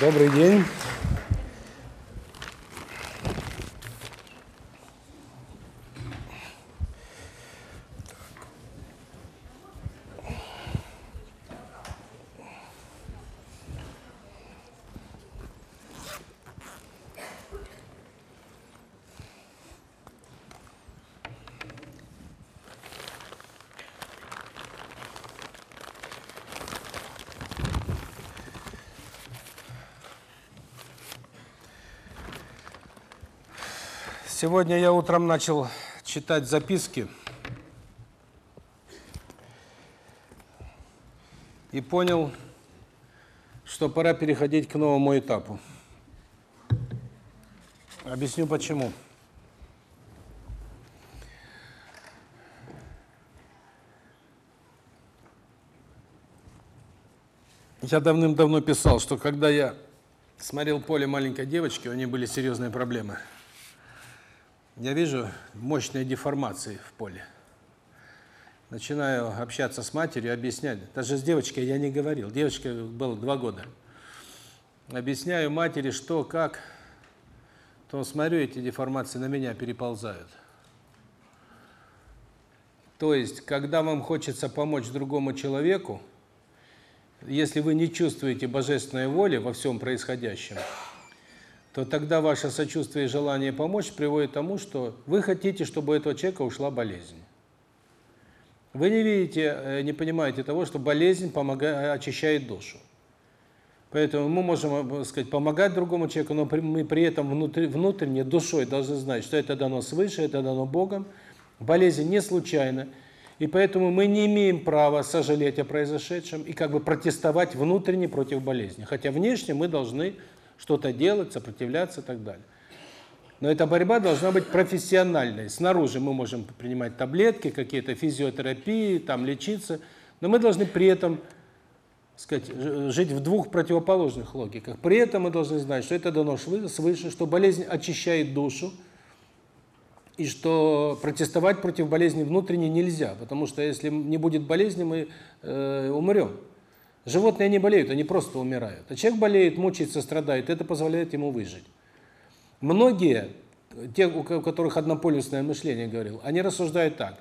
Добрый день. Сегодня я утром начал читать записки и понял, что пора переходить к новому этапу. Объясню почему. Я давным-давно писал, что когда я смотрел поле маленькой девочки, у нее были серьезные проблемы – я вижу мощные деформации в поле. Начинаю общаться с матерью, объяснять. Даже с девочкой я не говорил. Девочке было два года. Объясняю матери, что, как. То смотрю, эти деформации на меня переползают. То есть, когда вам хочется помочь другому человеку, если вы не чувствуете божественной воли во всем происходящем, то тогда ваше сочувствие и желание помочь приводит к тому, что вы хотите, чтобы у этого человека ушла болезнь. Вы не видите, э, не понимаете того, что болезнь помогает, очищает душу. Поэтому мы можем, э, сказать, помогать другому человеку, но мы при этом внутри, внутренне, душой должны знать, что это дано свыше, это дано Богом. Болезнь не случайна. И поэтому мы не имеем права сожалеть о произошедшем и как бы протестовать внутренне против болезни. Хотя внешне мы должны что-то делать, сопротивляться и так далее. Но эта борьба должна быть профессиональной. Снаружи мы можем принимать таблетки, какие-то физиотерапии, там лечиться, но мы должны при этом, сказать, жить в двух противоположных логиках. При этом мы должны знать, что это дано свыше, что болезнь очищает душу, и что протестовать против болезни внутренней нельзя, потому что если не будет болезни, мы э, умрем. Животные не болеют, они просто умирают. А человек болеет, мучается, страдает, это позволяет ему выжить. Многие, те, у которых однополюсное мышление, говорил, они рассуждают так.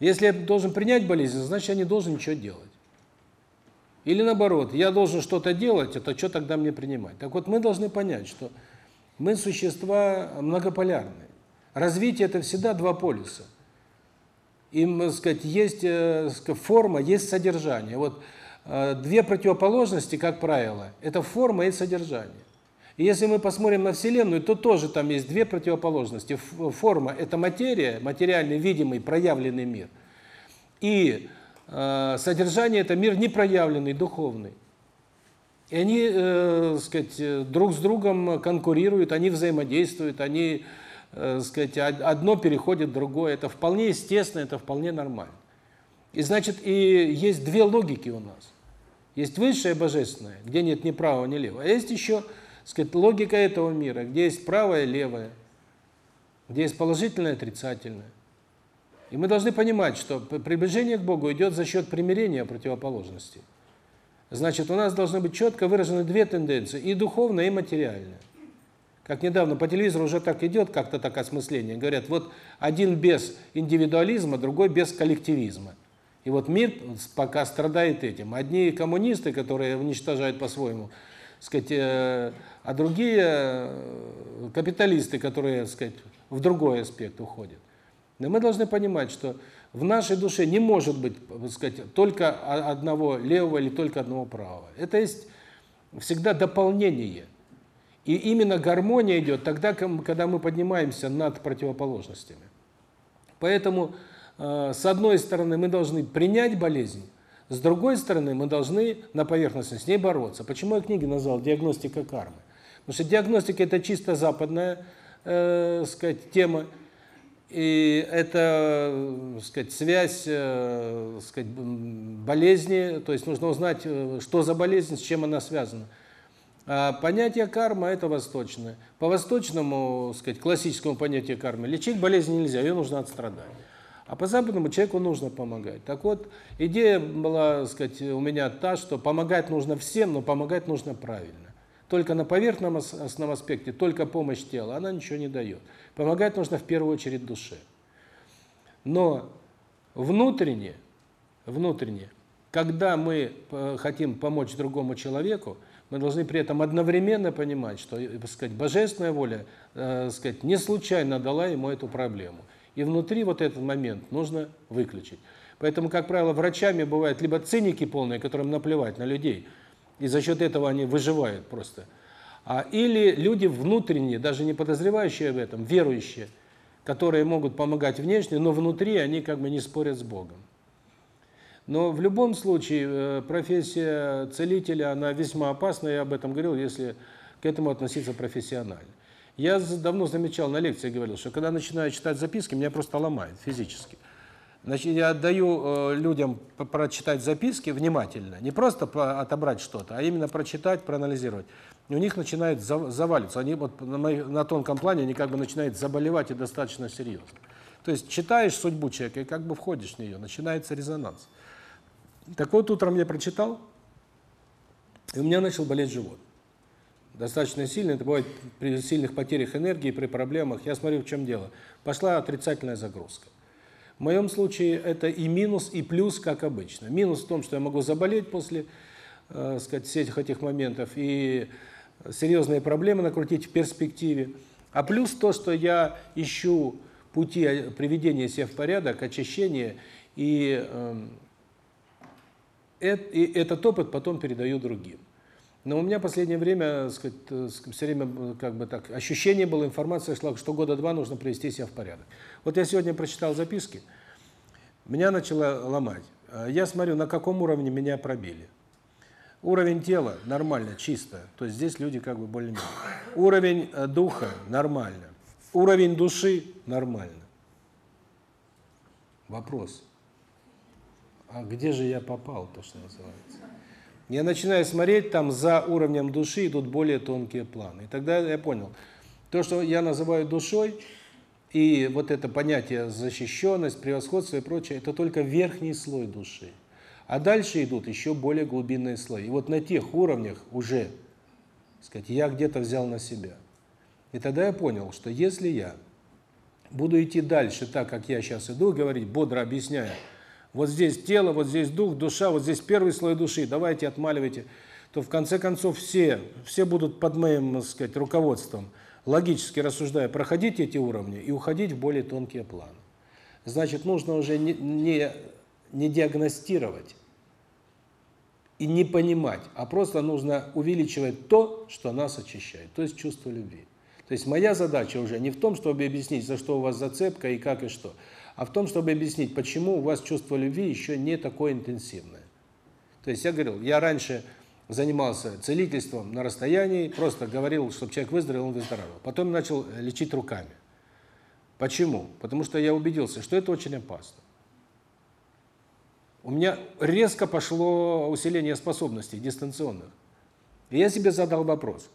Если я должен принять болезнь, значит, я не должен ничего делать. Или наоборот, я должен что-то делать, это что тогда мне принимать? Так вот, мы должны понять, что мы существа многополярные. Развитие – это всегда два полюса. Им, так сказать, есть э, форма, есть содержание. Вот две противоположности, как правило, это форма и содержание. И если мы посмотрим на Вселенную, то тоже там есть две противоположности. Форма – это материя, материальный, видимый, проявленный мир. И э, содержание – это мир непроявленный, духовный. И они, э, сказать, друг с другом конкурируют, они взаимодействуют, они, э, сказать, одно переходит в другое. Это вполне естественно, это вполне нормально. И значит, и есть две логики у нас. Есть высшая божественная, где нет ни правого, ни левого. А есть еще, сказать, логика этого мира, где есть правое, левое, где есть положительное, отрицательное. И мы должны понимать, что приближение к Богу идет за счет примирения противоположностей. Значит, у нас должны быть четко выражены две тенденции, и духовная, и материальная. Как недавно по телевизору уже так идет, как-то так осмысление. Говорят, вот один без индивидуализма, другой без коллективизма. И вот мир пока страдает этим. Одни коммунисты, которые уничтожают по-своему, сказать, э, а другие э, капиталисты, которые, сказать, в другой аспект уходят. Но мы должны понимать, что в нашей душе не может быть, сказать, только одного левого или только одного правого. Это есть всегда дополнение. И именно гармония идет тогда, когда мы поднимаемся над противоположностями. Поэтому с одной стороны, мы должны принять болезнь, с другой стороны, мы должны на поверхности с ней бороться. Почему я книги назвал «Диагностика кармы»? Потому что диагностика – это чисто западная, э, сказать, тема, и это, э, сказать, связь, э, сказать, болезни, то есть нужно узнать, э, что за болезнь, с чем она связана. А понятие карма – это восточное. По восточному, сказать, классическому понятию кармы лечить болезнь нельзя, ее нужно отстрадать. А по западному человеку нужно помогать. Так вот, идея была, сказать, у меня та, что помогать нужно всем, но помогать нужно правильно. только на поверхностном аспекте, только помощь тела, она ничего не дает. Помогать нужно в первую очередь душе. Но внутренне, внутренне, когда мы э, хотим помочь другому человеку, мы должны при этом одновременно понимать, что, э, так сказать, божественная воля, э, сказать, не случайно дала ему эту проблему. И внутри вот этот момент нужно выключить. Поэтому, как правило, врачами бывают либо циники полные, которым наплевать на людей, и за счет этого они выживают просто. А или люди внутренние, даже не подозревающие об этом, верующие, которые могут помогать внешне, но внутри они как бы не спорят с Богом. Но в любом случае э, профессия целителя, она весьма опасна, я об этом говорил, если к этому относиться профессионально. Я давно замечал, на лекции говорил, что когда начинаю читать записки, меня просто ломает физически. Значит, я отдаю э, людям прочитать записки внимательно, не просто отобрать что-то, а именно прочитать, проанализировать. И у них начинает заваливаться. Они вот на, на тонком плане они как бы начинают заболевать и достаточно серьезно. То есть читаешь судьбу человека и как бы входишь в нее, начинается резонанс. Так вот, утром я прочитал, и у меня начал болеть живот. Достаточно сильно, это бывает при сильных потерях энергии, при проблемах. Я смотрю, в чем дело. Пошла отрицательная загрузка. В моем случае это и минус, и плюс, как обычно. Минус в том, что я могу заболеть после, э, сказать, всех этих моментов, и серьезные проблемы накрутить в перспективе. А плюс то, что я ищу пути приведения себя в порядок, очищения, и э, и этот опыт потом передаю другим. Но у меня последнее время, сказать, все время как бы так ощущение было, информация шла, что года два нужно привести себя в порядок. Вот я сегодня прочитал записки, меня начало ломать. Я смотрю, на каком уровне меня пробили. Уровень тела нормально, чисто. То есть здесь люди как бы более-менее. Уровень э, духа нормально. Уровень души нормально. Вопрос а где же я попал, то, что называется. Я начинаю смотреть, там за уровнем души идут более тонкие планы. И тогда я понял, то, что я называю душой, и вот это понятие защищенность, превосходство и прочее, это только верхний слой души. А дальше идут еще более глубинные слои. И вот на тех уровнях уже, сказать, я где-то взял на себя. И тогда я понял, что если я буду идти дальше так, как я сейчас иду, говорить, бодро объясняя, вот здесь тело, вот здесь дух, душа, вот здесь первый слой души, давайте отмаливайте, то в конце концов все, все будут под моим, так сказать, руководством, логически рассуждая, проходить эти уровни и уходить в более тонкие планы. Значит, нужно уже не, не, не диагностировать и не понимать, а просто нужно увеличивать то, что нас очищает, то есть чувство любви. То есть моя задача уже не в том, чтобы объяснить, за что у вас зацепка и как и что, а в том, чтобы объяснить, почему у вас чувство любви еще не такое интенсивное. То есть я говорил, я раньше занимался целительством на расстоянии, просто говорил, чтобы человек выздоровел, он выздоровел. Потом начал лечить руками. Почему? Потому что я убедился, что это очень опасно. У меня резко пошло усиление способностей дистанционных. И я себе задал вопрос.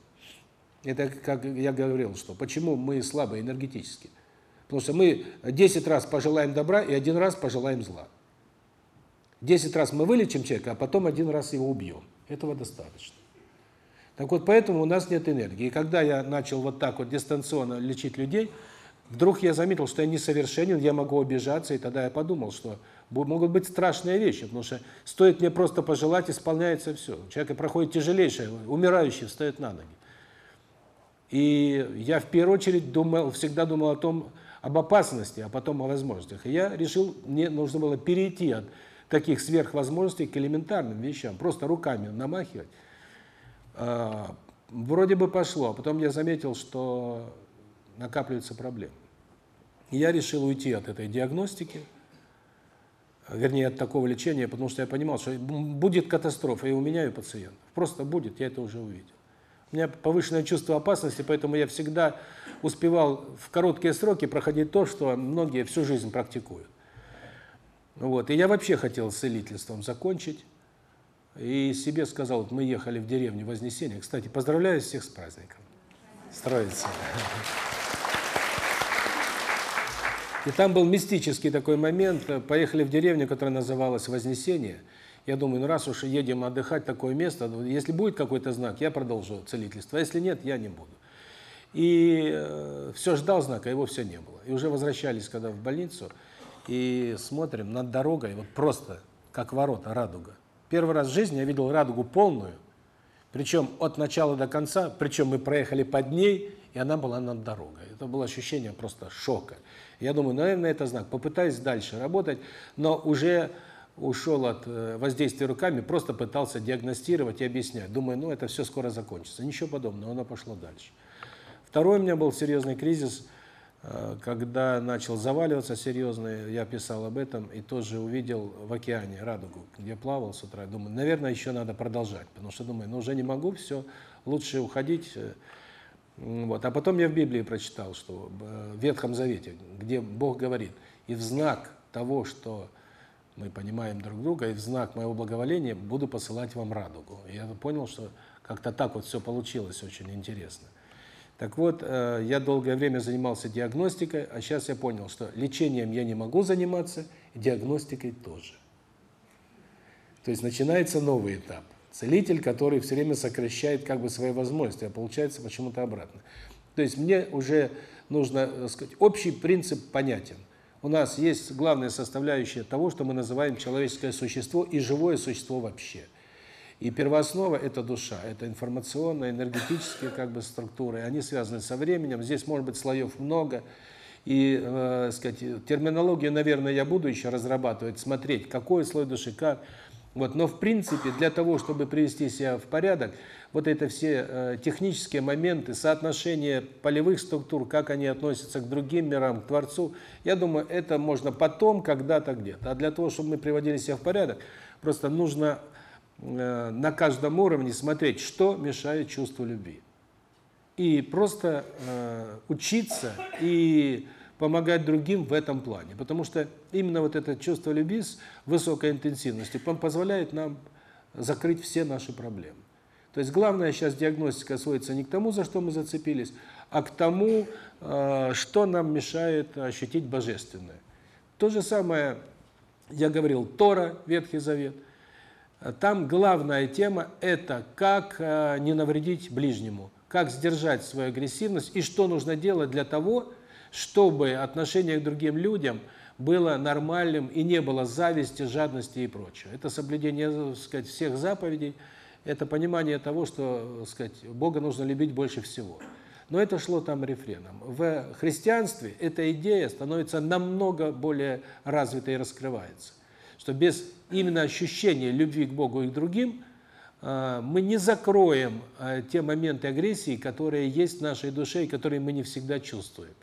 Это как я говорил, что почему мы слабы энергетически? Потому что мы 10 раз пожелаем добра и один раз пожелаем зла. 10 раз мы вылечим человека, а потом один раз его убьем. Этого достаточно. Так вот, поэтому у нас нет энергии. И когда я начал вот так вот дистанционно лечить людей, вдруг я заметил, что я несовершенен, я могу обижаться, и тогда я подумал, что могут быть страшные вещи, потому что стоит мне просто пожелать, исполняется все. Человек проходит тяжелейшее, умирающий встает на ноги. И я в первую очередь думал, всегда думал о том, об опасности, а потом о возможностях. И я решил, мне нужно было перейти от таких сверхвозможностей к элементарным вещам, просто руками намахивать. А, вроде бы пошло, а потом я заметил, что накапливаются проблемы. И я решил уйти от этой диагностики, вернее, от такого лечения, потому что я понимал, что будет катастрофа и у меня, и у пациентов. Просто будет, я это уже увидел. У меня повышенное чувство опасности, поэтому я всегда успевал в короткие сроки проходить то, что многие всю жизнь практикуют. Вот. И я вообще хотел с целительством закончить. И себе сказал, вот мы ехали в деревню Вознесения. Кстати, поздравляю всех с праздником. Строится. И там был мистический такой момент. Поехали в деревню, которая называлась Вознесение. Я думаю, ну раз уж едем отдыхать такое место, ну, если будет какой-то знак, я продолжу целительство, а если нет, я не буду. И э, все ждал знака, его все не было. И уже возвращались, когда в больницу, и смотрим, над дорогой, вот просто, как ворота, радуга. Первый раз в жизни я видел радугу полную, причем от начала до конца, причем мы проехали под ней, и она была над дорогой. Это было ощущение просто шока. Я думаю, наверное, это знак. Попытаюсь дальше работать, но уже ушел от э, воздействия руками, просто пытался диагностировать и объяснять. Думаю, ну это все скоро закончится. Ничего подобного, оно пошло дальше. Второй у меня был серьезный кризис, э, когда начал заваливаться серьезный, я писал об этом, и тоже увидел в океане радугу, где плавал с утра. Думаю, наверное, еще надо продолжать, потому что думаю, ну уже не могу, все, лучше уходить. Э, вот. А потом я в Библии прочитал, что в Ветхом Завете, где Бог говорит, и в знак того, что мы понимаем друг друга, и в знак моего благоволения буду посылать вам радугу. И я понял, что как-то так вот все получилось очень интересно. Так вот, э, я долгое время занимался диагностикой, а сейчас я понял, что лечением я не могу заниматься, диагностикой тоже. То есть начинается новый этап. Целитель, который все время сокращает как бы свои возможности, а получается почему-то обратно. То есть мне уже нужно, так сказать, общий принцип понятен у нас есть главная составляющая того, что мы называем человеческое существо и живое существо вообще. И первооснова это душа, это информационная, энергетические как бы структуры, они связаны со временем. Здесь может быть слоев много. И, э, сказать, терминологию, наверное, я буду еще разрабатывать, смотреть, какой слой души, как. Вот, но в принципе для того, чтобы привести себя в порядок, вот это все э, технические моменты, соотношение полевых структур, как они относятся к другим мирам, к Творцу, я думаю, это можно потом, когда-то, где-то. А для того, чтобы мы приводили себя в порядок, просто нужно э, на каждом уровне смотреть, что мешает чувству любви. И просто э, учиться и помогать другим в этом плане. Потому что именно вот это чувство любви с высокой интенсивностью позволяет нам закрыть все наши проблемы. То есть главная сейчас диагностика сводится не к тому, за что мы зацепились, а к тому, э, что нам мешает ощутить божественное. То же самое, я говорил, Тора, Ветхий Завет. Там главная тема – это как э, не навредить ближнему, как сдержать свою агрессивность и что нужно делать для того, чтобы отношение к другим людям было нормальным и не было зависти, жадности и прочего. Это соблюдение, так сказать, всех заповедей, это понимание того, что, так сказать, Бога нужно любить больше всего. Но это шло там рефреном. В христианстве эта идея становится намного более развитой и раскрывается. Что без именно ощущения любви к Богу и к другим а, мы не закроем те моменты агрессии, которые есть в нашей душе и которые мы не всегда чувствуем.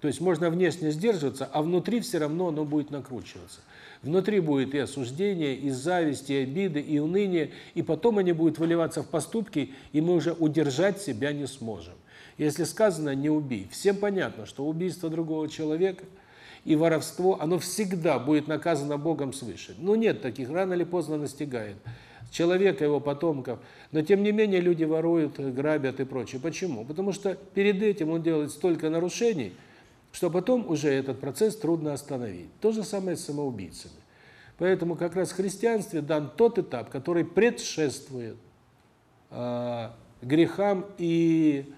То есть можно внешне сдерживаться, а внутри все равно оно будет накручиваться. Внутри будет и осуждение, и зависть, и обиды, и уныние, и потом они будут выливаться в поступки, и мы уже удержать себя не сможем. Если сказано «не убей», всем понятно, что убийство другого человека и воровство, оно всегда будет наказано Богом свыше. Но нет таких, рано или поздно настигает человека, его потомков. Но тем не менее люди воруют, грабят и прочее. Почему? Потому что перед этим он делает столько нарушений – что потом уже этот процесс трудно остановить. То же самое с самоубийцами. Поэтому как раз в христианстве дан тот этап, который предшествует э, грехам, и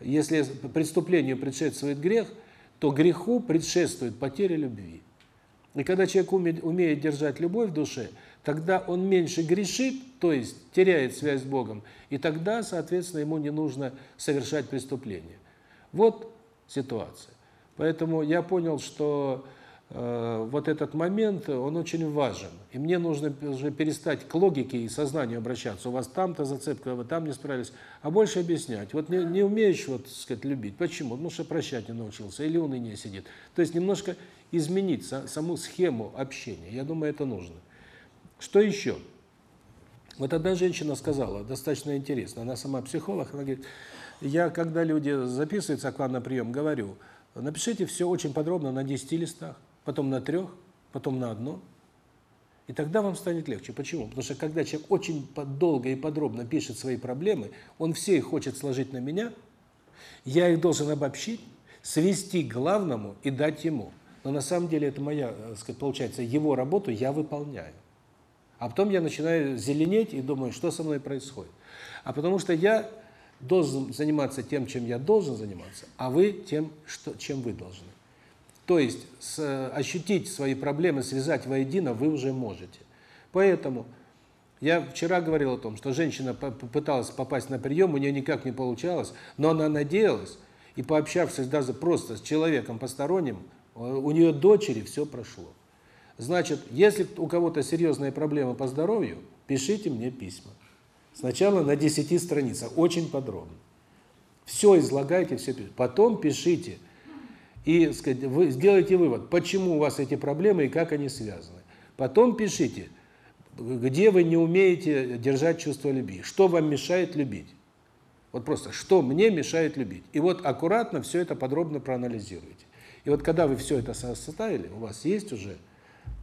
если преступлению предшествует грех, то греху предшествует потеря любви. И когда человек умеет, умеет держать любовь в душе, тогда он меньше грешит, то есть теряет связь с Богом, и тогда, соответственно, ему не нужно совершать преступление. Вот ситуация. Поэтому я понял, что э, вот этот момент, он очень важен. И мне нужно уже перестать к логике и сознанию обращаться. У вас там-то зацепка, вы там не справились. А больше объяснять. Вот не, не умеешь, вот, сказать, любить. Почему? Ну, что прощать не научился. Или уныние сидит. То есть немножко изменить саму схему общения. Я думаю, это нужно. Что еще? Вот одна женщина сказала, достаточно интересно, она сама психолог, она говорит, я, когда люди записываются к вам на прием, говорю, Напишите все очень подробно на 10 листах, потом на трех, потом на одном. И тогда вам станет легче. Почему? Потому что когда человек очень долго и подробно пишет свои проблемы, он все их хочет сложить на меня, я их должен обобщить, свести к главному и дать ему. Но на самом деле это моя, так сказать, получается, его работу я выполняю. А потом я начинаю зеленеть и думаю, что со мной происходит. А потому что я должен заниматься тем, чем я должен заниматься, а вы тем, что, чем вы должны. То есть с, ощутить свои проблемы, связать воедино вы уже можете. Поэтому я вчера говорил о том, что женщина пыталась попасть на прием, у нее никак не получалось, но она надеялась, и пообщавшись даже просто с человеком посторонним, у нее дочери все прошло. Значит, если у кого-то серьезные проблемы по здоровью, пишите мне письма. Сначала на 10 страницах, очень подробно. Все излагайте, все пишите. Потом пишите и сказать, вы сделайте вывод, почему у вас эти проблемы и как они связаны. Потом пишите, где вы не умеете держать чувство любви, что вам мешает любить. Вот просто, что мне мешает любить. И вот аккуратно все это подробно проанализируйте. И вот когда вы все это составили, у вас есть уже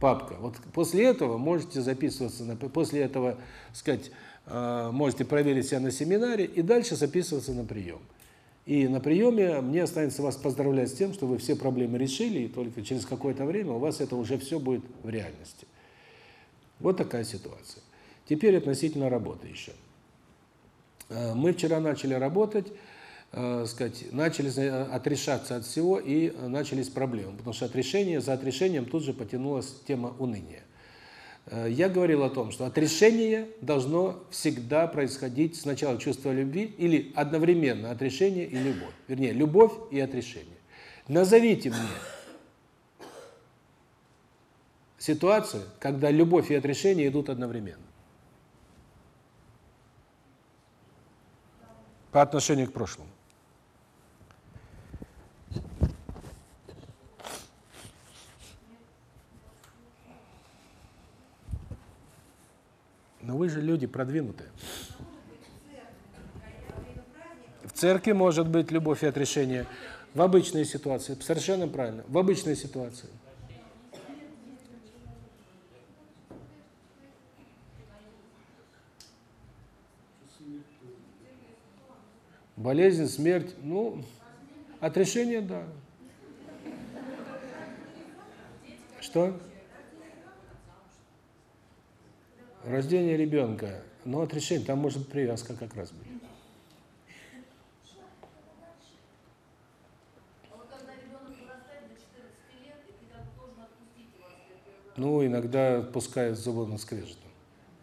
папка. Вот после этого можете записываться, на, после этого, сказать, можете проверить себя на семинаре и дальше записываться на прием. И на приеме мне останется вас поздравлять с тем, что вы все проблемы решили, и только через какое-то время у вас это уже все будет в реальности. Вот такая ситуация. Теперь относительно работы еще. Э, мы вчера начали работать, э, сказать, начали отрешаться от всего и начались проблемы, потому что от решения, за отрешением тут же потянулась тема уныния. Э, я говорил о том, что отрешение должно всегда происходить сначала чувство любви или одновременно отрешение и любовь. Вернее, любовь и отрешение. Назовите мне ситуацию, когда любовь и отрешение идут одновременно. По отношению к прошлому. Но вы же люди продвинутые. В церкви может быть любовь и отрешение. В обычной ситуации. Совершенно правильно. В обычной ситуации. Болезнь, смерть, ну, отрешение, да. Что? Рождение ребенка, ну, отрешение, там может привязка как раз быть. Ну, иногда отпускают зубовным скрежетом.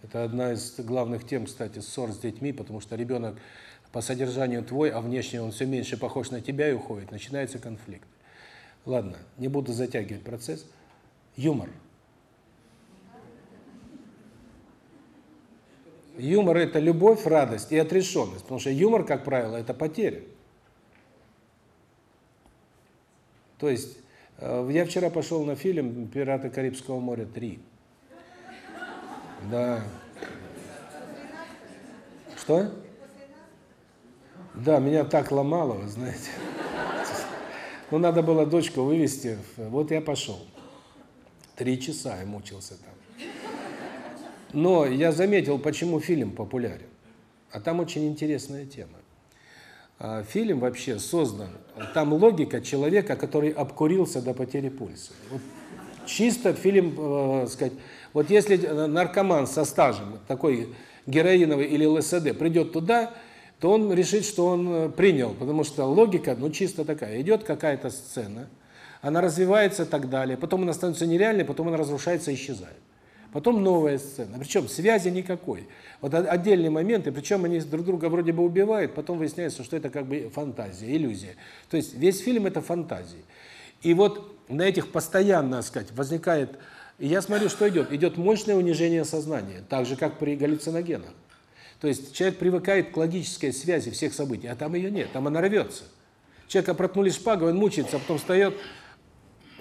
Это одна из главных тем, кстати, ссор с детьми, потому что ребенок по содержанию твой, а внешне он все меньше похож на тебя и уходит, начинается конфликт. Ладно, не буду затягивать процесс. Юмор. Юмор – это любовь, радость и отрешенность, потому что юмор, как правило, это потеря. То есть, э, я вчера пошел на фильм «Пираты Карибского моря 3». Да. Что? Да, меня так ломало, вы знаете. Ну, надо было дочку вывести. Вот я пошел. Три часа я мучился там. Но я заметил, почему фильм популярен. А там очень интересная тема. А, фильм вообще создан, там логика человека, который обкурился до потери пульса. Вот чисто фильм, э, сказать, вот если наркоман со стажем, такой героиновый или ЛСД, придет туда, то он решит, что он э, принял, потому что логика, ну, чисто такая. Идет какая-то сцена, она развивается и так далее, потом она становится нереальной, потом она разрушается и исчезает. Потом новая сцена, причем связи никакой. Вот отдельные моменты, причем они друг друга вроде бы убивают, потом выясняется, что это как бы фантазия, иллюзия. То есть весь фильм – это фантазии. И вот на этих постоянно, так сказать, возникает... И я смотрю, что идет. Идет мощное унижение сознания, так же, как при галлюциногенах. То есть человек привыкает к логической связи всех событий, а там ее нет, там она рвется. Человека проткнули шпагой, он мучается, а потом встает,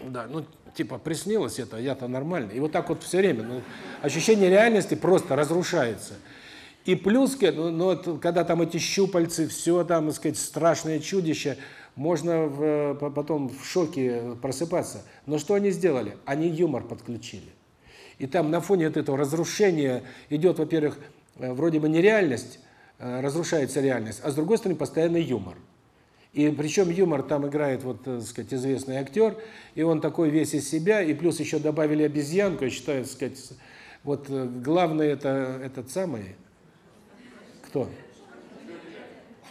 да, ну, типа, приснилось это, я-то нормальный. И вот так вот все время. Ну, ощущение реальности просто разрушается. И плюс, ну, ну когда там эти щупальцы, все там, так сказать, страшное чудище, можно в, потом в шоке просыпаться. Но что они сделали? Они юмор подключили. И там на фоне от этого разрушения идет, во-первых, Э, вроде бы нереальность, э, разрушается реальность, а с другой стороны постоянный юмор. И причем юмор там играет, вот, так сказать, известный актер, и он такой весь из себя, и плюс еще добавили обезьянку, я считаю, так сказать, Вот э, главное это этот самый кто?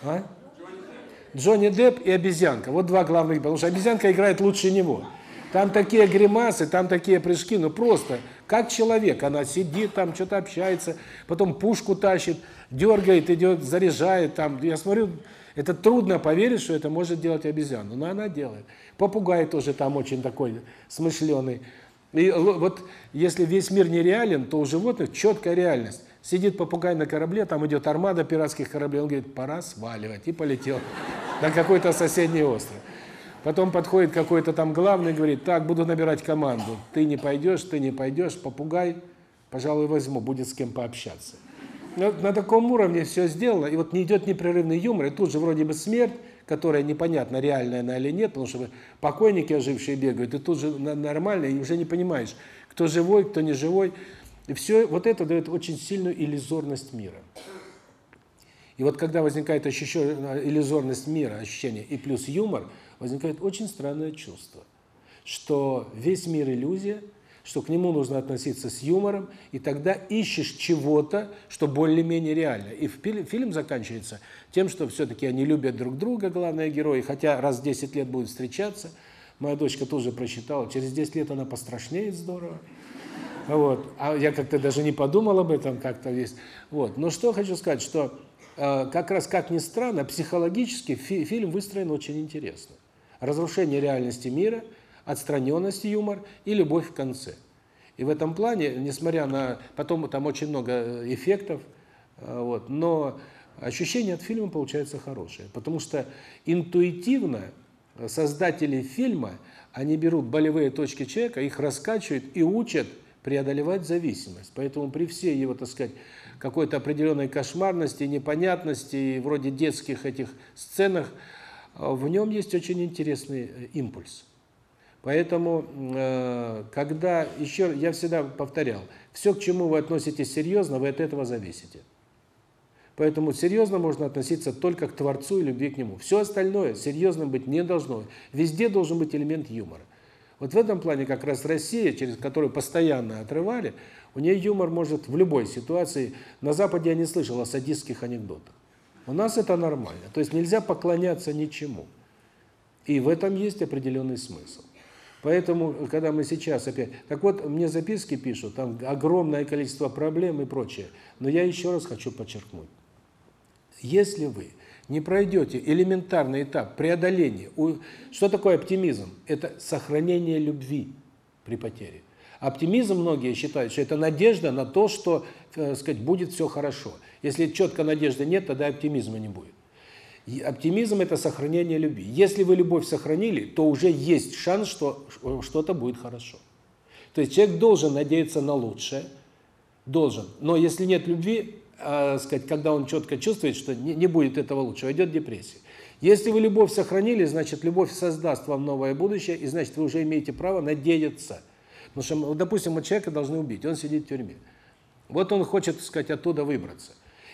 А? Джонни Депп и обезьянка. Вот два главных, потому что обезьянка играет лучше него. Там такие гримасы, там такие прыжки, ну просто как человек. Она сидит там, что-то общается, потом пушку тащит, дергает, идет, заряжает там. Я смотрю, это трудно поверить, что это может делать обезьяна, но она делает. Попугай тоже там очень такой смышленый. И вот если весь мир нереален, то у животных четкая реальность. Сидит попугай на корабле, там идет армада пиратских кораблей, он говорит, пора сваливать, и полетел на какой-то соседний остров. Потом подходит какой-то там главный говорит, так, буду набирать команду. Ты не пойдешь, ты не пойдешь, попугай, пожалуй, возьму, будет с кем пообщаться. На таком уровне все сделано, и вот не идет непрерывный юмор, и тут же вроде бы смерть, которая непонятно, реальная она или нет, потому что покойники ожившие бегают, и тут же нормально, и уже не понимаешь, кто живой, кто не живой. И все вот это дает очень сильную иллюзорность мира. И вот когда возникает ощущение иллюзорность мира, ощущение и плюс юмор, возникает очень странное чувство, что весь мир иллюзия, что к нему нужно относиться с юмором, и тогда ищешь чего-то, что более-менее реально. И фильм заканчивается тем, что все-таки они любят друг друга, главные герои, хотя раз в 10 лет будут встречаться. Моя дочка тоже прочитала, через 10 лет она пострашнеет здорово. Вот. А я как-то даже не подумал об этом как-то весь. Вот. Но что хочу сказать, что э, как раз, как ни странно, психологически фи фильм выстроен очень интересно. Разрушение реальности мира, отстраненность юмор и любовь в конце. И в этом плане, несмотря на... Потом там очень много э, эффектов, э, вот, но ощущение от фильма получается хорошее. Потому что интуитивно создатели фильма, они берут болевые точки человека, их раскачивают и учат преодолевать зависимость. Поэтому при всей его, так сказать, какой-то определенной кошмарности, непонятности, вроде детских этих сценах, э, в нем есть очень интересный э, импульс. Поэтому, э, когда, еще я всегда повторял, все, к чему вы относитесь серьезно, вы от этого зависите. Поэтому серьезно можно относиться только к Творцу и любви к Нему. Все остальное серьезным быть не должно. Везде должен быть элемент юмора. Вот в этом плане как раз Россия, через которую постоянно отрывали, у нее юмор может в любой ситуации. На Западе я не слышал о садистских анекдотах. У нас это нормально. То есть нельзя поклоняться ничему. И в этом есть определенный смысл. Поэтому, когда мы сейчас опять... Так вот, мне записки пишут, там огромное количество проблем и прочее. Но я еще раз хочу подчеркнуть. Если вы не пройдете элементарный этап преодоления. Что такое оптимизм? Это сохранение любви при потере. Оптимизм многие считают, что это надежда на то, что, так э, сказать, будет все хорошо. Если четко надежды нет, тогда оптимизма не будет. Оптимизм это сохранение любви. Если вы любовь сохранили, то уже есть шанс, что что-то будет хорошо. То есть человек должен надеяться на лучшее, должен. Но если нет любви, э, сказать, когда он четко чувствует, что не, не будет этого лучше, войдет депрессия. Если вы любовь сохранили, значит, любовь создаст вам новое будущее, и значит, вы уже имеете право надеяться. Потому что, допустим, мы человека должны убить, он сидит в тюрьме. Вот он хочет, так сказать, оттуда выбраться.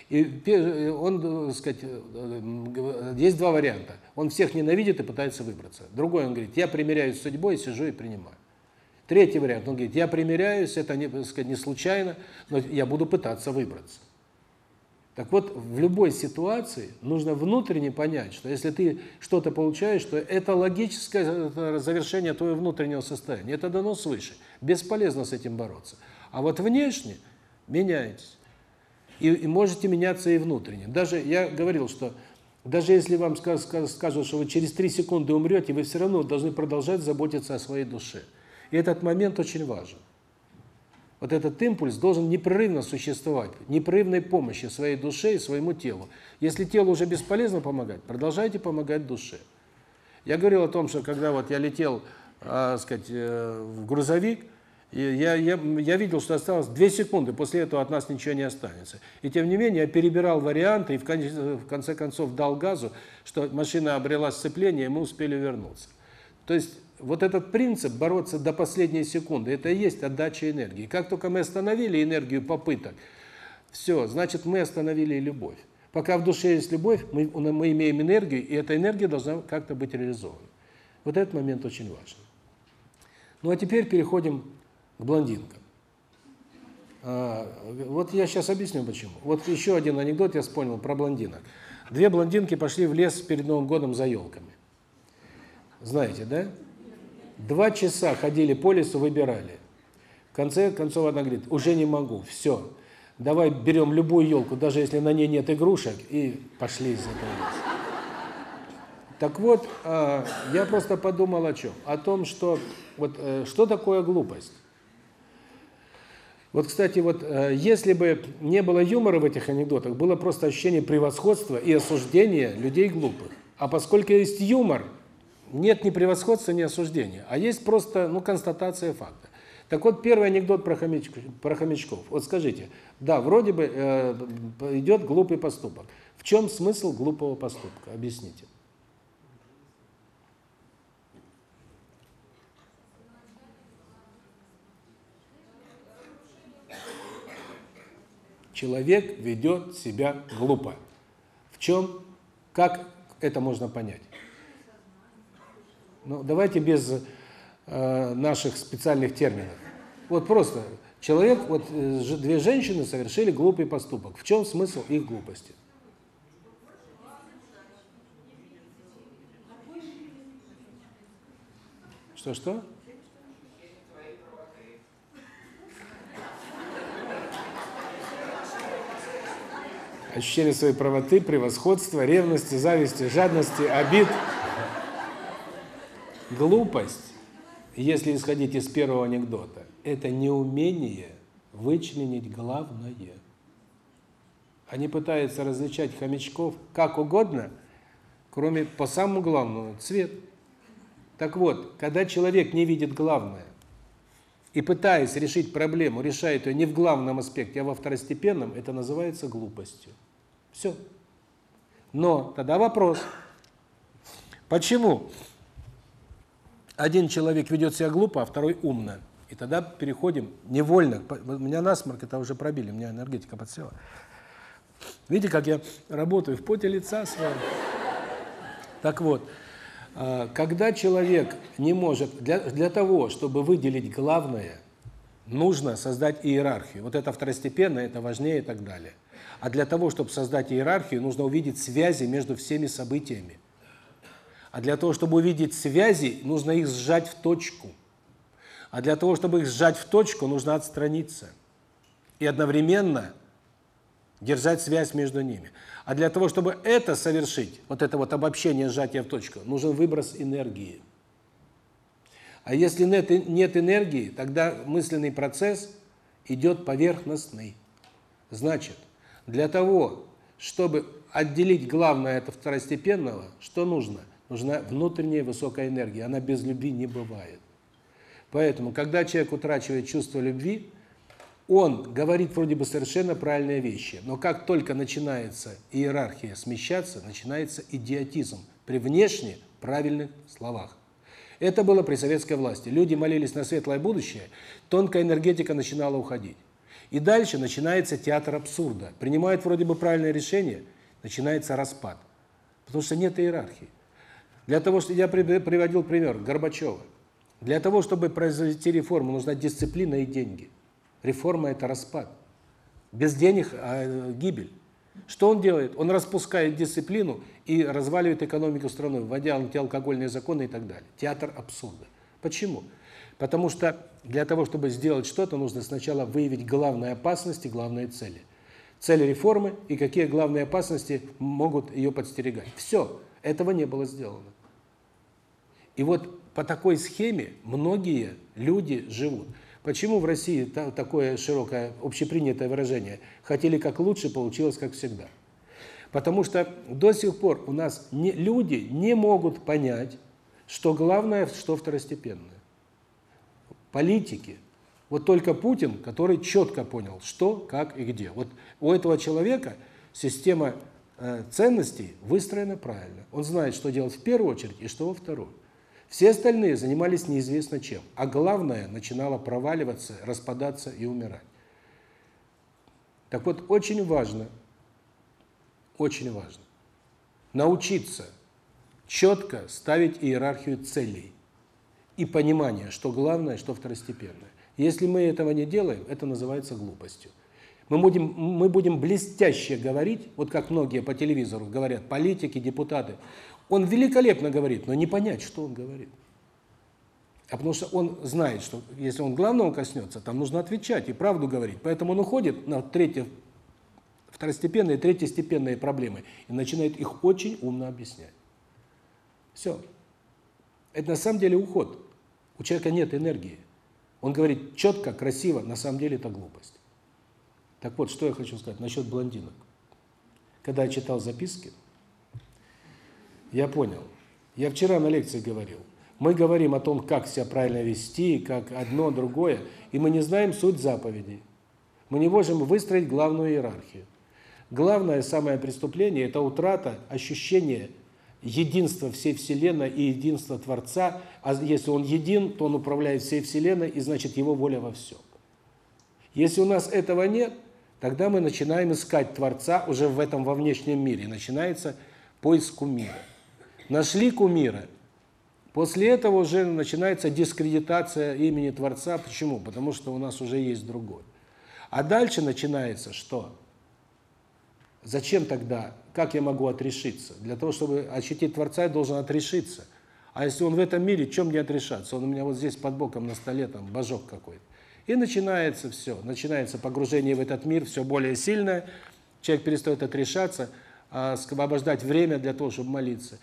И он, так сказать, э, есть два варианта. Он всех ненавидит и пытается выбраться. Другой, он говорит, я примиряюсь с судьбой, сижу и принимаю. Третий вариант, он говорит, я примиряюсь, это не, сказать, не случайно, но я буду пытаться выбраться. Так вот, в любой ситуации нужно внутренне понять, что если ты что-то получаешь, то это логическое завершение твоего внутреннего состояния. Это дано свыше. Бесполезно с этим бороться. А вот внешне меняетесь. И, и можете меняться и внутренне. Даже я говорил, что даже если вам скажут, что вы через 3 секунды умрете, вы все равно должны продолжать заботиться о своей душе. И этот момент очень важен. Вот этот импульс должен непрерывно существовать, непрерывной помощи своей душе и своему телу. Если телу уже бесполезно помогать, продолжайте помогать душе. Я говорил о том, что когда вот я летел, э, сказать, э, в грузовик, я, я, я видел, что осталось 2 секунды, после этого от нас ничего не останется. И тем не менее, я перебирал варианты и в конце, в конце концов дал газу, что машина обрела сцепление, и мы успели вернуться. То есть вот этот принцип бороться до последней секунды, это и есть отдача энергии. Как только мы остановили энергию попыток, все, значит, мы остановили любовь. Пока в душе есть любовь, мы, мы имеем энергию, и эта энергия должна как-то быть реализована. Вот этот момент очень важен. Ну а теперь переходим к блондинкам. А, вот я сейчас объясню почему. Вот еще один анекдот я вспомнил про блондинок. Две блондинки пошли в лес перед Новым годом за елками. Знаете, да? Два часа ходили по лесу, выбирали. В конце концов она говорит, уже не могу, все. Давай берем любую елку, даже если на ней нет игрушек, и пошли из этого леса. Так вот, а, я просто подумал о чем? О том, что вот э, что такое глупость? Вот, кстати, вот э, если бы не было юмора в этих анекдотах, было просто ощущение превосходства и осуждения людей глупых. А поскольку есть юмор, нет ни превосходства, ни осуждения, а есть просто, ну, констатация факта. Так вот, первый анекдот про хомячков. Про хомячков. Вот скажите, да, вроде бы э, идет глупый поступок. В чем смысл глупого поступка? Объясните. Человек ведет себя глупо. В чем, как это можно понять? Ну, давайте без э, наших специальных терминов. Вот просто человек, вот э, две женщины совершили глупый поступок. В чем смысл их глупости? Что-что? Ощущение своей правоты, превосходства, ревности, зависти, жадности, обид. Глупость, если исходить из первого анекдота, это неумение вычленить главное. Они пытаются различать хомячков как угодно, кроме по самому главному – цвет. Так вот, когда человек не видит главное, и пытаясь решить проблему, решает ее не в главном аспекте, а во второстепенном, это называется глупостью. Все. Но тогда вопрос. Почему один человек ведет себя глупо, а второй умно? И тогда переходим невольно. У меня насморк, это уже пробили, у меня энергетика подсела. Видите, как я работаю в поте лица с вами? Так вот, когда человек не может, для, для того, чтобы выделить главное, нужно создать иерархию. Вот это второстепенно, это важнее и так далее. А для того, чтобы создать иерархию, нужно увидеть связи между всеми событиями. А для того, чтобы увидеть связи, нужно их сжать в точку. А для того, чтобы их сжать в точку, нужно отстраниться. И одновременно держать связь между ними. А для того, чтобы это совершить, вот это вот обобщение, сжатие в точку, нужен выброс энергии. А если нет, нет энергии, тогда мысленный процесс идет поверхностный. Значит, для того, чтобы отделить главное от второстепенного, что нужно? Нужна внутренняя высокая энергия. Она без любви не бывает. Поэтому, когда человек утрачивает чувство любви, он говорит вроде бы совершенно правильные вещи, но как только начинается иерархия смещаться, начинается идиотизм при внешне правильных словах. Это было при советской власти. Люди молились на светлое будущее, тонкая энергетика начинала уходить. И дальше начинается театр абсурда. Принимают вроде бы правильное решение, начинается распад. Потому что нет иерархии. Для того, что я приводил пример Горбачева. Для того, чтобы произвести реформу, нужна дисциплина и деньги. Реформа – это распад. Без денег а, гибель. Что он делает? Он распускает дисциплину и разваливает экономику страны, вводя антиалкогольные законы и так далее. Театр абсурда. Почему? Потому что для того, чтобы сделать что-то, нужно сначала выявить главные опасности, главные цели. Цели реформы и какие главные опасности могут ее подстерегать. Все, этого не было сделано. И вот по такой схеме многие люди живут. Почему в России такое широкое, общепринятое выражение «хотели как лучше, получилось как всегда»? Потому что до сих пор у нас не, люди не могут понять, что главное, что второстепенное политики. Вот только Путин, который четко понял, что, как и где. Вот у этого человека система э, ценностей выстроена правильно. Он знает, что делать в первую очередь и что во вторую. Все остальные занимались неизвестно чем. А главное, начинало проваливаться, распадаться и умирать. Так вот, очень важно, очень важно научиться четко ставить иерархию целей и понимание, что главное, что второстепенное. Если мы этого не делаем, это называется глупостью. Мы будем, мы будем блестяще говорить, вот как многие по телевизору говорят, политики, депутаты. Он великолепно говорит, но не понять, что он говорит. А потому что он знает, что если он главного коснется, там нужно отвечать и правду говорить. Поэтому он уходит на третье, второстепенные, третьестепенные проблемы и начинает их очень умно объяснять. Все. Это на самом деле уход. У человека нет энергии. Он говорит четко, красиво, на самом деле это глупость. Так вот, что я хочу сказать насчет блондинок. Когда я читал записки, я понял. Я вчера на лекции говорил. Мы говорим о том, как себя правильно вести, как одно, другое, и мы не знаем суть заповедей. Мы не можем выстроить главную иерархию. Главное самое преступление – это утрата ощущения единства всей Вселенной и единства Творца. А если Он един, то Он управляет всей Вселенной, и значит Его воля во всем. Если у нас этого нет, тогда мы начинаем искать Творца уже в этом во внешнем мире. Начинается поиск кумира. Нашли кумира. После этого уже начинается дискредитация имени Творца. Почему? Потому что у нас уже есть другой. А дальше начинается что? Зачем тогда? Как я могу отрешиться? Для того, чтобы ощутить Творца, я должен отрешиться. А если он в этом мире, чем мне отрешаться? Он у меня вот здесь под боком на столе, там, божок какой-то. И начинается все. Начинается погружение в этот мир все более сильное. Человек перестает отрешаться, а освобождать время для того, чтобы молиться.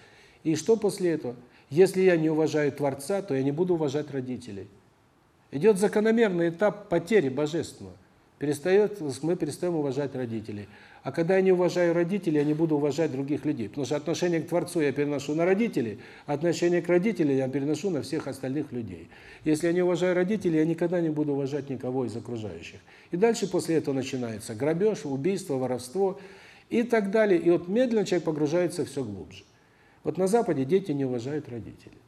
И что после этого? Если я не уважаю Творца, то я не буду уважать родителей. Идет закономерный этап потери божественного. Перестает, мы перестаем уважать родителей. А когда я не уважаю родителей, я не буду уважать других людей. Потому что отношение к Творцу я переношу на родителей, а отношение к родителям я переношу на всех остальных людей. Если я не уважаю родителей, я никогда не буду уважать никого из окружающих. И дальше после этого начинается грабеж, убийство, воровство и так далее. И вот медленно человек погружается все глубже. Вот на Западе дети не уважают родителей.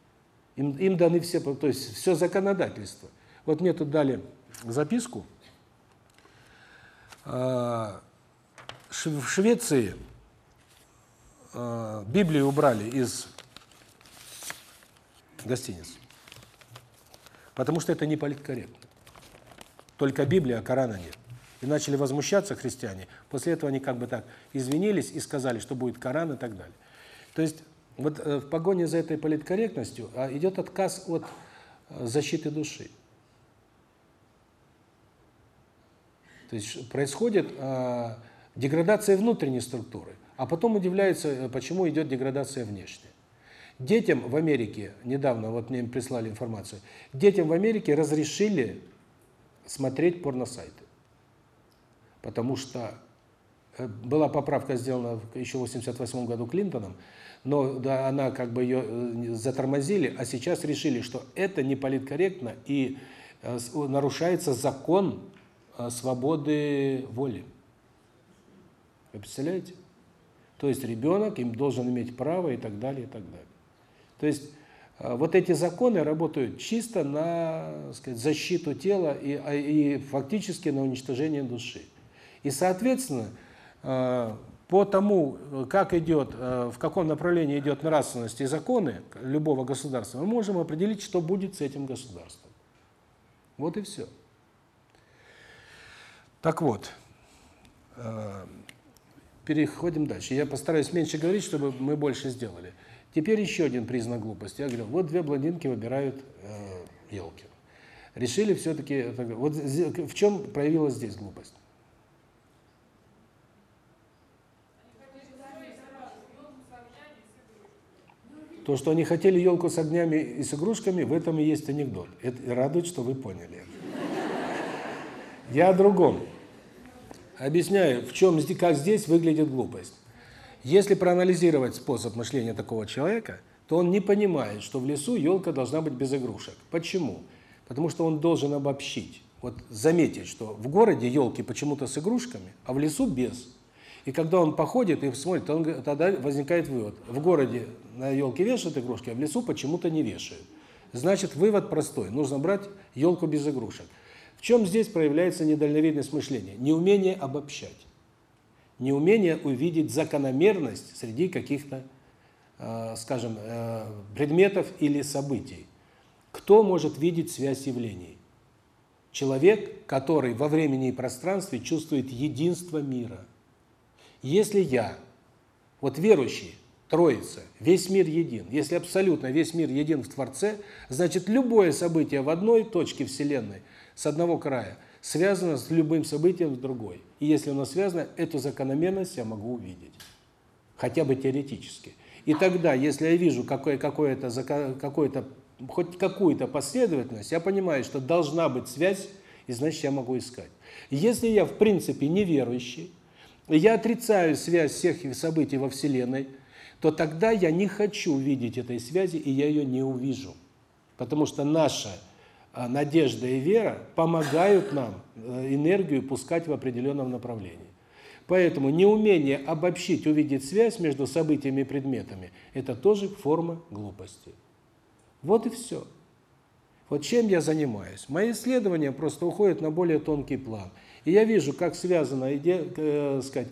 Им, им даны все, то есть все законодательство. Вот мне тут дали записку. А, в Швеции э, Библию убрали из гостиниц. Потому что это не политкорректно. Только Библия, а Корана нет. И начали возмущаться христиане. После этого они как бы так извинились и сказали, что будет Коран и так далее. То есть вот э, в погоне за этой политкорректностью а, идет отказ от э, защиты души. То есть происходит а, Деградация внутренней структуры. А потом удивляется, э, почему идет деградация внешняя. Детям в Америке, недавно вот мне прислали информацию, детям в Америке разрешили смотреть порносайты. Потому что была поправка сделана еще в 88 году Клинтоном, но да, она как бы ее э, затормозили, а сейчас решили, что это не политкорректно и нарушается закон свободы воли. Вы представляете? То есть ребенок им должен иметь право и так далее, и так далее. То есть вот эти законы работают чисто на, сказать, защиту тела и, а, и фактически на уничтожение души. И, соответственно, по тому, как идет, в каком направлении идет нравственность и законы любого государства, мы можем определить, что будет с этим государством. Вот и все. Так вот, переходим дальше. Я постараюсь меньше говорить, чтобы мы больше сделали. Теперь еще один признак глупости. Я говорю, вот две блондинки выбирают э, елки. Решили все-таки... Вот в чем проявилась здесь глупость? То, что они хотели елку с огнями и с игрушками, в этом и есть анекдот. Это радует, что вы поняли. Я о другом. Объясняю, в чем, как здесь выглядит глупость. Если проанализировать способ мышления такого человека, то он не понимает, что в лесу елка должна быть без игрушек. Почему? Потому что он должен обобщить. Вот заметить, что в городе елки почему-то с игрушками, а в лесу без. И когда он походит и смотрит, он, тогда возникает вывод. В городе на елке вешают игрушки, а в лесу почему-то не вешают. Значит, вывод простой. Нужно брать елку без игрушек чем здесь проявляется недальновидность мышления? Неумение обобщать. Неумение увидеть закономерность среди каких-то, э, скажем, э, предметов или событий. Кто может видеть связь явлений? Человек, который во времени и пространстве чувствует единство мира. Если я, вот верующий, Троица, весь мир един. Если абсолютно весь мир един в Творце, значит любое событие в одной точке Вселенной, с одного края, связано с любым событием с другой. И если оно связано, эту закономерность я могу увидеть. Хотя бы теоретически. И тогда, если я вижу какое-то какое-то хоть какую-то последовательность, я понимаю, что должна быть связь, и значит я могу искать. Если я в принципе неверующий, я отрицаю связь всех событий во Вселенной, то тогда я не хочу видеть этой связи, и я ее не увижу. Потому что наша а, надежда и вера помогают нам э, энергию пускать в определенном направлении. Поэтому неумение обобщить, увидеть связь между событиями и предметами – это тоже форма глупости. Вот и все. Вот чем я занимаюсь. Мои исследования просто уходят на более тонкий план. И я вижу, как связана, э, сказать,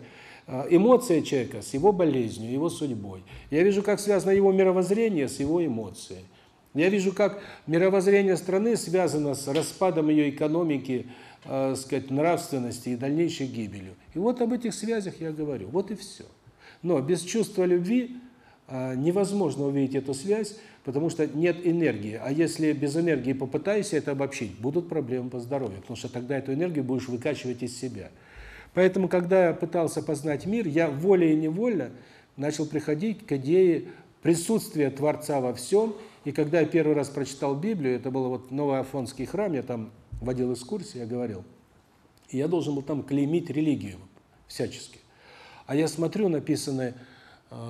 э, эмоция человека с его болезнью, его судьбой. Я вижу, как связано его мировоззрение с его эмоцией. Я вижу, как мировоззрение страны связано с распадом ее экономики, э, сказать, нравственности и дальнейшей гибелью. И вот об этих связях я говорю. Вот и все. Но без чувства любви э, невозможно увидеть эту связь, потому что нет энергии. А если без энергии попытаешься это обобщить, будут проблемы по здоровью, потому что тогда эту энергию будешь выкачивать из себя. Поэтому, когда я пытался познать мир, я волей и начал приходить к идее присутствия Творца во всем. И когда я первый раз прочитал Библию, это был вот Новый Афонский храм, я там водил экскурсии, я говорил, я должен был там клеймить религию всячески. А я смотрю написанные Э,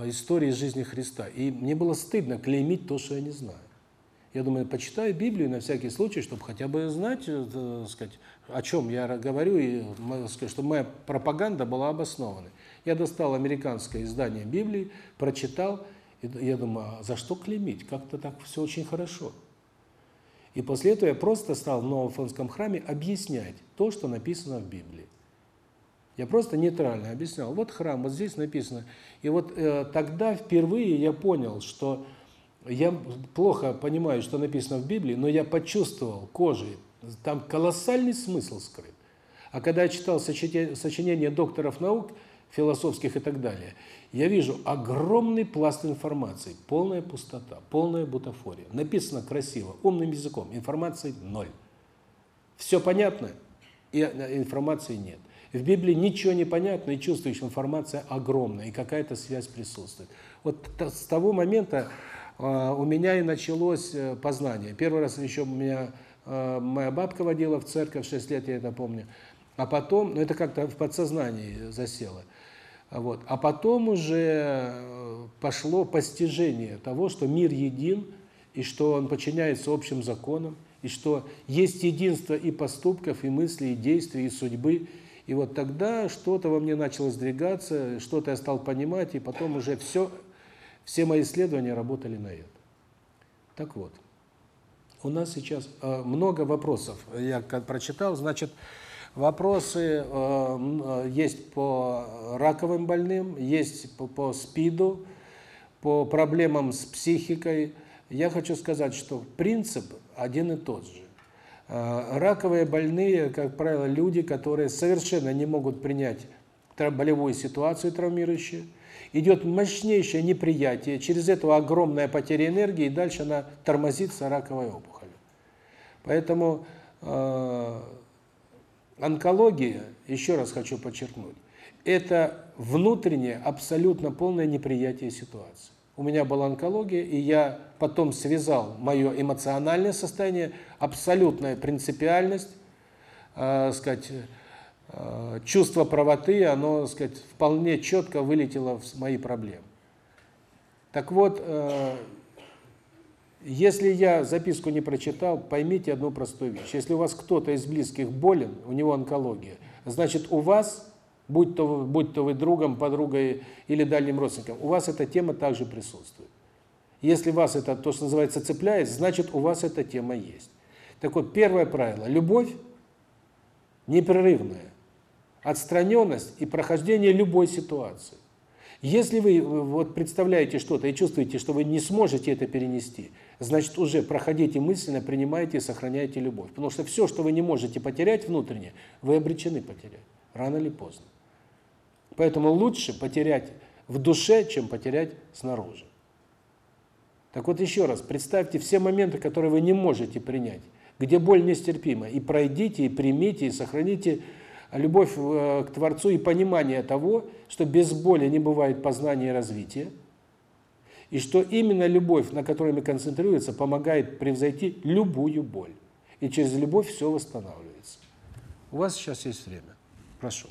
истории жизни Христа. И мне было стыдно клеймить то, что я не знаю. Я думаю, почитаю Библию на всякий случай, чтобы хотя бы знать, э, так сказать, о чем я говорю, и чтобы моя пропаганда была обоснованной. Я достал американское издание Библии, прочитал, и я думаю, а за что клеймить? Как-то так все очень хорошо. И после этого я просто стал в Новофонском храме объяснять то, что написано в Библии. Я просто нейтрально объяснял. Вот храм, вот здесь написано. И вот э, тогда впервые я понял, что я плохо понимаю, что написано в Библии, но я почувствовал кожей, там колоссальный смысл скрыт. А когда я читал сочинения докторов наук, философских и так далее, я вижу огромный пласт информации, полная пустота, полная бутафория. Написано красиво, умным языком, информации ноль. Все понятно, и э, информации нет. В Библии ничего не понятно, и чувствуешь, информация огромная, и какая-то связь присутствует. Вот с того момента а, у меня и началось э, познание. Первый раз еще меня а, моя бабка водила в церковь, 6 лет я это помню. А потом, ну это как-то в подсознании засело. Вот. А потом уже э, пошло постижение того, что мир един, и что он подчиняется общим законам, и что есть единство и поступков, и мыслей, и действий, и судьбы, и вот тогда что-то во мне начало сдвигаться, что-то я стал понимать, и потом уже все, все мои исследования работали на это. Так вот, у нас сейчас э, много вопросов. Я прочитал, значит, вопросы э, есть по раковым больным, есть по, по СПИДу, по проблемам с психикой. Я хочу сказать, что принцип один и тот же. А, раковые больные, как правило, люди, которые совершенно не могут принять болевую ситуацию травмирующую. Идет мощнейшее неприятие, через это огромная потеря энергии, и дальше она тормозится раковой опухолью. Поэтому э, онкология, еще раз хочу подчеркнуть, это внутреннее, абсолютно полное неприятие ситуации у меня была онкология, и я потом связал мое эмоциональное состояние, абсолютная принципиальность, э, сказать, э, чувство правоты, оно, сказать, вполне четко вылетело в мои проблемы. Так вот, э, если я записку не прочитал, поймите одну простую вещь. Если у вас кто-то из близких болен, у него онкология, значит, у вас будь то, будь то вы другом, подругой или дальним родственником, у вас эта тема также присутствует. Если вас это, то, что называется, цепляет, значит, у вас эта тема есть. Так вот, первое правило – любовь непрерывная, отстраненность и прохождение любой ситуации. Если вы вот представляете что-то и чувствуете, что вы не сможете это перенести, значит уже проходите мысленно, принимаете и сохраняете любовь. Потому что все, что вы не можете потерять внутренне, вы обречены потерять, рано или поздно. Поэтому лучше потерять в душе, чем потерять снаружи. Так вот еще раз, представьте все моменты, которые вы не можете принять, где боль нестерпима, и пройдите, и примите, и сохраните любовь э, к Творцу и понимание того, что без боли не бывает познания и развития, и что именно любовь, на которой мы концентрируемся, помогает превзойти любую боль. И через любовь все восстанавливается. У вас сейчас есть время. Прошу.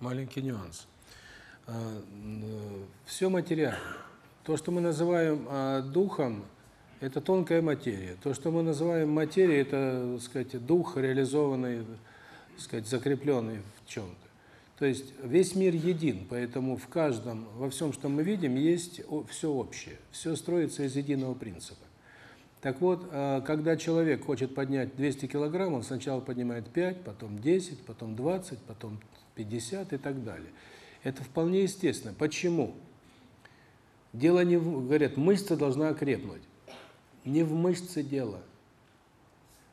Маленький нюанс. А, Все материально. То, что мы называем а, духом, это тонкая материя. То, что мы называем материей, это, так сказать, дух реализованный, так сказать, закрепленный в чем-то. То есть весь мир един, поэтому в каждом, во всем, что мы видим, есть все общее. Все строится из единого принципа. Так вот, а, когда человек хочет поднять 200 килограмм, он сначала поднимает 5, потом 10, потом 20, потом 50 и так далее. Это вполне естественно. Почему? Дело не в, говорят, мышца должна окрепнуть. Не в мышце дело.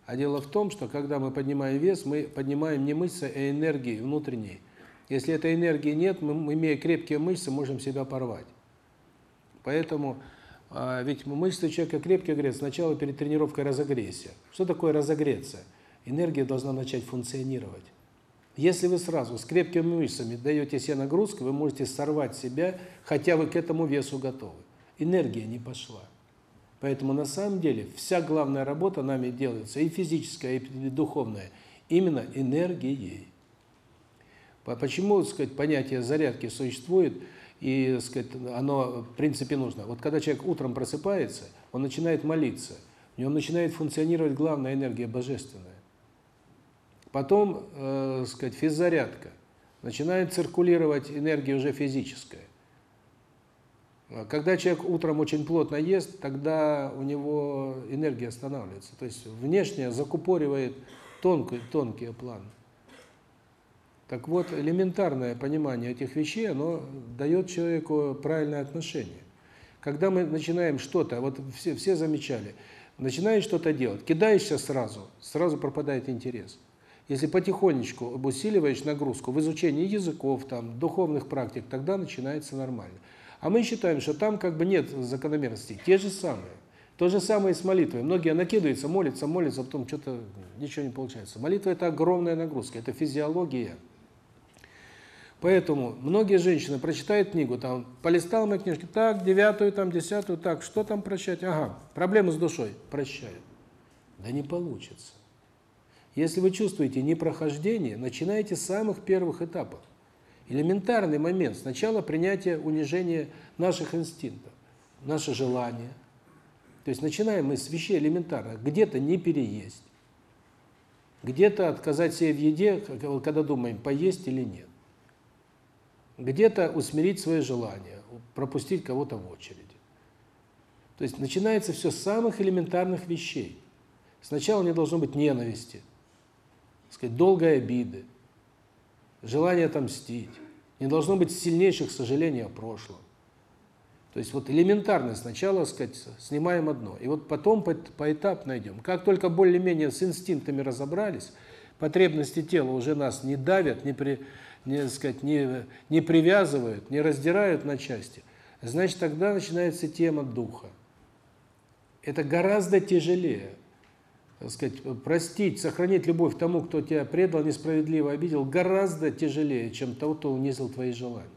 А дело в том, что когда мы поднимаем вес, мы поднимаем не мышцы, а энергии внутренней. Если этой энергии нет, мы, имея крепкие мышцы, можем себя порвать. Поэтому а, ведь мышцы человека крепкие, говорят, сначала перед тренировкой разогрейся. Что такое разогреться? Энергия должна начать функционировать. Если вы сразу с крепкими мышцами даете себе нагрузку, вы можете сорвать себя, хотя вы к этому весу готовы. Энергия не пошла. Поэтому на самом деле вся главная работа нами делается, и физическая, и духовная, именно энергией. Почему, так сказать, понятие зарядки существует, и, так сказать, оно в принципе нужно? Вот когда человек утром просыпается, он начинает молиться, в нем начинает функционировать главная энергия божественная. Потом, э, сказать, физзарядка. Начинает циркулировать энергия уже физическая. Когда человек утром очень плотно ест, тогда у него энергия останавливается. То есть внешне закупоривает тонкие, тонкие планы. Так вот, элементарное понимание этих вещей, оно дает человеку правильное отношение. Когда мы начинаем что-то, вот все, все замечали, начинаешь что-то делать, кидаешься сразу, сразу пропадает интерес. Если потихонечку усиливаешь нагрузку в изучении языков, там, духовных практик, тогда начинается нормально. А мы считаем, что там как бы нет закономерностей, те же самые. То же самое и с молитвой. Многие накидываются, молятся, молятся, а потом что-то ничего не получается. Молитва – это огромная нагрузка, это физиология. Поэтому многие женщины прочитают книгу, там, полистал мои книжки, так, девятую, там, десятую, так, что там прощать? Ага, проблемы с душой, прощаю. Да не получится. Если вы чувствуете непрохождение, начинайте с самых первых этапов. Элементарный момент. Сначала принятие унижения наших инстинктов, наше желание. То есть начинаем мы с вещей элементарных. Где-то не переесть. Где-то отказать себе в еде, когда думаем, поесть или нет где-то усмирить свои желания, пропустить кого-то в очереди. То есть начинается все с самых элементарных вещей. Сначала не должно быть ненависти, сказать, долгой обиды, желание отомстить. Не должно быть сильнейших сожалений о прошлом. То есть вот элементарно сначала, сказать, снимаем одно, и вот потом поэтапно идем. Как только более-менее с инстинктами разобрались, потребности тела уже нас не давят, не при не, сказать, не, не привязывают, не раздирают на части, значит, тогда начинается тема духа. Это гораздо тяжелее. Так сказать, простить, сохранить любовь тому, кто тебя предал, несправедливо обидел, гораздо тяжелее, чем того, кто унизил твои желания.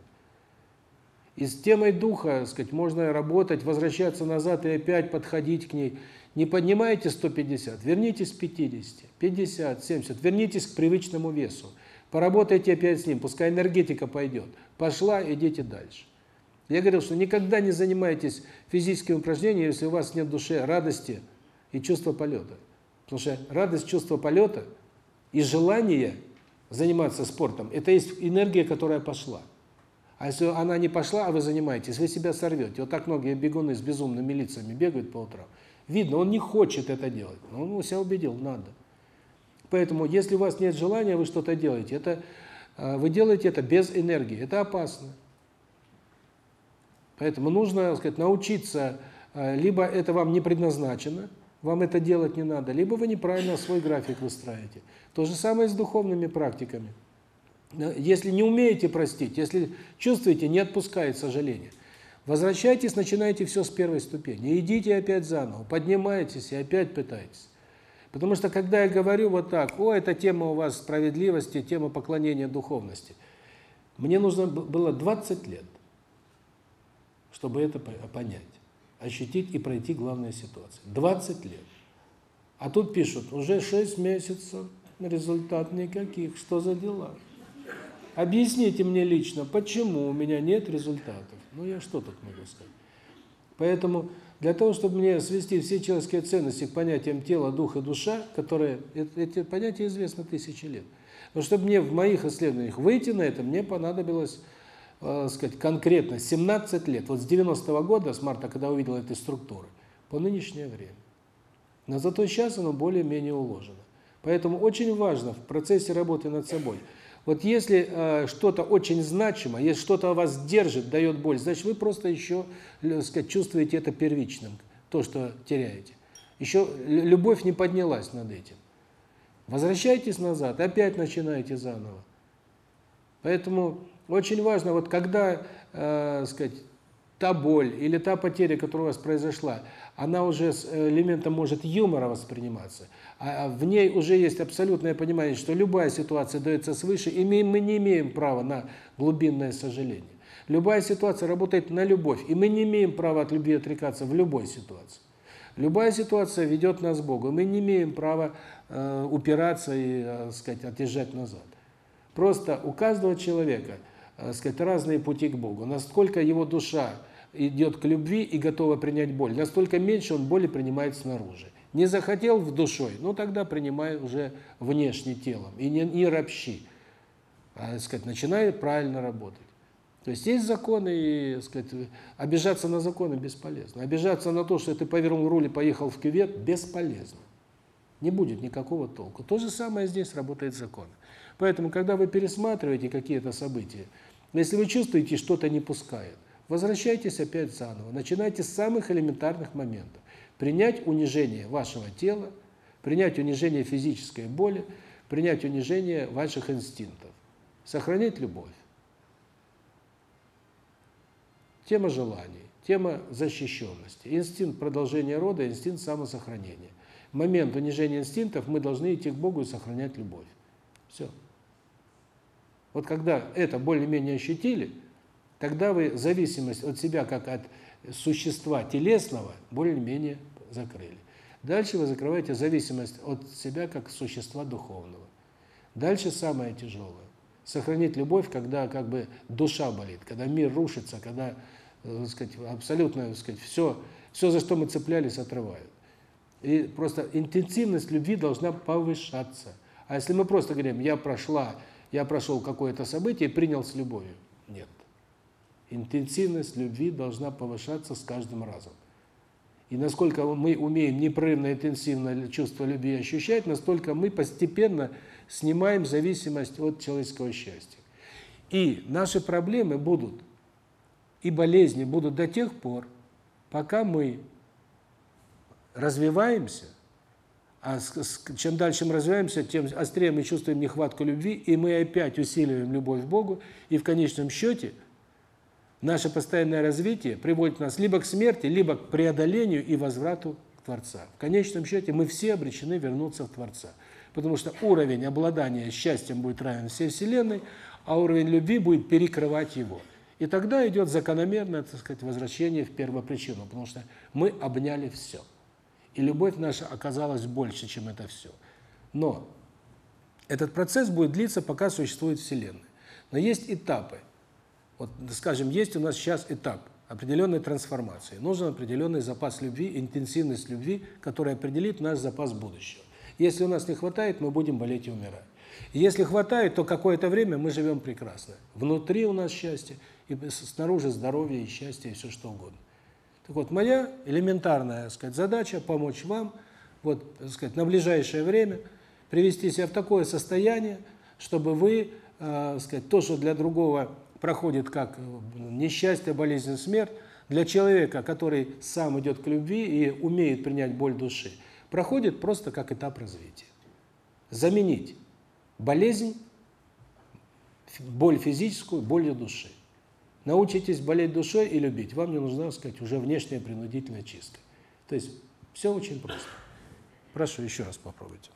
И с темой духа, так сказать, можно работать, возвращаться назад и опять подходить к ней. Не поднимайте 150, вернитесь к 50, 50, 70, вернитесь к привычному весу. Поработайте опять с ним, пускай энергетика пойдет. Пошла, идите дальше. Я говорил, что никогда не занимайтесь физическими упражнениями, если у вас нет в душе радости и чувства полета. Потому что радость, чувство полета и желание заниматься спортом – это есть энергия, которая пошла. А если она не пошла, а вы занимаетесь, вы себя сорвете. Вот так многие бегуны с безумными лицами бегают по утрам. Видно, он не хочет это делать, но он себя убедил, надо. Поэтому, если у вас нет желания, вы что-то делаете, это э, вы делаете это без энергии, это опасно. Поэтому нужно, так сказать, научиться, э, либо это вам не предназначено, вам это делать не надо, либо вы неправильно свой график выстраиваете. То же самое с духовными практиками. Если не умеете простить, если чувствуете, не отпускает сожаление, возвращайтесь, начинайте все с первой ступени. Идите опять заново, поднимайтесь и опять пытайтесь. Потому что когда я говорю вот так, о, это тема у вас справедливости, тема поклонения духовности, мне нужно было 20 лет, чтобы это понять, ощутить и пройти главные ситуации. 20 лет. А тут пишут, уже 6 месяцев, результат никаких, что за дела? Объясните мне лично, почему у меня нет результатов. Ну, я что тут могу сказать? Поэтому для того, чтобы мне свести все человеческие ценности к понятиям тела, духа, душа, которые эти понятия известны тысячи лет. Но чтобы мне в моих исследованиях выйти на это, мне понадобилось, э, сказать, конкретно 17 лет. Вот с 90 -го года, с марта, когда увидел эти структуры, по нынешнее время. Но зато сейчас оно более-менее уложено. Поэтому очень важно в процессе работы над собой. Вот если э, что-то очень значимо, если что-то вас держит, дает боль, значит вы просто еще, так сказать, чувствуете это первичным, то, что теряете. Еще любовь не поднялась над этим. Возвращайтесь назад, опять начинаете заново. Поэтому очень важно, вот когда, э, сказать, та боль или та потеря, которая у вас произошла, она уже с элементом может юмора восприниматься, а, а в ней уже есть абсолютное понимание, что любая ситуация дается свыше, и мы, не имеем права на глубинное сожаление. Любая ситуация работает на любовь, и мы не имеем права от любви отрекаться в любой ситуации. Любая ситуация ведет нас к Богу, мы не имеем права э, упираться и, э, сказать, отъезжать назад. Просто у каждого человека, э, сказать, разные пути к Богу. Насколько его душа идет к любви и готова принять боль, настолько меньше он боли принимает снаружи. Не захотел в душой, ну тогда принимай уже внешне телом. И не, не ропщи. А, сказать, начинай правильно работать. То есть есть законы, и, сказать, обижаться на законы бесполезно. Обижаться на то, что ты повернул руль и поехал в кювет, бесполезно. Не будет никакого толку. То же самое здесь работает закон. Поэтому, когда вы пересматриваете какие-то события, если вы чувствуете, что-то не пускает, Возвращайтесь опять заново. Начинайте с самых элементарных моментов. Принять унижение вашего тела, принять унижение физической боли, принять унижение ваших инстинктов. Сохранить любовь. Тема желаний, тема защищенности. Инстинкт продолжения рода, инстинкт самосохранения. Момент унижения инстинктов мы должны идти к Богу и сохранять любовь. Все. Вот когда это более-менее ощутили, тогда вы зависимость от себя как от существа телесного более-менее закрыли. Дальше вы закрываете зависимость от себя как существа духовного. Дальше самое тяжелое. Сохранить любовь, когда как бы душа болит, когда мир рушится, когда, э, так сказать, абсолютно, так сказать, все, все, за что мы цеплялись, отрывают. И просто интенсивность любви должна повышаться. А если мы просто говорим, я прошла, я прошел какое-то событие и принял с любовью. Нет. Интенсивность любви должна повышаться с каждым разом. И насколько мы умеем непрерывно, интенсивно чувство любви ощущать, настолько мы постепенно снимаем зависимость от человеческого счастья. И наши проблемы будут, и болезни будут до тех пор, пока мы развиваемся, а чем дальше мы развиваемся, тем острее мы чувствуем нехватку любви, и мы опять усиливаем любовь к Богу, и в конечном счете – Наше постоянное развитие приводит нас либо к смерти, либо к преодолению и возврату к Творца. В конечном счете мы все обречены вернуться в Творца. Потому что уровень обладания счастьем будет равен всей Вселенной, а уровень любви будет перекрывать его. И тогда идет закономерное, так сказать, возвращение в первопричину, потому что мы обняли все. И любовь наша оказалась больше, чем это все. Но этот процесс будет длиться, пока существует Вселенная. Но есть этапы. Вот, скажем, есть у нас сейчас этап определенной трансформации. Нужен определенный запас любви, интенсивность любви, которая определит наш запас будущего. Если у нас не хватает, мы будем болеть и умирать. если хватает, то какое-то время мы живем прекрасно. Внутри у нас счастье, и снаружи здоровье и счастье, и все что угодно. Так вот, моя элементарная, так сказать, задача помочь вам вот, так сказать, на ближайшее время привести себя в такое состояние, чтобы вы, э, сказать, то, что для другого проходит как несчастье, болезнь, смерть, для человека, который сам идет к любви и умеет принять боль души, проходит просто как этап развития. Заменить болезнь, боль физическую, болью души. Научитесь болеть душой и любить. Вам не нужна, так сказать, уже внешняя принудительная чистка. То есть все очень просто. Прошу еще раз попробуйте.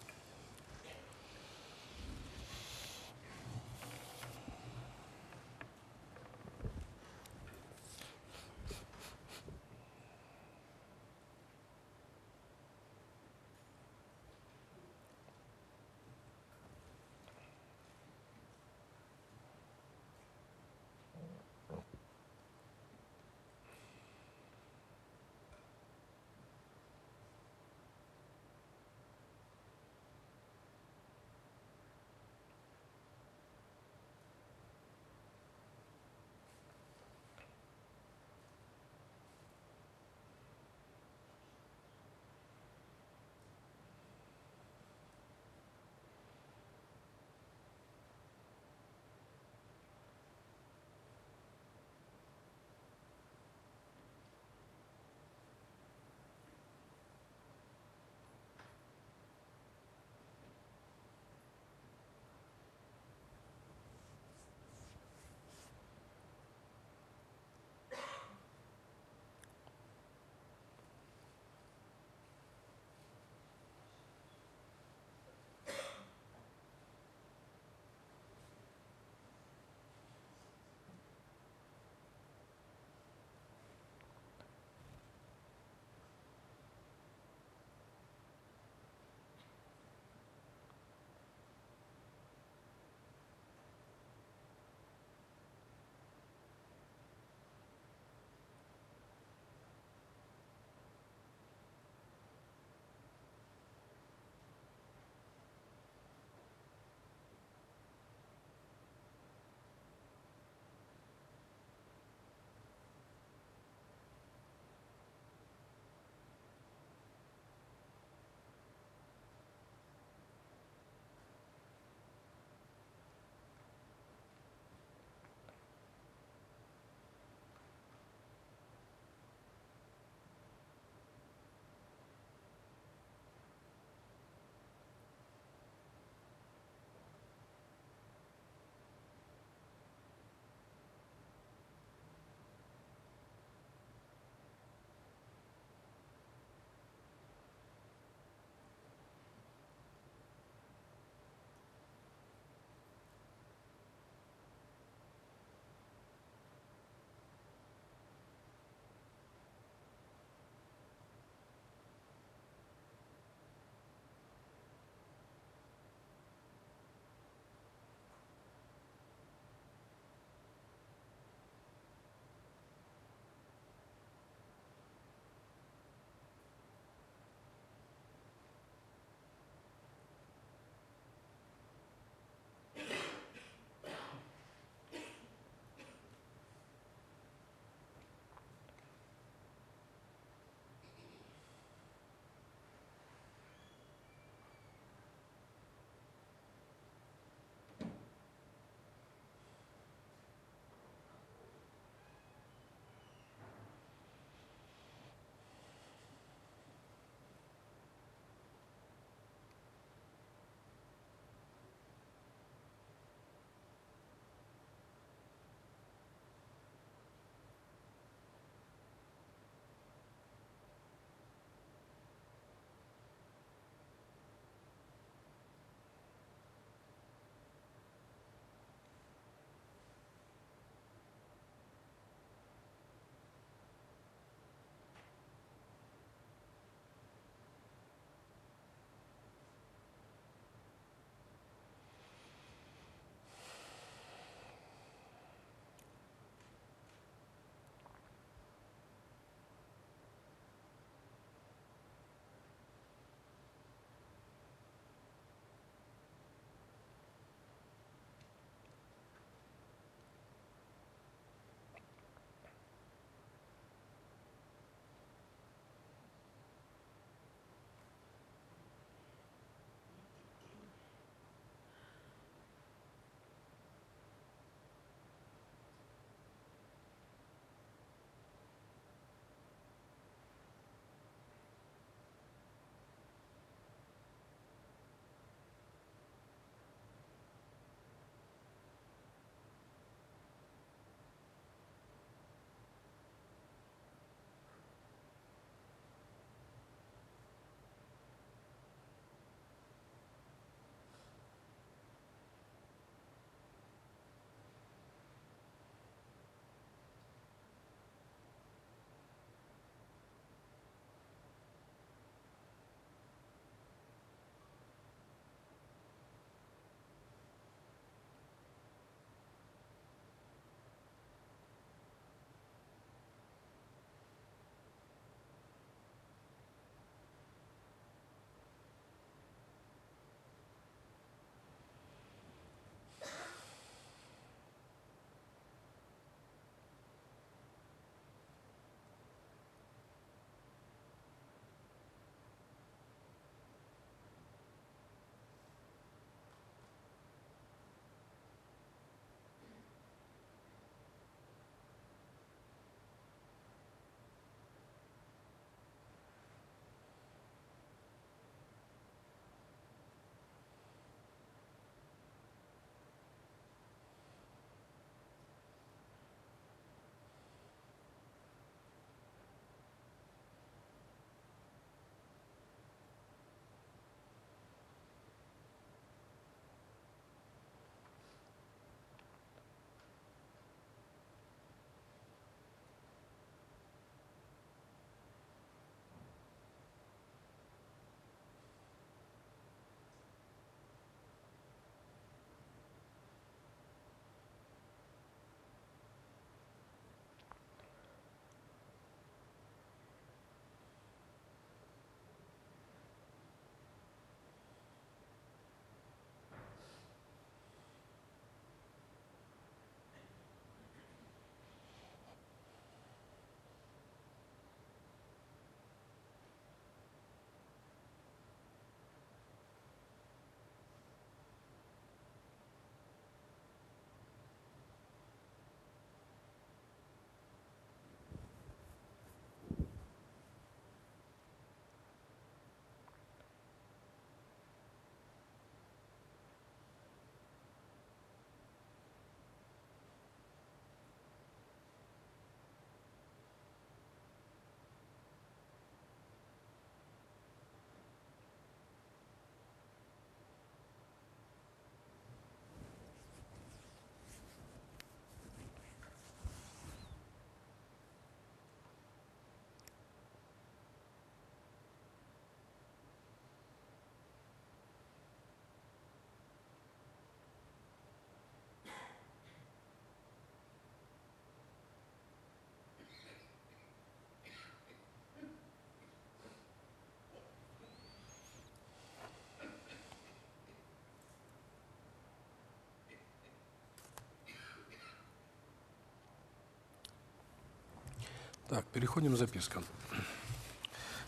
Так, переходим к запискам.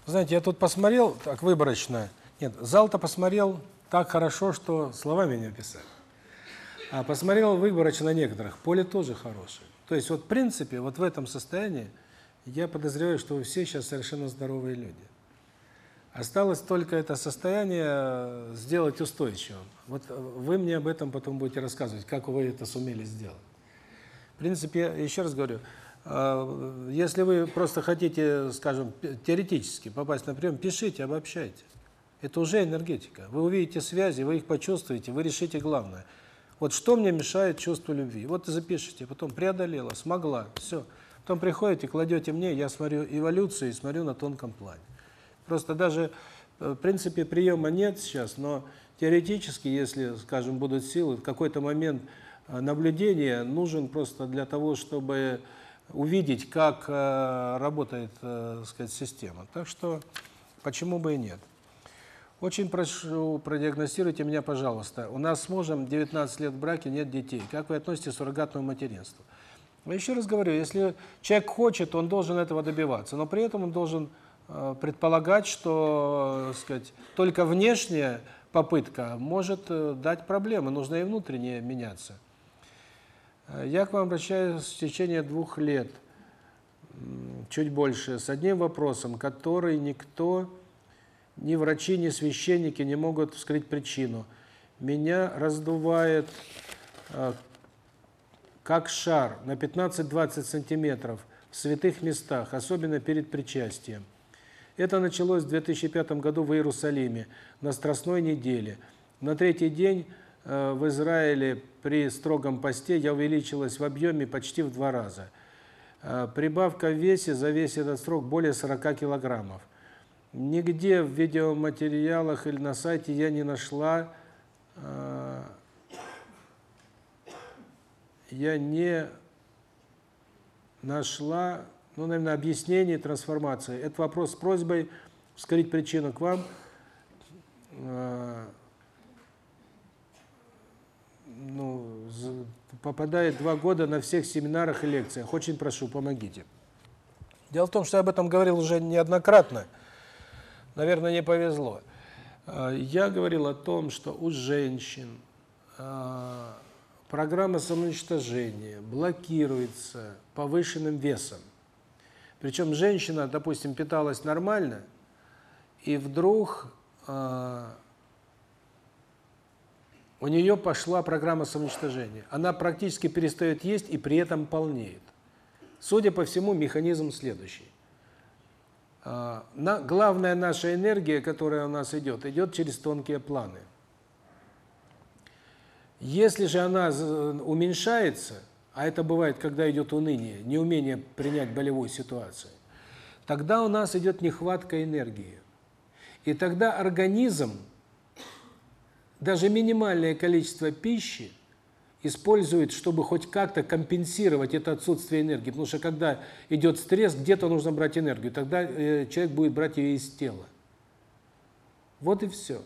Знаете, я тут посмотрел так выборочно. Нет, зал-то посмотрел так хорошо, что словами не описать. А посмотрел выборочно некоторых. Поле тоже хорошее. То есть вот в принципе, вот в этом состоянии я подозреваю, что вы все сейчас совершенно здоровые люди. Осталось только это состояние сделать устойчивым. Вот вы мне об этом потом будете рассказывать, как вы это сумели сделать. В принципе, еще раз говорю, если вы просто хотите, скажем, теоретически попасть на прием, пишите, обобщайте. Это уже энергетика. Вы увидите связи, вы их почувствуете, вы решите главное. Вот что мне мешает чувство любви? Вот и запишите, потом преодолела, смогла, все. Потом приходите, кладете мне, я смотрю эволюцию и смотрю на тонком плане. Просто даже, э, в принципе, приема нет сейчас, но теоретически, если, скажем, будут силы, в какой-то момент э, наблюдения нужен просто для того, чтобы увидеть, как э, работает, так сказать, система. Так что почему бы и нет. Очень прошу, продиагностируйте меня, пожалуйста. У нас с мужем 19 лет в браке, нет детей. Как вы относитесь к суррогатному материнству? Я еще раз говорю, если человек хочет, он должен этого добиваться, но при этом он должен Э, предполагать, что, сказать, только внешняя попытка может э, дать проблемы, нужно и внутренне меняться. Э, я к вам обращаюсь в течение двух лет, чуть больше, с одним вопросом, который никто, ни врачи, ни священники не могут вскрыть причину. Меня раздувает как шар на 15-20 сантиметров в святых местах, особенно перед причастием. Это началось в 2005 году в Иерусалиме на Страстной неделе. На третий день э, в Израиле при строгом посте я увеличилась в объеме почти в два раза. Э, прибавка в весе за весь этот срок более 40 килограммов. Нигде в видеоматериалах или на сайте я не нашла э, я не нашла ну, наверное, объяснение трансформации. Это вопрос с просьбой вскрыть причину к вам. А, ну, попадает два года на всех семинарах и лекциях. Очень прошу, помогите. Дело в том, что я об этом говорил уже неоднократно. Наверное, не повезло. А, я говорил о том, что у женщин а, программа самоуничтожения блокируется повышенным весом. Причем женщина, допустим, питалась нормально, и вдруг э, у нее пошла программа самоуничтожения. Она практически перестает есть и при этом полнеет. Судя по всему, механизм следующий. Э, на, главная наша энергия, которая у нас идет, идет через тонкие планы. Если же она уменьшается, а это бывает, когда идет уныние, неумение принять болевую ситуацию, тогда у нас идет нехватка энергии. И тогда организм даже минимальное количество пищи использует, чтобы хоть как-то компенсировать это отсутствие энергии. Потому что когда идет стресс, где-то нужно брать энергию, тогда э, человек будет брать ее из тела. Вот и все.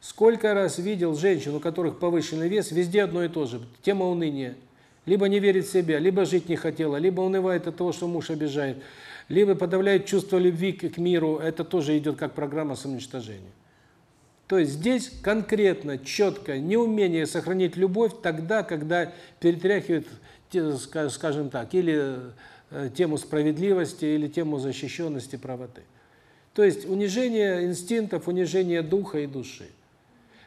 Сколько раз видел женщин, у которых повышенный вес, везде одно и то же. Тема уныния либо не верит в себя, либо жить не хотела, либо унывает от того, что муж обижает, либо подавляет чувство любви к миру, это тоже идет как программа самоуничтожения. То есть здесь конкретно, четко, неумение сохранить любовь тогда, когда перетряхивает, скажем так, или э, тему справедливости, или тему защищенности, правоты. То есть унижение инстинктов, унижение духа и души.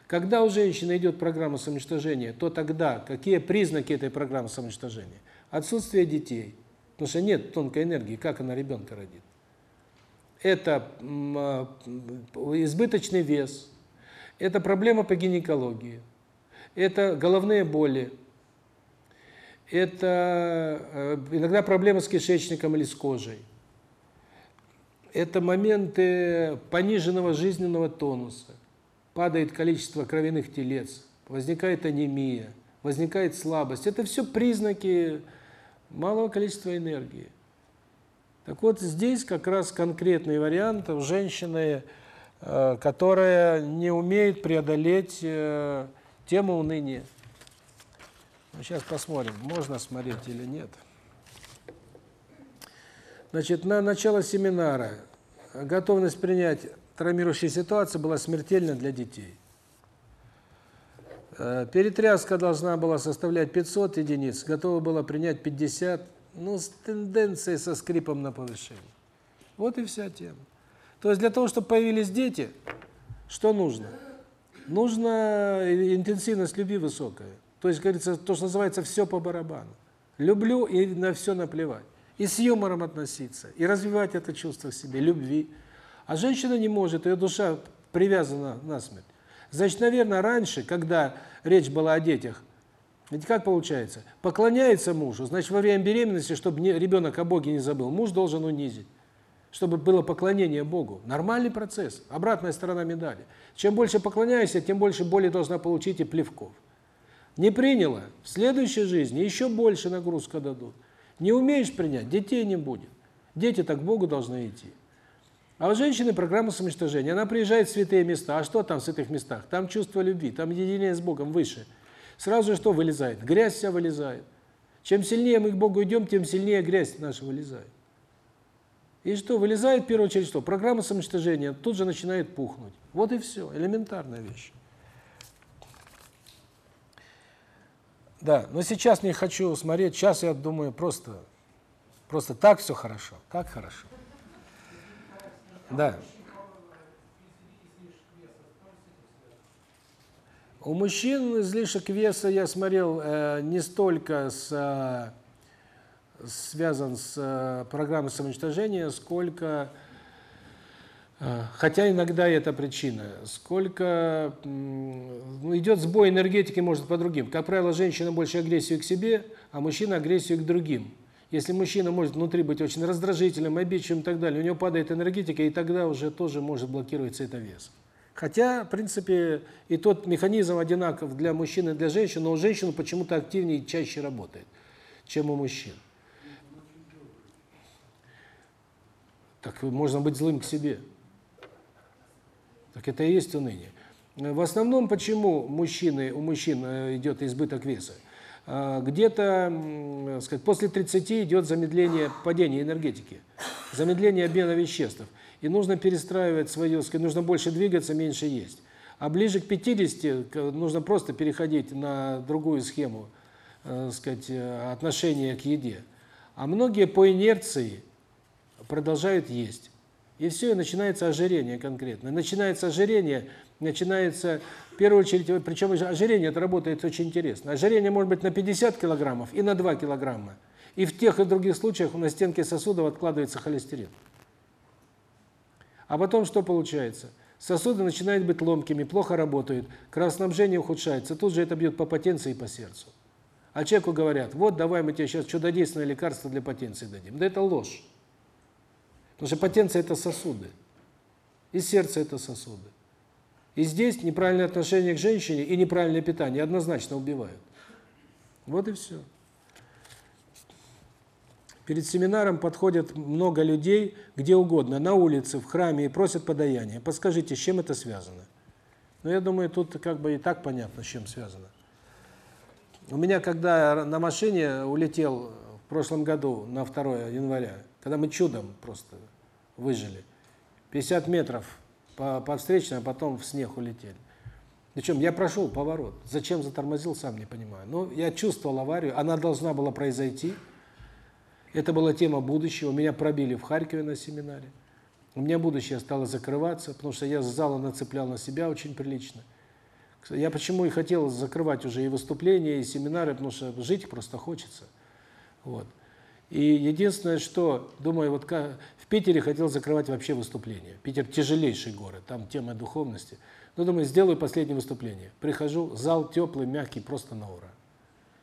Когда у женщины идет программа самоуничтожения, то тогда какие признаки этой программы самоуничтожения? Отсутствие детей. Потому что нет тонкой энергии, как она ребенка родит. Это а, избыточный вес, это проблема по гинекологии, это головные боли, это э, иногда проблемы с кишечником или с кожей. Это моменты пониженного жизненного тонуса падает количество кровяных телец, возникает анемия, возникает слабость. Это все признаки малого количества энергии. Так вот, здесь как раз конкретный вариант у женщины, которая не умеет преодолеть э, тему уныния. Ну, сейчас посмотрим, можно смотреть или нет. Значит, на начало семинара готовность принять травмирующие ситуации была смертельна для детей. Э, перетряска должна была составлять 500 единиц, готова была принять 50, ну, с тенденцией со скрипом на повышение. Вот и вся тема. То есть для того, чтобы появились дети, что нужно? Нужна интенсивность любви высокая. То есть, говорится, то, что называется «все по барабану». Люблю и на все наплевать. И с юмором относиться, и развивать это чувство в себе, любви. А женщина не может, ее душа привязана на смерть. Значит, наверное, раньше, когда речь была о детях, ведь как получается? Поклоняется мужу, значит, во время беременности, чтобы ребенок о Боге не забыл, муж должен унизить, чтобы было поклонение Богу. Нормальный процесс, обратная сторона медали. Чем больше поклоняешься, тем больше боли должна получить и плевков. Не приняла, в следующей жизни еще больше нагрузка дадут. Не умеешь принять, детей не будет. Дети так к Богу должны идти. А у женщины программа самоуничтожения. Она приезжает в святые места. А что там в святых местах? Там чувство любви, там единение с Богом выше. Сразу же что вылезает? Грязь вся вылезает. Чем сильнее мы к Богу идем, тем сильнее грязь наша вылезает. И что? Вылезает в первую очередь что? Программа самоуничтожения тут же начинает пухнуть. Вот и все. Элементарная вещь. Да, но сейчас не хочу смотреть, сейчас я думаю просто, просто так все хорошо, так хорошо. Да. У мужчин излишек веса, я смотрел, э, не столько с, э, связан с э, программой самоуничтожения, сколько а, хотя иногда это причина. Сколько ну, идет сбой энергетики, может, по другим. Как правило, женщина больше агрессию к себе, а мужчина агрессию к другим. Если мужчина может внутри быть очень раздражительным, обидчивым и так далее, у него падает энергетика, и тогда уже тоже может блокироваться это вес. Хотя, в принципе, и тот механизм одинаков для мужчин и для женщин, но у женщин почему-то активнее и чаще работает, чем у мужчин. Так можно быть злым к себе. Так это и есть уныние. В основном, почему мужчины, у мужчин э, идет избыток веса? А, где-то, сказать, после 30 идет замедление падения энергетики, замедление обмена веществ. И нужно перестраивать свое, сказать, нужно больше двигаться, меньше есть. А ближе к 50 нужно просто переходить на другую схему, э, сказать, э, отношения к еде. А многие по инерции продолжают есть. И все, и начинается ожирение конкретно. Начинается ожирение, начинается, в первую очередь, причем ожирение это работает очень интересно. Ожирение может быть на 50 килограммов и на 2 килограмма. И в тех и других случаях на стенке сосудов откладывается холестерин. А потом что получается? Сосуды начинают быть ломкими, плохо работают, кровоснабжение ухудшается, тут же это бьет по потенции и по сердцу. А человеку говорят, вот давай мы тебе сейчас чудодейственное лекарство для потенции дадим. Да это ложь. Потому что потенция – это сосуды. И сердце – это сосуды. И здесь неправильное отношение к женщине и неправильное питание однозначно убивают. Вот и все. Перед семинаром подходят много людей, где угодно, на улице, в храме, и просят подаяние. Подскажите, с чем это связано? Ну, я думаю, тут как бы и так понятно, с чем связано. У меня, когда на машине улетел в прошлом году, на 2 января, когда мы чудом просто выжили. 50 метров по, по встречной, а потом в снег улетели. Причем я прошел поворот. Зачем затормозил, сам не понимаю. Но я чувствовал аварию, она должна была произойти. Это была тема будущего. Меня пробили в Харькове на семинаре. У меня будущее стало закрываться, потому что я с зала нацеплял на себя очень прилично. Я почему и хотел закрывать уже и выступления, и семинары, потому что жить просто хочется. Вот. И единственное, что, думаю, вот в Питере хотел закрывать вообще выступление. Питер тяжелейший город, там тема духовности. Но думаю, сделаю последнее выступление. Прихожу, зал теплый, мягкий, просто на ура.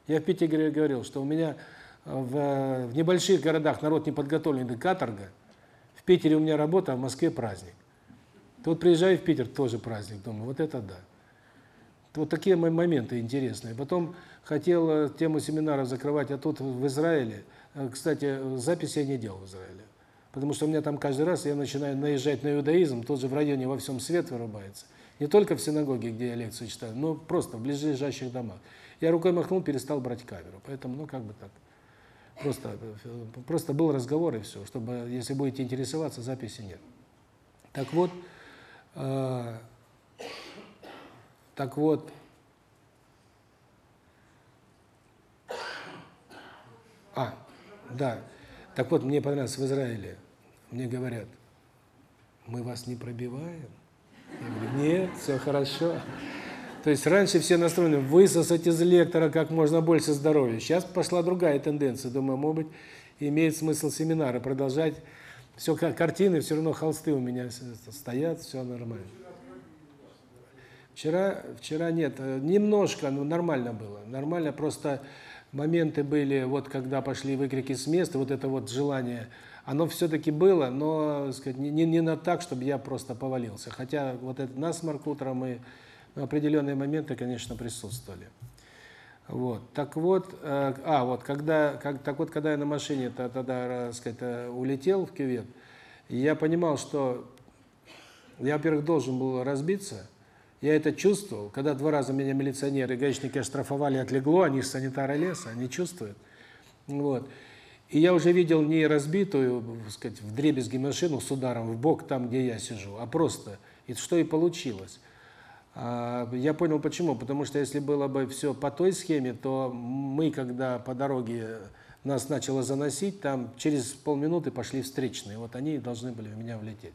Я в Питере говорил, что у меня в, в небольших городах народ не подготовленный каторга. В Питере у меня работа, а в Москве праздник. Тут приезжаю в Питер, тоже праздник. Думаю, вот это да. Вот такие моменты интересные. Потом хотел э, тему семинара закрывать, а тут в Израиле – Э, кстати, запись я не делал в Израиле. Потому что у меня там каждый раз я начинаю наезжать на иудаизм, тут же в районе во всем свет вырубается. Не только в синагоге, где я лекцию читаю, но просто в ближайших домах. Я рукой махнул, перестал брать камеру. Поэтому, ну, как бы так. Просто, просто был разговор и все, чтобы, если будете интересоваться, записи нет. Так вот, э, так вот, а, да, так вот, мне понравилось в Израиле, мне говорят, мы вас не пробиваем? Я говорю, нет, все хорошо. То есть раньше все настроены высосать из лектора как можно больше здоровья. Сейчас пошла другая тенденция. Думаю, может быть, имеет смысл семинары продолжать. Все картины, все равно холсты у меня стоят, все нормально. Вчера, вчера нет, немножко, но нормально было. Нормально, просто моменты были, вот когда пошли выкрики с места, вот это вот желание, оно все-таки было, но, сказать, не, не на так, чтобы я просто повалился. Хотя вот этот насморк утром и но определенные моменты, конечно, присутствовали. Вот. Так вот, э, а вот когда как так вот когда я на машине -то, тогда, так сказать, э, улетел в кювет, я понимал, что я, во-первых, должен был разбиться. Я это чувствовал, когда два раза меня милиционеры и гаишники оштрафовали, отлегло, они санитары леса, они чувствуют. Вот. И я уже видел не разбитую, так сказать, в дребезги машину с ударом в бок там, где я сижу, а просто и что и получилось. А, я понял почему, потому что если было бы все по той схеме, то мы, когда по дороге нас начало заносить, там через полминуты пошли встречные, вот они должны были в меня влететь.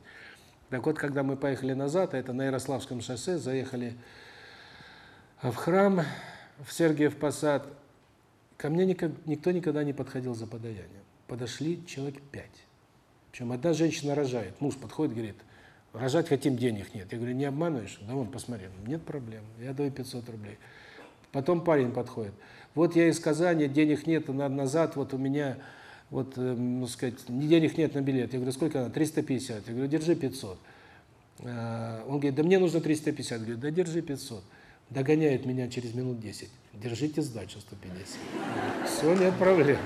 Так вот, когда мы поехали назад, это на Ярославском шоссе, заехали в храм, в Сергиев Посад, ко мне никто никогда не подходил за подаянием. Подошли человек пять. Причем одна женщина рожает, муж подходит, говорит, Рожать хотим, денег нет. Я говорю, не обманываешь? Да вон, посмотри. Нет проблем. Я даю 500 рублей. Потом парень подходит. Вот я из Казани, денег нет, надо назад, вот у меня, вот, э, ну сказать, денег нет на билет. Я говорю, сколько надо? 350. Я говорю, держи 500. А, он говорит, да мне нужно 350. Я говорю, да держи 500. Догоняет меня через минут 10. Держите сдачу 150. Все, нет проблем.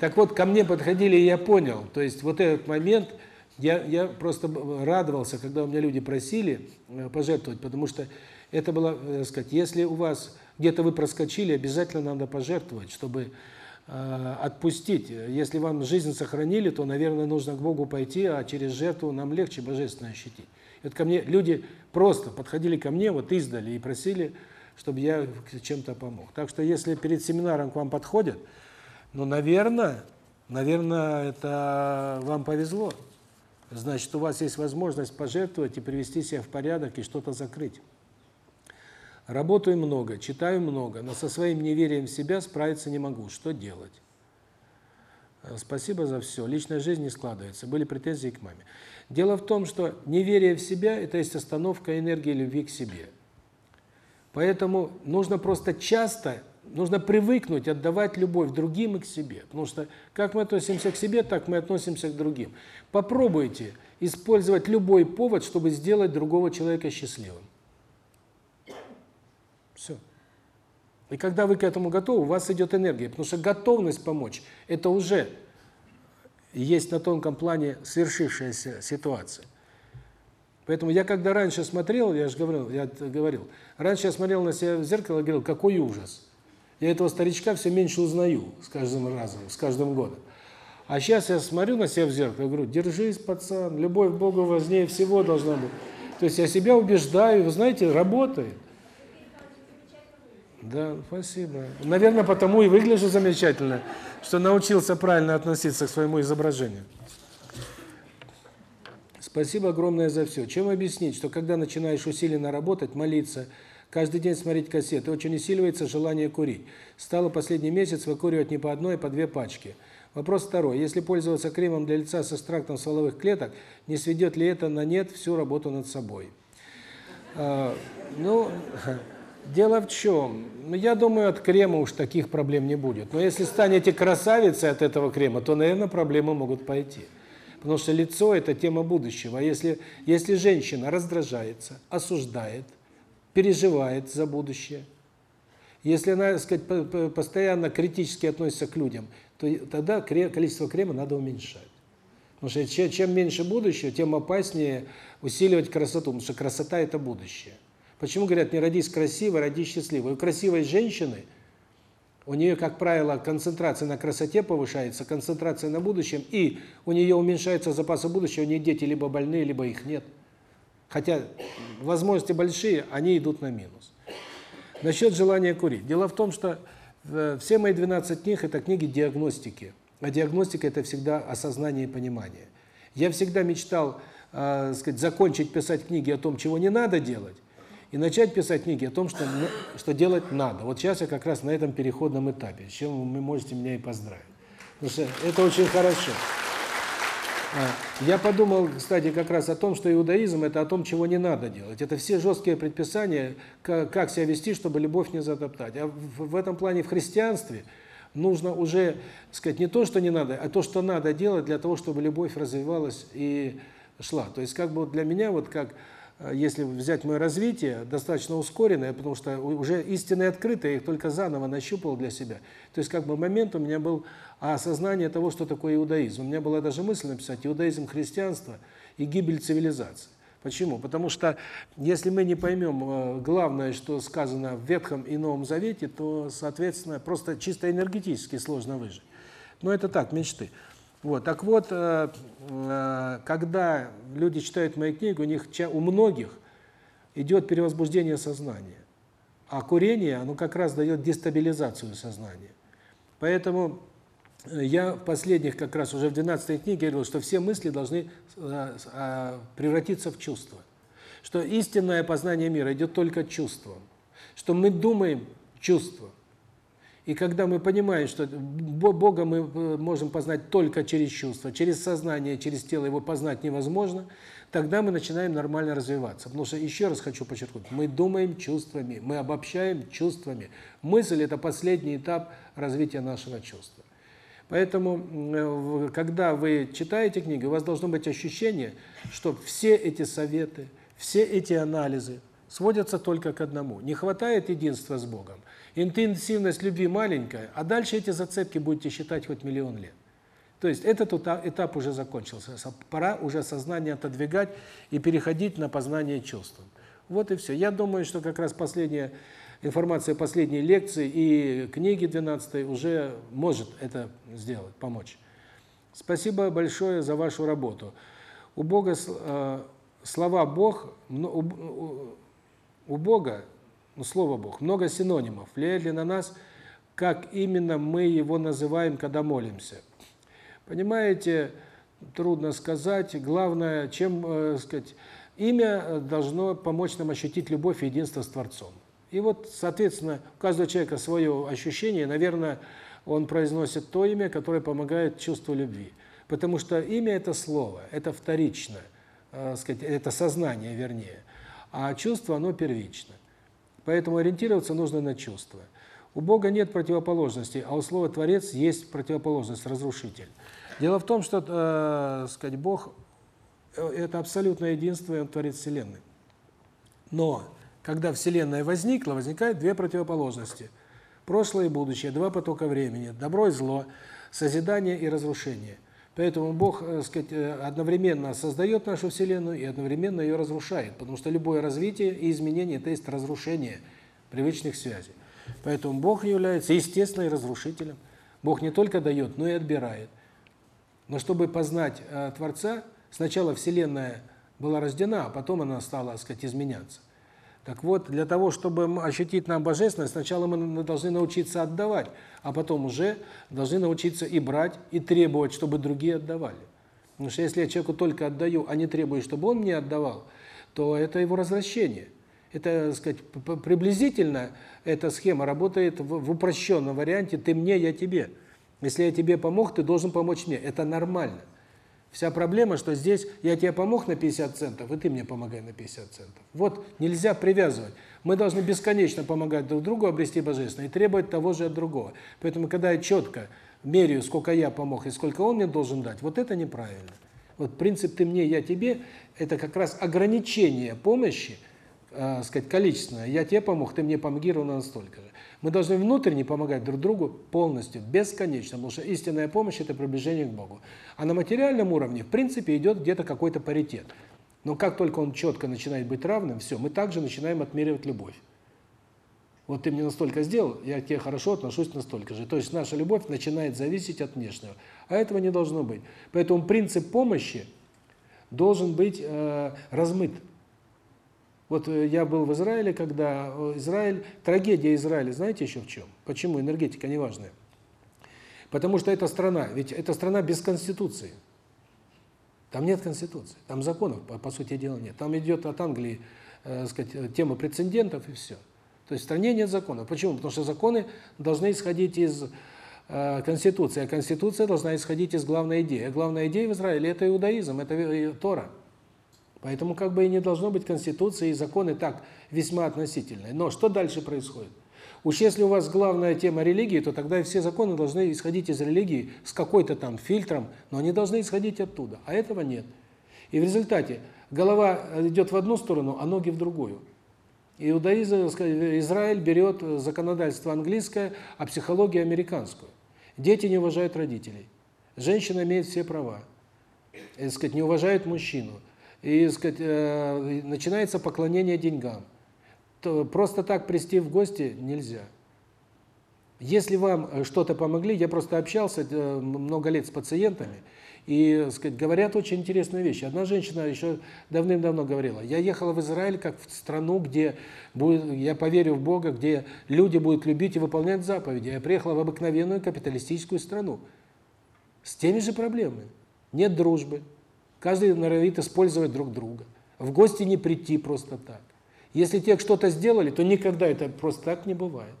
Так вот, ко мне подходили, и я понял. То есть вот этот момент – я, я просто радовался, когда у меня люди просили э, пожертвовать, потому что это было, так э, сказать, если у вас где-то вы проскочили, обязательно надо пожертвовать, чтобы э, отпустить. Если вам жизнь сохранили, то, наверное, нужно к Богу пойти, а через жертву нам легче божественно ощутить. Вот ко мне люди просто подходили ко мне, вот издали, и просили, чтобы я чем-то помог. Так что если перед семинаром к вам подходят, ну, наверное, наверное, это вам повезло. Значит, у вас есть возможность пожертвовать и привести себя в порядок и что-то закрыть. Работаю много, читаю много, но со своим неверием в себя справиться не могу. Что делать? Э, спасибо за все. Личная жизнь не складывается. Были претензии к маме. Дело в том, что неверие в себя – это есть остановка энергии любви к себе. Поэтому нужно просто часто Нужно привыкнуть отдавать любовь другим и к себе. Потому что как мы относимся к себе, так мы относимся к другим. Попробуйте использовать любой повод, чтобы сделать другого человека счастливым. Все. И когда вы к этому готовы, у вас идет энергия. Потому что готовность помочь – это уже есть на тонком плане свершившаяся ситуация. Поэтому я когда раньше смотрел, я же говорил, я говорил, раньше я смотрел на себя в зеркало и говорил, какой ужас. Я этого старичка все меньше узнаю с каждым разом, с каждым годом. А сейчас я смотрю на себя в зеркало и говорю, держись, пацан, любовь к Богу важнее всего должна быть. То есть я себя убеждаю, вы знаете, работает. Да, спасибо. Наверное, потому и выгляжу замечательно, что научился правильно относиться к своему изображению. Спасибо огромное за все. Чем объяснить, что когда начинаешь усиленно работать, молиться, Каждый день смотреть кассеты. Очень усиливается желание курить. Стало последний месяц выкуривать не по одной, а по две пачки. Вопрос второй. Если пользоваться кремом для лица с экстрактом стволовых клеток, не сведет ли это на нет всю работу над собой? А, ну, дело в чем? Ну, я думаю, от крема уж таких проблем не будет. Но если станете красавицей от этого крема, то, наверное, проблемы могут пойти. Потому что лицо – это тема будущего. А если, если женщина раздражается, осуждает, переживает за будущее. Если она, так сказать, постоянно критически относится к людям, то тогда количество крема надо уменьшать. Потому что чем меньше будущего, тем опаснее усиливать красоту, потому что красота – это будущее. Почему говорят, не родись красивой, роди счастливой? У красивой женщины у нее, как правило, концентрация на красоте повышается, концентрация на будущем, и у нее уменьшаются запасы будущего, у нее дети либо больные, либо их нет. Хотя возможности большие, они идут на минус. Насчет желания курить. Дело в том, что э, все мои 12 книг – это книги диагностики. А диагностика – это всегда осознание и понимание. Я всегда мечтал, э, сказать, закончить писать книги о том, чего не надо делать, и начать писать книги о том, что, что делать надо. Вот сейчас я как раз на этом переходном этапе, с чем вы можете меня и поздравить. Потому что это очень хорошо. А, я подумал, кстати, как раз о том, что иудаизм – это о том, чего не надо делать. Это все жесткие предписания, как, себя вести, чтобы любовь не затоптать. А в, этом плане в христианстве нужно уже сказать не то, что не надо, а то, что надо делать для того, чтобы любовь развивалась и шла. То есть как бы для меня, вот как если взять мое развитие, достаточно ускоренное, потому что уже истины открыты, я их только заново нащупал для себя. То есть как бы момент у меня был осознание того, что такое иудаизм. У меня была даже мысль написать «Иудаизм, христианство и гибель цивилизации». Почему? Потому что если мы не поймем э, главное, что сказано в Ветхом и Новом Завете, то, соответственно, просто чисто энергетически сложно выжить. Но это так, мечты. Вот, так вот, э, э, когда люди читают мои книги, у них у многих идет перевозбуждение сознания. А курение, оно как раз дает дестабилизацию сознания. Поэтому э, я в последних, как раз уже в 12 книге говорил, что все мысли должны превратиться в чувства. Что истинное познание мира идет только чувством. Что мы думаем чувством. И когда мы понимаем, что Бога мы э, можем познать только через чувства, через сознание, через тело его познать невозможно, тогда мы начинаем нормально развиваться. Потому что, еще раз хочу подчеркнуть, мы думаем чувствами, мы обобщаем чувствами. Мысль – это последний этап развития нашего чувства. Поэтому, э, когда вы читаете книги, у вас должно быть ощущение, что все эти советы, все эти анализы сводятся только к одному. Не хватает единства с Богом – интенсивность любви маленькая, а дальше эти зацепки будете считать хоть миллион лет. То есть этот этап уже закончился. Пора уже сознание отодвигать и переходить на познание чувств. Вот и все. Я думаю, что как раз последняя информация последней лекции и книги 12 уже может это сделать, помочь. Спасибо большое за вашу работу. У Бога э, слова Бог у Бога ну, слово Бог, много синонимов. Влияет ли на нас, как именно мы его называем, когда молимся? Понимаете, трудно сказать. Главное, чем, э, сказать, имя должно помочь нам ощутить любовь и единство с Творцом. И вот, соответственно, у каждого человека свое ощущение, наверное, он произносит то имя, которое помогает чувству любви. Потому что имя – это слово, это вторично, э, сказать, это сознание, вернее. А чувство, оно первично. Поэтому ориентироваться нужно на чувства. У Бога нет противоположностей, а у слова «творец» есть противоположность – разрушитель. Дело в том, что, э, сказать, Бог э, – это абсолютное единство, и Он творит Вселенной. Но, когда Вселенная возникла, возникают две противоположности – прошлое и будущее, два потока времени, добро и зло, созидание и разрушение. Поэтому Бог, так э, сказать, э, одновременно создает нашу Вселенную и одновременно ее разрушает, потому что любое развитие и изменение – это есть разрушение привычных связей. Поэтому Бог является, естественно, и разрушителем. Бог не только дает, но и отбирает. Но чтобы познать э, Творца, сначала Вселенная была рождена, а потом она стала, так сказать, изменяться. Так вот, для того, чтобы ощутить нам божественность, сначала мы должны научиться отдавать, а потом уже должны научиться и брать, и требовать, чтобы другие отдавали. Потому что если я человеку только отдаю, а не требую, чтобы он мне отдавал, то это его развращение. Это, так сказать, приблизительно эта схема работает в упрощенном варианте «ты мне, я тебе». Если я тебе помог, ты должен помочь мне. Это нормально. Вся проблема, что здесь я тебе помог на 50 центов, и ты мне помогай на 50 центов. Вот нельзя привязывать. Мы должны бесконечно помогать друг другу обрести божественное и требовать того же от другого. Поэтому, когда я четко меряю, сколько я помог и сколько он мне должен дать, вот это неправильно. Вот принцип «ты мне, я тебе» – это как раз ограничение помощи, э, сказать, количественное. Я тебе помог, ты мне помоги ровно настолько же. Мы должны внутренне помогать друг другу полностью, бесконечно, потому что истинная помощь – это приближение к Богу. А на материальном уровне, в принципе, идет где-то какой-то паритет. Но как только он четко начинает быть равным, все, мы также начинаем отмеривать любовь. Вот ты мне настолько сделал, я к тебе хорошо отношусь настолько же. То есть наша любовь начинает зависеть от внешнего. А этого не должно быть. Поэтому принцип помощи должен быть э, размыт. Вот э, я был в Израиле, когда э, Израиль, трагедия Израиля, знаете еще в чем? Почему энергетика неважная? Потому что эта страна, ведь это страна без конституции. Там нет конституции, там законов, по, по сути дела, нет. Там идет от Англии, э, сказать, тема прецедентов и все. То есть в стране нет законов. Почему? Потому что законы должны исходить из э, Конституции, а Конституция должна исходить из главной идеи. А главная идея в Израиле – это иудаизм, это Тора. Поэтому как бы и не должно быть Конституции и законы так весьма относительные. Но что дальше происходит? Уж если у вас главная тема религии, то тогда все законы должны исходить из религии с какой-то там фильтром, но они должны исходить оттуда. А этого нет. И в результате голова идет в одну сторону, а ноги в другую. Иудаизм, Израиль берет законодательство английское, а психологию американскую. Дети не уважают родителей. Женщина имеет все права. И, сказать, не уважают мужчину. И, сказать, э, начинается поклонение деньгам. То просто так прийти в гости нельзя. Если вам что-то помогли, я просто общался э, много лет с пациентами, и, сказать, говорят очень интересные вещи. Одна женщина еще давным-давно говорила, я ехала в Израиль как в страну, где будет, я поверю в Бога, где люди будут любить и выполнять заповеди. Я приехала в обыкновенную капиталистическую страну. С теми же проблемами. Нет дружбы. Каждый норовит использовать друг друга. В гости не прийти просто так. Если те что-то сделали, то никогда это просто так не бывает.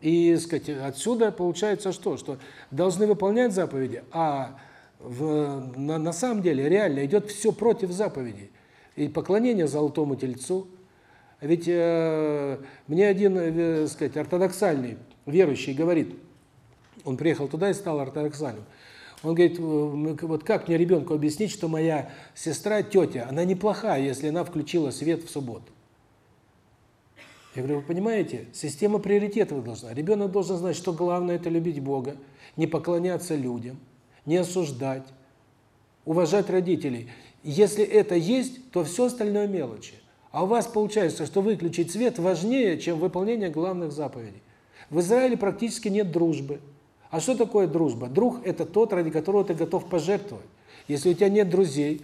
И, сказать, отсюда получается что? Что должны выполнять заповеди, а в, на, на самом деле реально идет все против заповедей. И поклонение золотому тельцу. Ведь э, мне один, э, сказать, ортодоксальный верующий говорит, он приехал туда и стал ортодоксальным. Он говорит, вот как мне ребенку объяснить, что моя сестра, тетя, она неплохая, если она включила свет в субботу? Я говорю, вы понимаете, система приоритетов должна. Ребенок должен знать, что главное – это любить Бога, не поклоняться людям, не осуждать, уважать родителей. Если это есть, то все остальное мелочи. А у вас получается, что выключить свет важнее, чем выполнение главных заповедей. В Израиле практически нет дружбы. А что такое дружба? Друг – это тот, ради которого ты готов пожертвовать. Если у тебя нет друзей,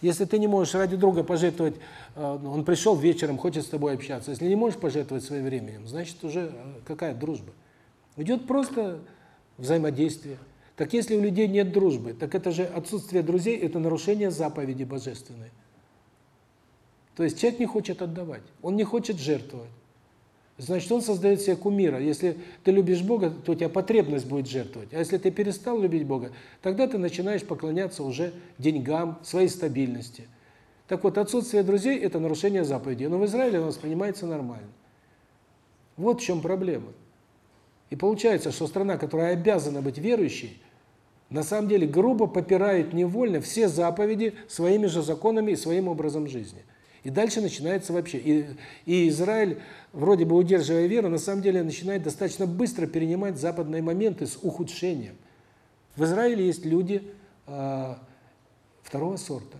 если ты не можешь ради друга пожертвовать, э, ну, он пришел вечером, хочет с тобой общаться, если не можешь пожертвовать своим временем, значит уже э, какая дружба? Идет просто взаимодействие. Так если у людей нет дружбы, так это же отсутствие друзей, это нарушение заповеди божественной. То есть человек не хочет отдавать, он не хочет жертвовать. Значит, он создает себе кумира. Если ты любишь Бога, то у тебя потребность будет жертвовать. А если ты перестал любить Бога, тогда ты начинаешь поклоняться уже деньгам, своей стабильности. Так вот, отсутствие друзей – это нарушение заповеди. Но в Израиле оно воспринимается нормально. Вот в чем проблема. И получается, что страна, которая обязана быть верующей, на самом деле грубо попирает невольно все заповеди своими же законами и своим образом жизни. И дальше начинается вообще. И, и Израиль вроде бы удерживая веру, на самом деле начинает достаточно быстро перенимать западные моменты с ухудшением. В Израиле есть люди э, второго сорта,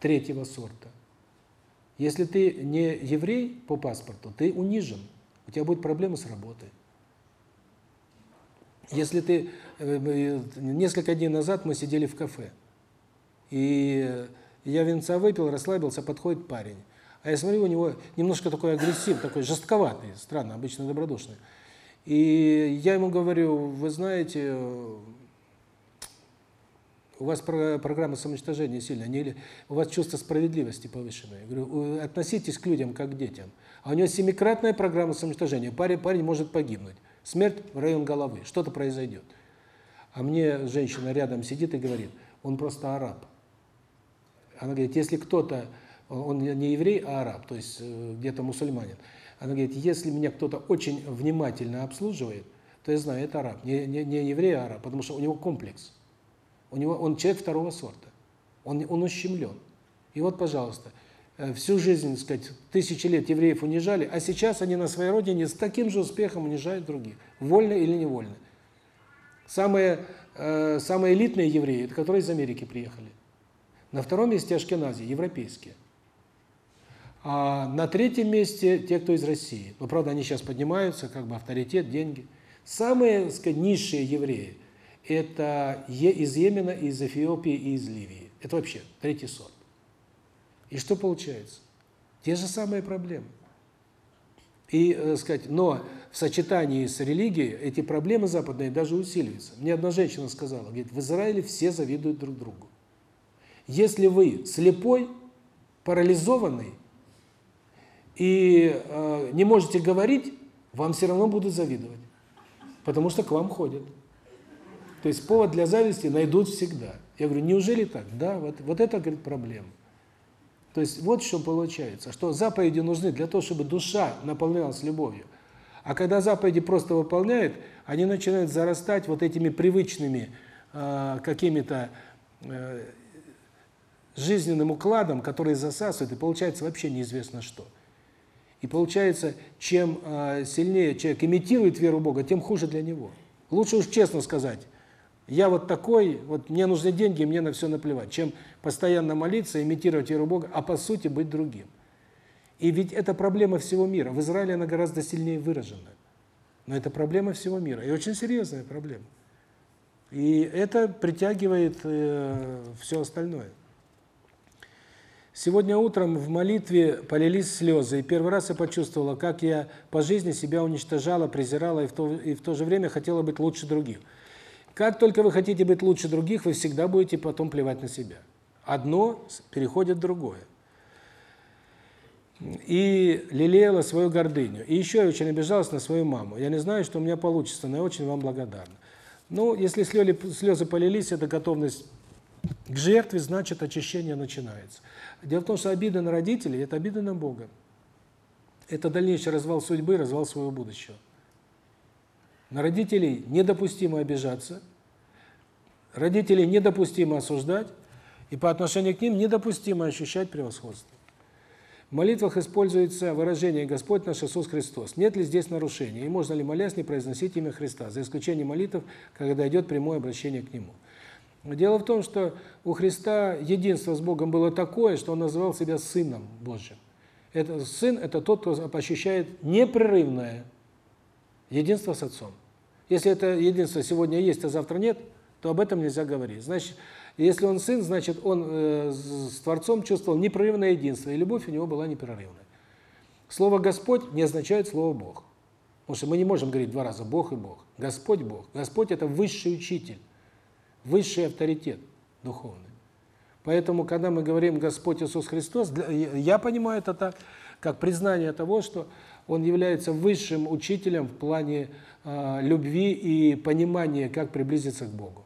третьего сорта. Если ты не еврей по паспорту, ты унижен, у тебя будет проблемы с работой. Если ты... Э, э, несколько дней назад мы сидели в кафе, и я винца выпил, расслабился, подходит парень. А я смотрю, у него немножко такой агрессив, такой жестковатый, странно, обычно добродушный. И я ему говорю, вы знаете, у вас программа самоуничтожения сильная, не, у вас чувство справедливости повышенное. Я говорю, относитесь к людям как к детям. А у него семикратная программа самоуничтожения. Парень, парень может погибнуть. Смерть в район головы, что-то произойдет. А мне женщина рядом сидит и говорит, он просто араб. Она говорит, если кто-то он не еврей, а араб, то есть э, где-то мусульманин. Она говорит, если меня кто-то очень внимательно обслуживает, то я знаю, это араб, не, не, не еврей, а араб, потому что у него комплекс. У него он человек второго сорта. Он он ущемлен. И вот, пожалуйста, э, всю жизнь, сказать, тысячи лет евреев унижали, а сейчас они на своей родине с таким же успехом унижают других, вольно или невольно. Самые э, самые элитные евреи, это которые из Америки приехали. На втором месте Ашкенази, европейские. А на третьем месте те, кто из России. Но, правда, они сейчас поднимаются, как бы авторитет, деньги. Самые, так сказать, низшие евреи – это из Йемена, из Эфиопии и из Ливии. Это вообще третий сорт. И что получается? Те же самые проблемы. И, так э, сказать, но в сочетании с религией эти проблемы западные даже усиливаются. Мне одна женщина сказала, говорит, в Израиле все завидуют друг другу. Если вы слепой, парализованный и э, не можете говорить, вам все равно будут завидовать, потому что к вам ходят. То есть повод для зависти найдут всегда. Я говорю, неужели так? Да, вот, вот это, говорит, проблема. То есть вот что получается, что заповеди нужны для того, чтобы душа наполнялась любовью. А когда заповеди просто выполняют, они начинают зарастать вот этими привычными э, какими-то э, жизненным укладом, который засасывает, и получается вообще неизвестно что. И получается, чем э, сильнее человек имитирует веру Бога, тем хуже для него. Лучше уж честно сказать, я вот такой, вот мне нужны деньги, мне на все наплевать, чем постоянно молиться, имитировать веру Бога, а по сути быть другим. И ведь это проблема всего мира. В Израиле она гораздо сильнее выражена. Но это проблема всего мира, и очень серьезная проблема. И это притягивает э, все остальное. Сегодня утром в молитве полились слезы, и первый раз я почувствовала, как я по жизни себя уничтожала, презирала и в то, и в то же время хотела быть лучше других. Как только вы хотите быть лучше других, вы всегда будете потом плевать на себя. Одно переходит в другое. И лелеяла свою гордыню. И еще я очень обижалась на свою маму. Я не знаю, что у меня получится, но я очень вам благодарна. Ну, если слезы полились, это готовность к жертве, значит, очищение начинается. Дело в том, что обида на родителей – это обида на Бога. Это дальнейший развал судьбы, развал своего будущего. На родителей недопустимо обижаться, родителей недопустимо осуждать, и по отношению к ним недопустимо ощущать превосходство. В молитвах используется выражение «Господь наш Иисус Христос». Нет ли здесь нарушения? И можно ли, молясь, не произносить имя Христа, за исключением молитв, когда идет прямое обращение к Нему? Дело в том, что у Христа единство с Богом было такое, что Он называл себя Сыном Божьим. Это Сын – это тот, кто ощущает непрерывное Единство с Отцом. Если это единство сегодня есть, а завтра нет, то об этом нельзя говорить. Значит, если он сын, значит, он э, с Творцом чувствовал непрерывное единство, и любовь у него была непрерывная. Слово «Господь» не означает слово «Бог». Потому что мы не можем говорить два раза «Бог» и «Бог». Господь – Бог. Господь – это высший учитель, высший авторитет духовный. Поэтому, когда мы говорим «Господь Иисус Христос», я понимаю это так, как признание того, что он является высшим учителем в плане э, любви и понимания, как приблизиться к Богу.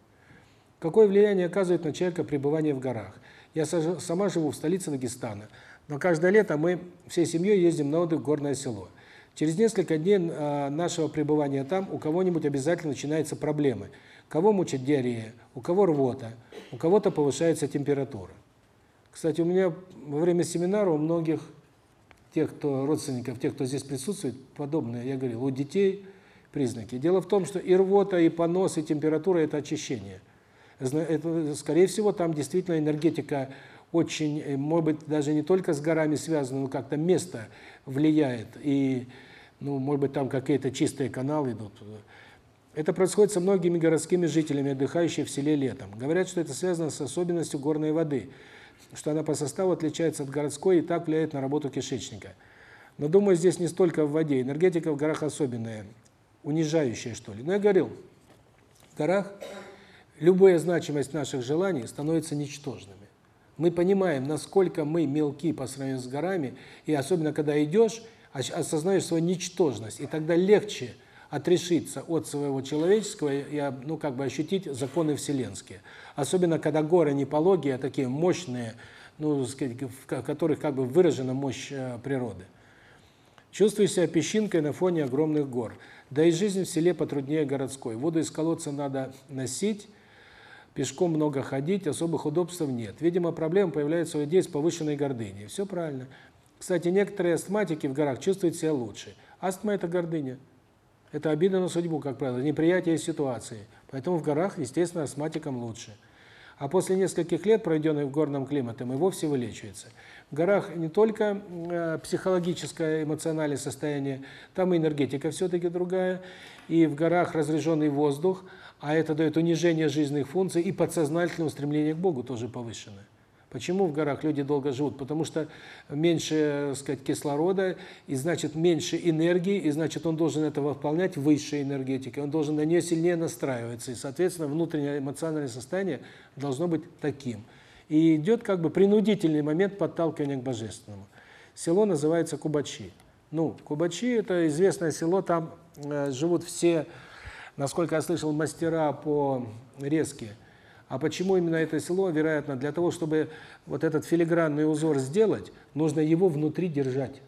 Какое влияние оказывает на человека пребывание в горах? Я сама живу в столице Дагестана, но каждое лето мы всей семьей ездим на отдых в горное село. Через несколько дней э, нашего пребывания там у кого-нибудь обязательно начинаются проблемы. Кого мучит диарея, у кого рвота, у кого-то повышается температура. Кстати, у меня во время семинара у многих тех, кто родственников, тех, кто здесь присутствует, подобное, я говорил, у детей признаки. Дело в том, что и рвота, и понос, и температура – это очищение. Это, скорее всего, там действительно энергетика очень, э, может быть, даже не только с горами связана, но как-то место влияет. И, ну, может быть, там какие-то чистые каналы идут. Это происходит со многими городскими жителями, отдыхающими в селе летом. Говорят, что это связано с особенностью горной воды – что она по составу отличается от городской и так влияет на работу кишечника. Но думаю, здесь не столько в воде. Энергетика в горах особенная, унижающая, что ли. Но я говорил, в горах любая значимость наших желаний становится ничтожными. Мы понимаем, насколько мы мелки по сравнению с горами, и особенно когда идешь, осознаешь свою ничтожность, и тогда легче – отрешиться от своего человеческого и, ну, как бы ощутить законы вселенские. Особенно, когда горы не пологие, а такие мощные, ну, сказать, в которых как бы выражена мощь э, природы. Чувствую себя песчинкой на фоне огромных гор. Да и жизнь в селе потруднее городской. Воду из колодца надо носить, пешком много ходить, особых удобств нет. Видимо, проблема появляется у людей с повышенной гордыней. Все правильно. Кстати, некоторые астматики в горах чувствуют себя лучше. Астма – это гордыня. Это обида на судьбу, как правило, неприятие ситуации. Поэтому в горах, естественно, астматикам лучше. А после нескольких лет, проведенных в горном климате, и вовсе вылечивается. В горах не только э, психологическое, эмоциональное состояние, там и энергетика все-таки другая, и в горах разряженный воздух, а это дает унижение жизненных функций, и подсознательное устремление к Богу тоже повышенное. Почему в горах люди долго живут? Потому что меньше, так сказать, кислорода, и значит меньше энергии, и значит он должен это выполнять высшей энергетикой, он должен на нее сильнее настраиваться, и, соответственно, внутреннее эмоциональное состояние должно быть таким. И идет как бы принудительный момент подталкивания к божественному. Село называется Кубачи. Ну, Кубачи – это известное село, там э, живут все, насколько я слышал, мастера по резке. А почему именно это село? Вероятно, для того, чтобы вот этот филигранный узор сделать, нужно его внутри держать.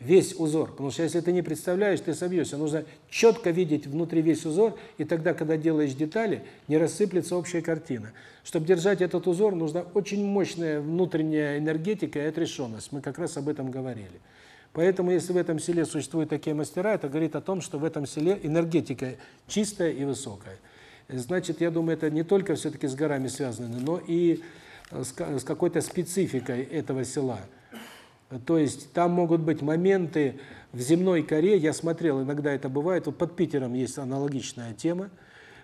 Весь узор. Потому что если ты не представляешь, ты собьешься. Нужно четко видеть внутри весь узор, и тогда, когда делаешь детали, не рассыплется общая картина. Чтобы держать этот узор, нужна очень мощная внутренняя энергетика и отрешенность. Мы как раз об этом говорили. Поэтому, если в этом селе существуют такие мастера, это говорит о том, что в этом селе энергетика чистая и высокая. Значит, я думаю, это не только все-таки с горами связано, но и э, с какой-то спецификой этого села. То есть там могут быть моменты в земной коре, я смотрел, иногда это бывает, вот под Питером есть аналогичная тема.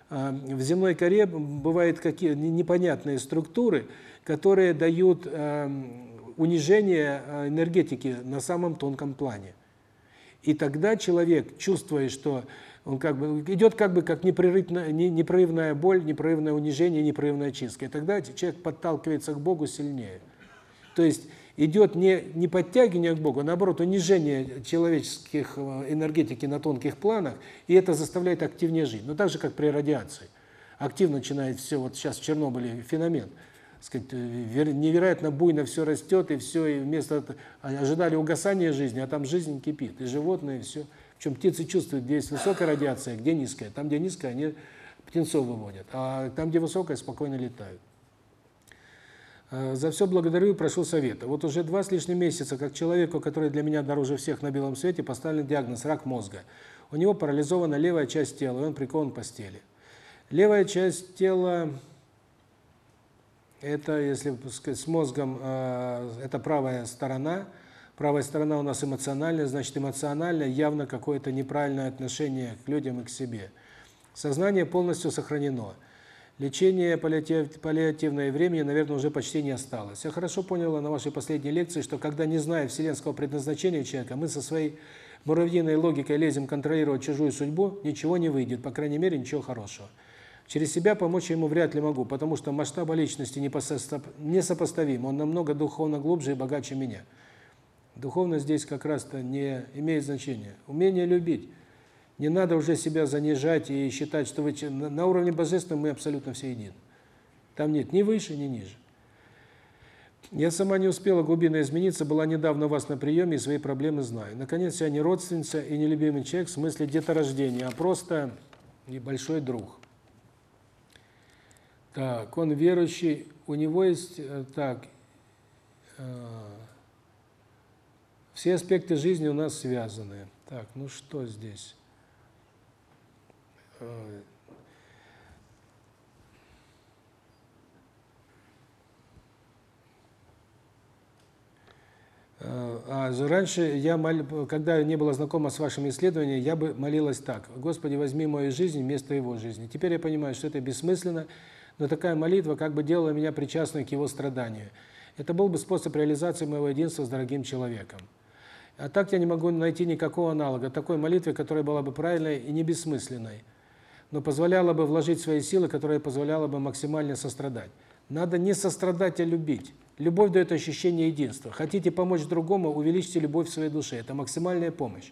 А, в земной коре бывают какие непонятные структуры, которые дают эм, унижение э, энергетики на самом тонком плане. И тогда человек, чувствуя, что он как бы идет как бы как непрерывная непрерывная боль, непрерывное унижение, непрерывная чистка. И тогда человек подталкивается к Богу сильнее. То есть идет не не подтягивание к Богу, а наоборот унижение человеческих э, энергетики на тонких планах, и это заставляет активнее жить. Но так же как при радиации. Активно начинает все вот сейчас в Чернобыле феномен сказать, э, невероятно буйно все растет, и все, и вместо ожидали угасания жизни, а там жизнь кипит, и животные, и все. Причем птицы чувствуют, где есть высокая радиация, где низкая. Там, где низкая, они птенцов выводят, а там, где высокая, спокойно летают. А, за все благодарю и прошу совета. Вот уже два с лишним месяца, как человеку, который для меня дороже всех на белом свете, поставлен диагноз рак мозга. У него парализована левая часть тела, и он прикован к постели. Левая часть тела это, если сказать, с мозгом, а, это правая сторона – Правая сторона у нас эмоциональная, значит, эмоционально явно какое-то неправильное отношение к людям и к себе. Сознание полностью сохранено. Лечение паллиатив, паллиативное времени, наверное, уже почти не осталось. Я хорошо поняла на вашей последней лекции, что когда не зная вселенского предназначения человека, мы со своей муравьиной логикой лезем контролировать чужую судьбу, ничего не выйдет, по крайней мере, ничего хорошего. Через себя помочь ему вряд ли могу, потому что масштаб личности несопоставим, он намного духовно глубже и богаче меня. Духовность здесь как раз-то не имеет значения. Умение любить. Не надо уже себя занижать и считать, что вы на уровне божественном мы абсолютно все едины. Там нет ни выше, ни ниже. Я сама не успела глубинно измениться, была недавно у вас на приеме и свои проблемы знаю. Наконец, я не родственница и не любимый человек в смысле деторождения, а просто небольшой друг. Так, он верующий, у него есть, э, так, э, все аспекты жизни у нас связаны. Так, ну что здесь? Э, а раньше я мол, когда не была знакома с вашими исследованиями, я бы молилась так: Господи, возьми мою жизнь вместо его жизни. Теперь я понимаю, что это бессмысленно, но такая молитва как бы делала меня причастной к его страданию. Это был бы способ реализации моего единства с дорогим человеком. А так я не могу найти никакого аналога такой молитве, которая была бы правильной и не бессмысленной, но позволяла бы вложить свои силы, которая позволяла бы максимально сострадать. Надо не сострадать, а любить. Любовь дает ощущение единства. Хотите помочь другому, увеличьте любовь в своей душе. Это максимальная помощь.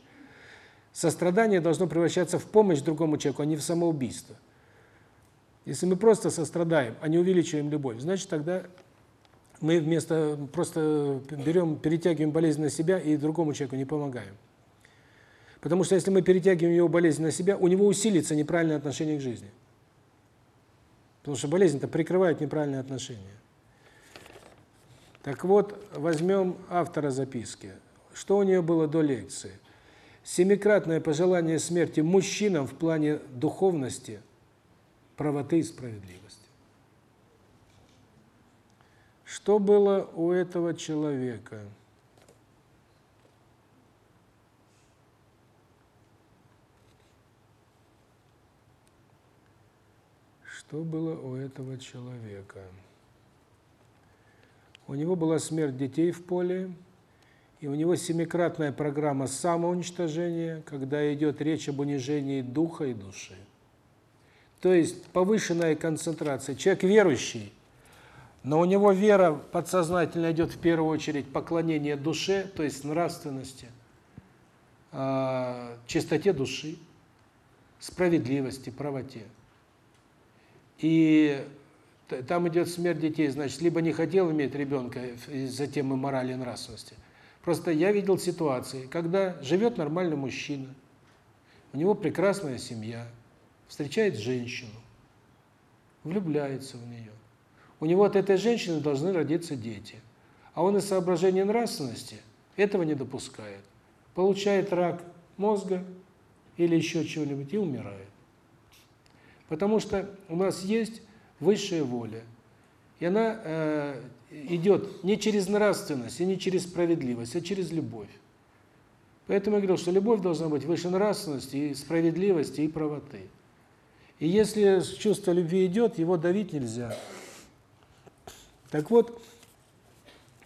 Сострадание должно превращаться в помощь другому человеку, а не в самоубийство. Если мы просто сострадаем, а не увеличиваем любовь, значит тогда мы вместо просто берем, перетягиваем болезнь на себя и другому человеку не помогаем. Потому что если мы перетягиваем его болезнь на себя, у него усилится неправильное отношение к жизни. Потому что болезнь-то прикрывает неправильное отношение. Так вот, возьмем автора записки. Что у нее было до лекции? Семикратное пожелание смерти мужчинам в плане духовности, правоты и справедливости. Что было у этого человека? Что было у этого человека? У него была смерть детей в поле, и у него семикратная программа самоуничтожения, когда идет речь об унижении духа и души. То есть повышенная концентрация. Человек верующий, но у него вера подсознательно идет в первую очередь поклонение душе, то есть нравственности, а, чистоте души, справедливости, правоте. И там идет смерть детей, значит, либо не хотел иметь ребенка из-за темы морали и нравственности. Просто я видел ситуации, когда живет нормальный мужчина, у него прекрасная семья, встречает женщину, влюбляется в нее. У него от этой женщины должны родиться дети. А он из соображения нравственности этого не допускает. Получает рак мозга или еще чего-нибудь и умирает. Потому что у нас есть высшая воля. И она э, идет не через нравственность и не через справедливость, а через любовь. Поэтому я говорил, что любовь должна быть выше нравственности и справедливости и правоты. И если чувство любви идет, его давить нельзя. Так вот,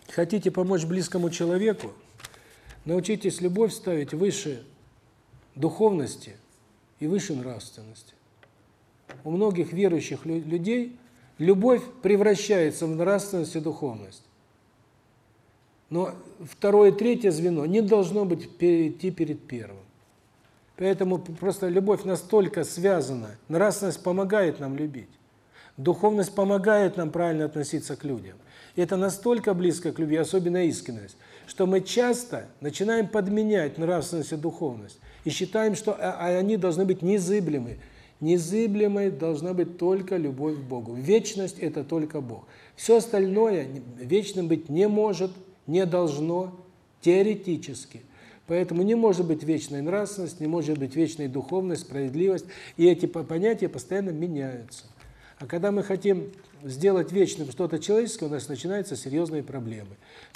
хотите помочь близкому человеку, научитесь любовь ставить выше духовности и выше нравственности у многих верующих людей любовь превращается в нравственность и духовность. Но второе и третье звено не должно быть перейти перед первым. Поэтому просто любовь настолько связана, нравственность помогает нам любить. Духовность помогает нам правильно относиться к людям. И это настолько близко к любви, особенно искренность, что мы часто начинаем подменять нравственность и духовность и считаем, что а, а они должны быть незыблемы. Незыблемой должна быть только любовь к Богу. Вечность – это только Бог. Все остальное вечным быть не может, не должно, теоретически. Поэтому не может быть вечной нравственность, не может быть вечной духовность, справедливость. И эти понятия постоянно меняются. А когда мы хотим сделать вечным что-то человеческое, у нас начинаются серьезные проблемы.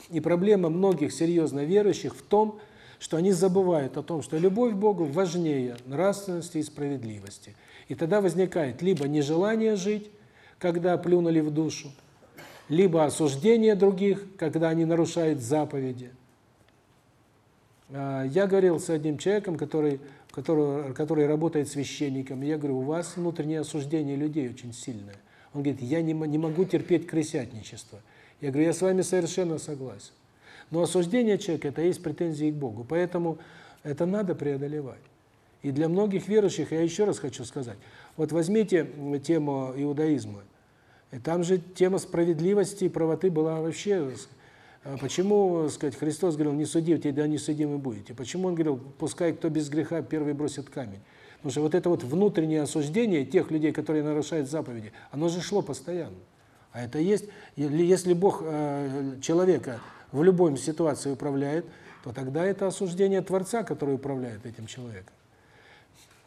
И проблема многих серьезно верующих в том, что они забывают о том, что любовь к Богу важнее нравственности и справедливости. И тогда возникает либо нежелание жить, когда плюнули в душу, либо осуждение других, когда они нарушают заповеди. А, я говорил с одним человеком, который, который, который работает священником, я говорю, у вас внутреннее осуждение людей очень сильное. Он говорит, я не, не могу терпеть крысятничество. Я говорю, я с вами совершенно согласен. Но осуждение человека – это есть претензии к Богу, поэтому это надо преодолевать. И для многих верующих, я еще раз хочу сказать, вот возьмите тему иудаизма. И там же тема справедливости и правоты была вообще... А почему, сказать, Христос говорил, не судите, да не судимы будете? Почему Он говорил, пускай кто без греха первый бросит камень? Потому что вот это вот внутреннее осуждение тех людей, которые нарушают заповеди, оно же шло постоянно. А это есть, если Бог э, человека в любой ситуации управляет, то тогда это осуждение Творца, который управляет этим человеком.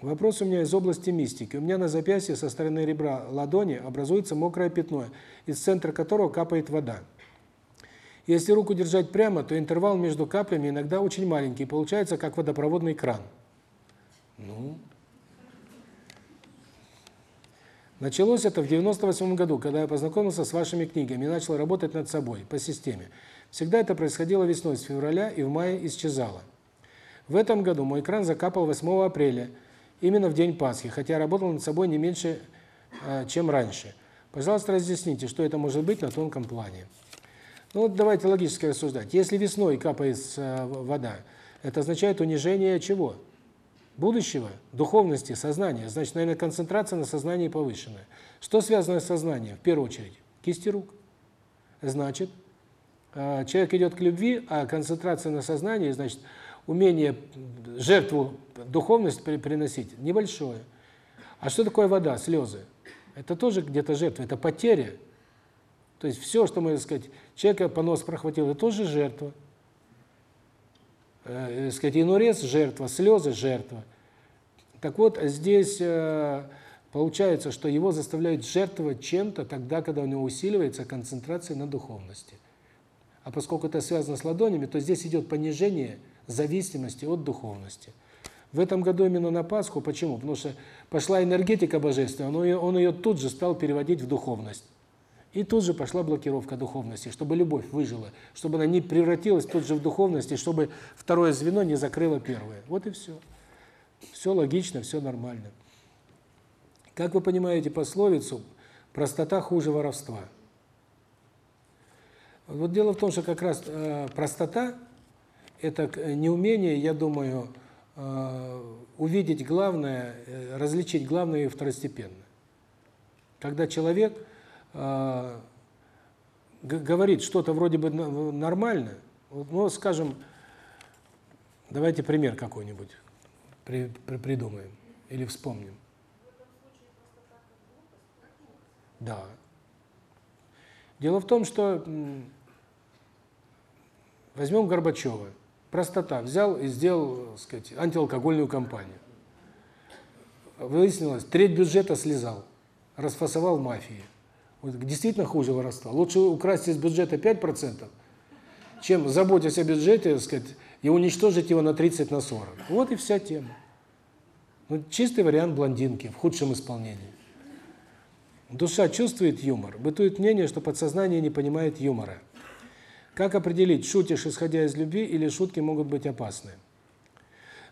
Вопрос у меня из области мистики. У меня на запястье со стороны ребра ладони образуется мокрое пятно, из центра которого капает вода. Если руку держать прямо, то интервал между каплями иногда очень маленький, получается как водопроводный кран. Ну. Началось это в 98 году, когда я познакомился с вашими книгами и начал работать над собой по системе. Всегда это происходило весной, с февраля и в мае исчезало. В этом году мой кран закапал 8 апреля – именно в день Пасхи, хотя работал над собой не меньше, э, чем раньше. Пожалуйста, разъясните, что это может быть на тонком плане. Ну вот давайте логически рассуждать. Если весной капает э, вода, это означает унижение чего? Будущего, духовности, сознания. Значит, наверное, концентрация на сознании повышенная. Что связано с сознанием? В первую очередь, кисти рук. Значит, э, человек идет к любви, а концентрация на сознании, значит, умение жертву духовность приносить небольшое. А что такое вода, слезы? Это тоже где-то жертва, это потеря. То есть все, что мы, так сказать, человека понос прохватил, это тоже жертва. Э, сказать, инурез – жертва, слезы – жертва. Так вот, здесь э, Получается, что его заставляют жертвовать чем-то тогда, когда у него усиливается концентрация на духовности. А поскольку это связано с ладонями, то здесь идет понижение зависимости от духовности. В этом году именно на Пасху. Почему? Потому что пошла энергетика божественная, он ее, он ее тут же стал переводить в духовность. И тут же пошла блокировка духовности, чтобы любовь выжила, чтобы она не превратилась тут же в духовность, и чтобы второе звено не закрыло первое. Вот и все. Все логично, все нормально. Как вы понимаете пословицу «простота хуже воровства»? Вот дело в том, что как раз э, простота – это неумение, я думаю, э, увидеть главное, э, различить главное и второстепенное. Когда человек э, говорит что-то вроде бы нормально, ну, скажем, давайте пример какой-нибудь при, при, придумаем или вспомним. Да. Дело в том, что возьмем Горбачева. Простота. Взял и сделал, так сказать, антиалкогольную кампанию. Выяснилось, треть бюджета слезал, расфасовал мафии. Действительно хуже воровства. Лучше украсть из бюджета 5%, чем заботясь о бюджете, так сказать, и уничтожить его на 30 на 40. Вот и вся тема. Ну, чистый вариант блондинки в худшем исполнении. Душа чувствует юмор. Бытует мнение, что подсознание не понимает юмора. Как определить, шутишь, исходя из любви, или шутки могут быть опасны?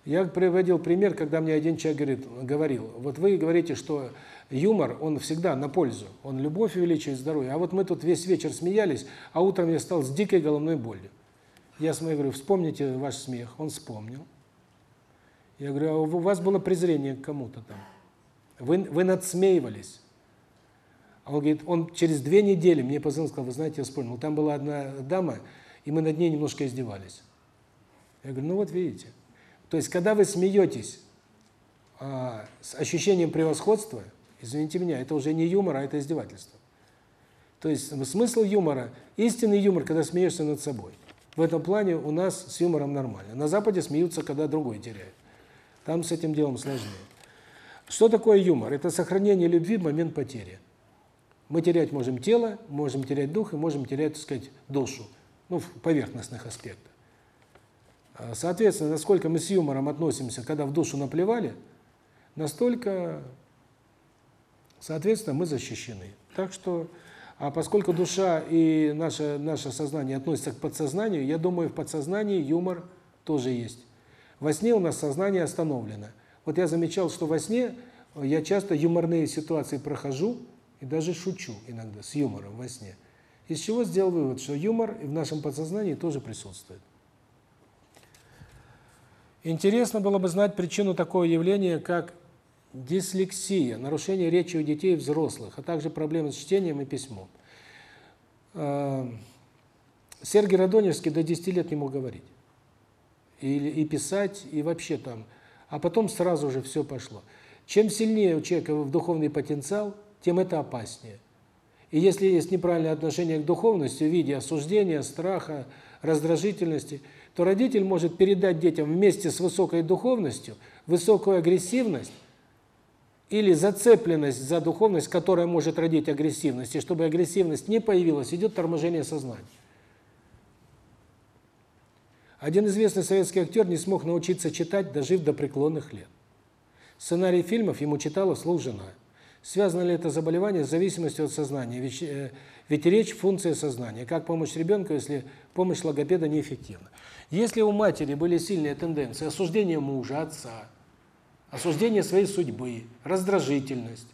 Я приводил пример, когда мне один человек говорит, говорил, вот вы говорите, что юмор, он всегда на пользу, он любовь увеличивает, здоровье, а вот мы тут весь вечер смеялись, а утром я стал с дикой головной болью. Я смотрю, говорю, вспомните ваш смех. Он вспомнил. Я говорю, а у вас было презрение к кому-то там. Вы, вы надсмеивались. А он говорит, он через две недели мне позвонил, сказал, вы знаете, я вспомнил, там была одна дама, и мы над ней немножко издевались. Я говорю, ну вот видите. То есть, когда вы смеетесь а, с ощущением превосходства, извините меня, это уже не юмор, а это издевательство. То есть, смысл юмора, истинный юмор, когда смеешься над собой. В этом плане у нас с юмором нормально. На Западе смеются, когда другой теряет. Там с этим делом сложнее. Что такое юмор? Это сохранение любви в момент потери. Мы терять можем тело, можем терять дух и можем терять, так сказать, душу. Ну, в поверхностных аспектах. А, соответственно, насколько мы с юмором относимся, когда в душу наплевали, настолько, соответственно, мы защищены. Так что, а поскольку душа и наше наше сознание относятся к подсознанию, я думаю, в подсознании юмор тоже есть. Во сне у нас сознание остановлено. Вот я замечал, что во сне я часто юморные ситуации прохожу, и даже шучу иногда с юмором во сне. Из чего сделал вывод, что юмор в нашем подсознании тоже присутствует. Интересно было бы знать причину такого явления, как дислексия, нарушение речи у детей и взрослых, а также проблемы с чтением и письмом. А, Сергей Радонежский до 10 лет не мог говорить. И, и писать, и вообще там. А потом сразу же все пошло. Чем сильнее у человека духовный потенциал, тем это опаснее. И если есть неправильное отношение к духовности в виде осуждения, страха, раздражительности, то родитель может передать детям вместе с высокой духовностью высокую агрессивность или зацепленность за духовность, которая может родить агрессивность. И чтобы агрессивность не появилась, идет торможение сознания. Один известный советский актер не смог научиться читать, дожив до преклонных лет. Сценарий фильмов ему читала вслух жена. Связано ли это заболевание с зависимостью от сознания? Ведь, э, ведь речь – функция сознания. Как помочь ребенку, если помощь логопеда неэффективна? Если у матери были сильные тенденции осуждения мужа, отца, осуждение своей судьбы, раздражительность,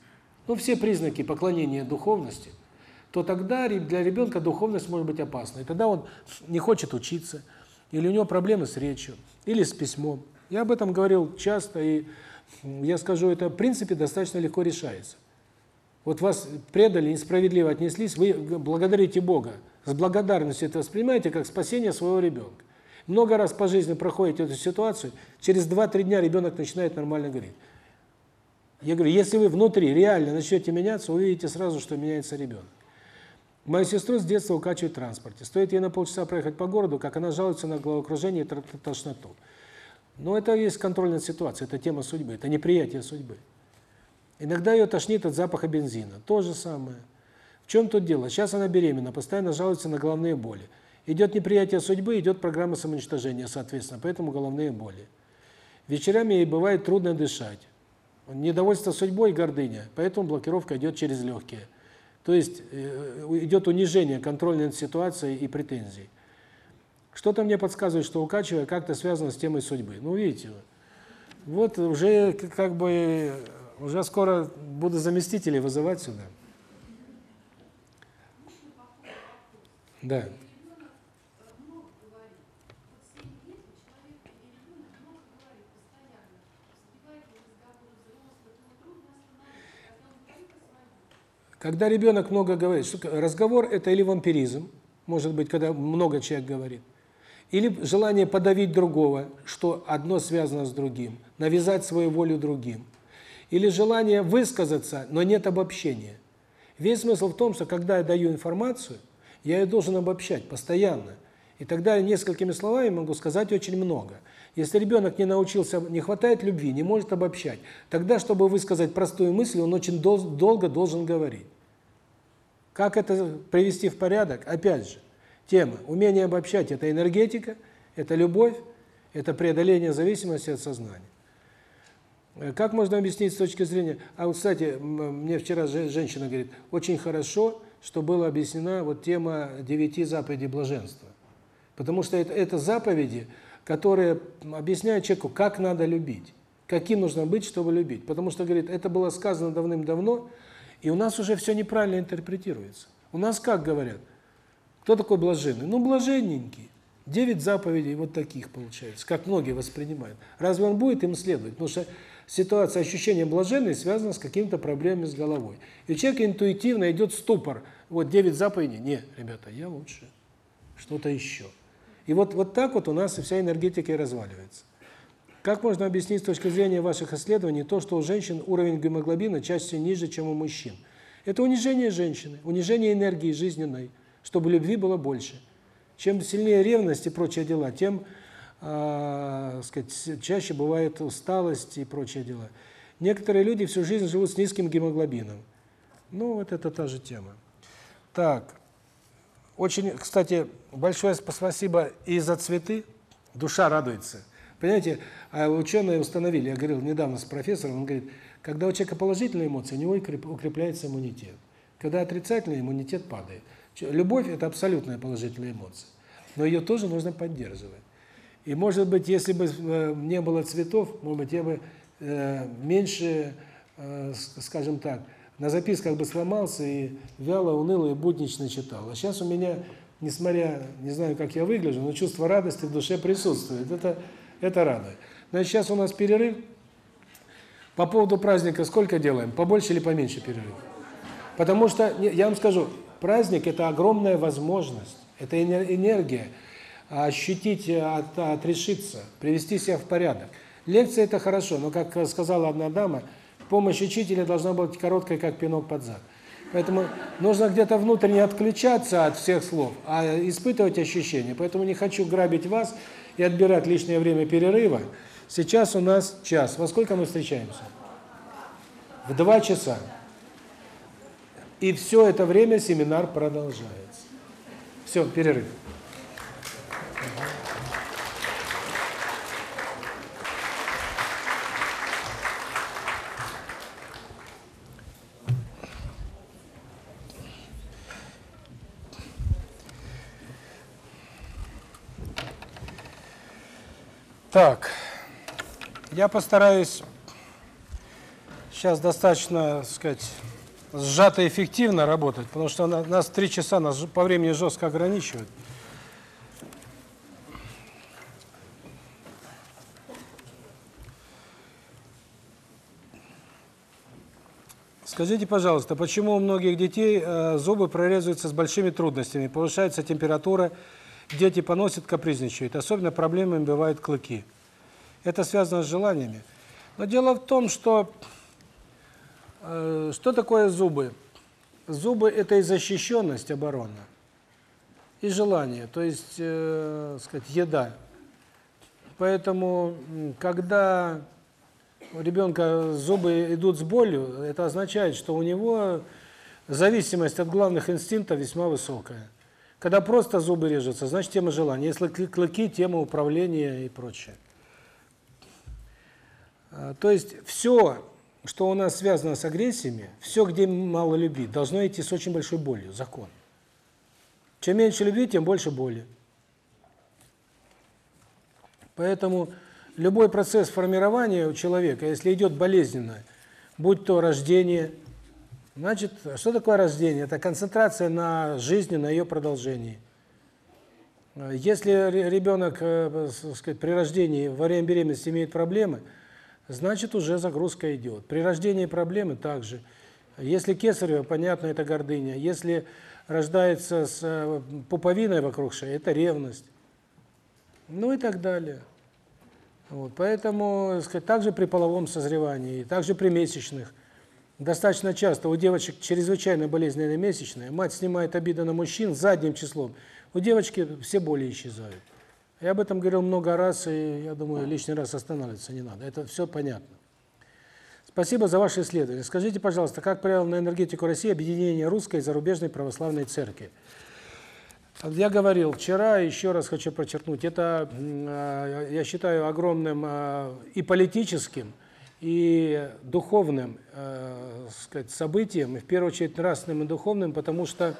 ну, все признаки поклонения духовности, то тогда для ребенка духовность может быть опасной. Тогда он не хочет учиться, или у него проблемы с речью, или с письмом. Я об этом говорил часто, и я скажу, это в принципе достаточно легко решается. Вот вас предали, несправедливо отнеслись, вы благодарите Бога. С благодарностью это воспринимаете как спасение своего ребенка. Много раз по жизни проходите эту ситуацию, через 2-3 дня ребенок начинает нормально говорить. Я говорю, если вы внутри реально начнете меняться, увидите сразу, что меняется ребенок. Мою сестру с детства укачивают в транспорте. Стоит ей на полчаса проехать по городу, как она жалуется на головокружение и тошноту. Но это есть контроль над ситуацией, это тема судьбы, это неприятие судьбы. Иногда ее тошнит от запаха бензина. То же самое. В чем тут дело? Сейчас она беременна, постоянно жалуется на головные боли. Идет неприятие судьбы, идет программа самоуничтожения, соответственно, поэтому головные боли. Вечерами ей бывает трудно дышать. Недовольство судьбой и гордыня, поэтому блокировка идет через легкие. То есть э, идет унижение контрольной ситуации и претензий. Что-то мне подсказывает, что укачивая как-то связано с темой судьбы. Ну, видите, вот уже как бы уже скоро буду заместителей вызывать сюда. Да. Когда ребенок много говорит, разговор это или вампиризм, может быть, когда много человек говорит, или желание подавить другого, что одно связано с другим, навязать свою волю другим, или желание высказаться, но нет обобщения. Весь смысл в том, что когда я даю информацию, я ее должен обобщать постоянно. И тогда я несколькими словами могу сказать очень много. Если ребенок не научился, не хватает любви, не может обобщать, тогда, чтобы высказать простую мысль, он очень дол долго должен говорить. Как это привести в порядок? Опять же, тема умение обобщать – это энергетика, это любовь, это преодоление зависимости от сознания. Э, как можно объяснить с точки зрения... А вот, кстати, мне вчера женщина говорит, очень хорошо, что была объяснена вот тема девяти заповедей блаженства. Потому что это, это заповеди, которые объясняют человеку, как надо любить, каким нужно быть, чтобы любить. Потому что, говорит, это было сказано давным-давно, и у нас уже все неправильно интерпретируется. У нас как говорят? Кто такой блаженный? Ну, блаженненький. Девять заповедей вот таких получается, как многие воспринимают. Разве он будет им следовать? Потому что ситуация ощущения блаженной связана с какими-то проблемами с головой. И у человека интуитивно идет ступор. Вот девять заповедей. Не, ребята, я лучше. Что-то еще. И вот, вот так вот у нас и вся энергетика и разваливается. Как можно объяснить с точки зрения ваших исследований то, что у женщин уровень гемоглобина чаще ниже, чем у мужчин? Это унижение женщины, унижение энергии жизненной, чтобы любви было больше. Чем сильнее ревность и прочие дела, тем, э, сказать, чаще бывает усталость и прочие дела. Некоторые люди всю жизнь живут с низким гемоглобином. Ну, вот это та же тема. Так. Очень, кстати, большое спасибо и за цветы. Душа радуется. Понимаете, а ученые установили, я говорил недавно с профессором, он говорит, когда у человека положительные эмоции, у него укрепляется иммунитет. Когда отрицательный, иммунитет падает. Любовь – это абсолютная положительная эмоция. Но ее тоже нужно поддерживать. И, может быть, если бы э, не было цветов, может быть, я бы э, меньше, э, скажем так, на записках бы сломался и вяло, уныло и буднично читал. А сейчас у меня, несмотря, не знаю, как я выгляжу, но чувство радости в душе присутствует. Это это радует. Значит, сейчас у нас перерыв. По поводу праздника сколько делаем? Побольше или поменьше перерыв? Потому что, я вам скажу, праздник – это огромная возможность, это энергия, ощутить, от, отрешиться, привести себя в порядок. Лекция – это хорошо, но, как сказала одна дама, помощь учителя должна быть короткой, как пинок под зад. Поэтому нужно где-то внутренне отключаться от всех слов, а испытывать ощущения. Поэтому не хочу грабить вас и отбирать лишнее время перерыва. Сейчас у нас час. Во сколько мы встречаемся? В два часа. И все это время семинар продолжается. Все, перерыв. Так, я постараюсь сейчас достаточно, так сказать, сжато и эффективно работать, потому что нас три часа нас по времени жестко ограничивают. Скажите, пожалуйста, почему у многих детей э, зубы прорезаются с большими трудностями, повышается температура, дети поносят, капризничают. Особенно проблемами бывают клыки. Это связано с желаниями. Но дело в том, что э, что такое зубы? Зубы – это и защищенность, оборона, и желание, то есть, э, сказать, еда. Поэтому, когда у ребенка зубы идут с болью, это означает, что у него зависимость от главных инстинктов весьма высокая. Когда просто зубы режутся, значит тема желания. Если клыки, тема управления и прочее. А, то есть все, что у нас связано с агрессиями, все, где мало любви, должно идти с очень большой болью, закон. Чем меньше любви, тем больше боли. Поэтому любой процесс формирования у человека, если идет болезненно, будь то рождение, значит, что такое рождение? Это концентрация на жизни, на ее продолжении. Если ребенок, э, сказать, при рождении, во время беременности имеет проблемы, значит, уже загрузка идет. При рождении проблемы также. Если кесарево, понятно, это гордыня. Если рождается с э, пуповиной вокруг шеи, это ревность. Ну и так далее. Вот, поэтому, сказать, также при половом созревании, также при месячных, достаточно часто у девочек чрезвычайно болезненные месячные, мать снимает обиды на мужчин задним числом, у девочки все боли исчезают. Я об этом говорил много раз, и я думаю, лишний раз останавливаться не надо. Это все понятно. Спасибо за ваше исследование. Скажите, пожалуйста, как повлияло на энергетику России объединение русской и зарубежной православной церкви? Я говорил вчера, еще раз хочу подчеркнуть, это, а, я считаю, огромным а, и политическим, и духовным э, сказать, событием, и в первую очередь нравственным и духовным, потому что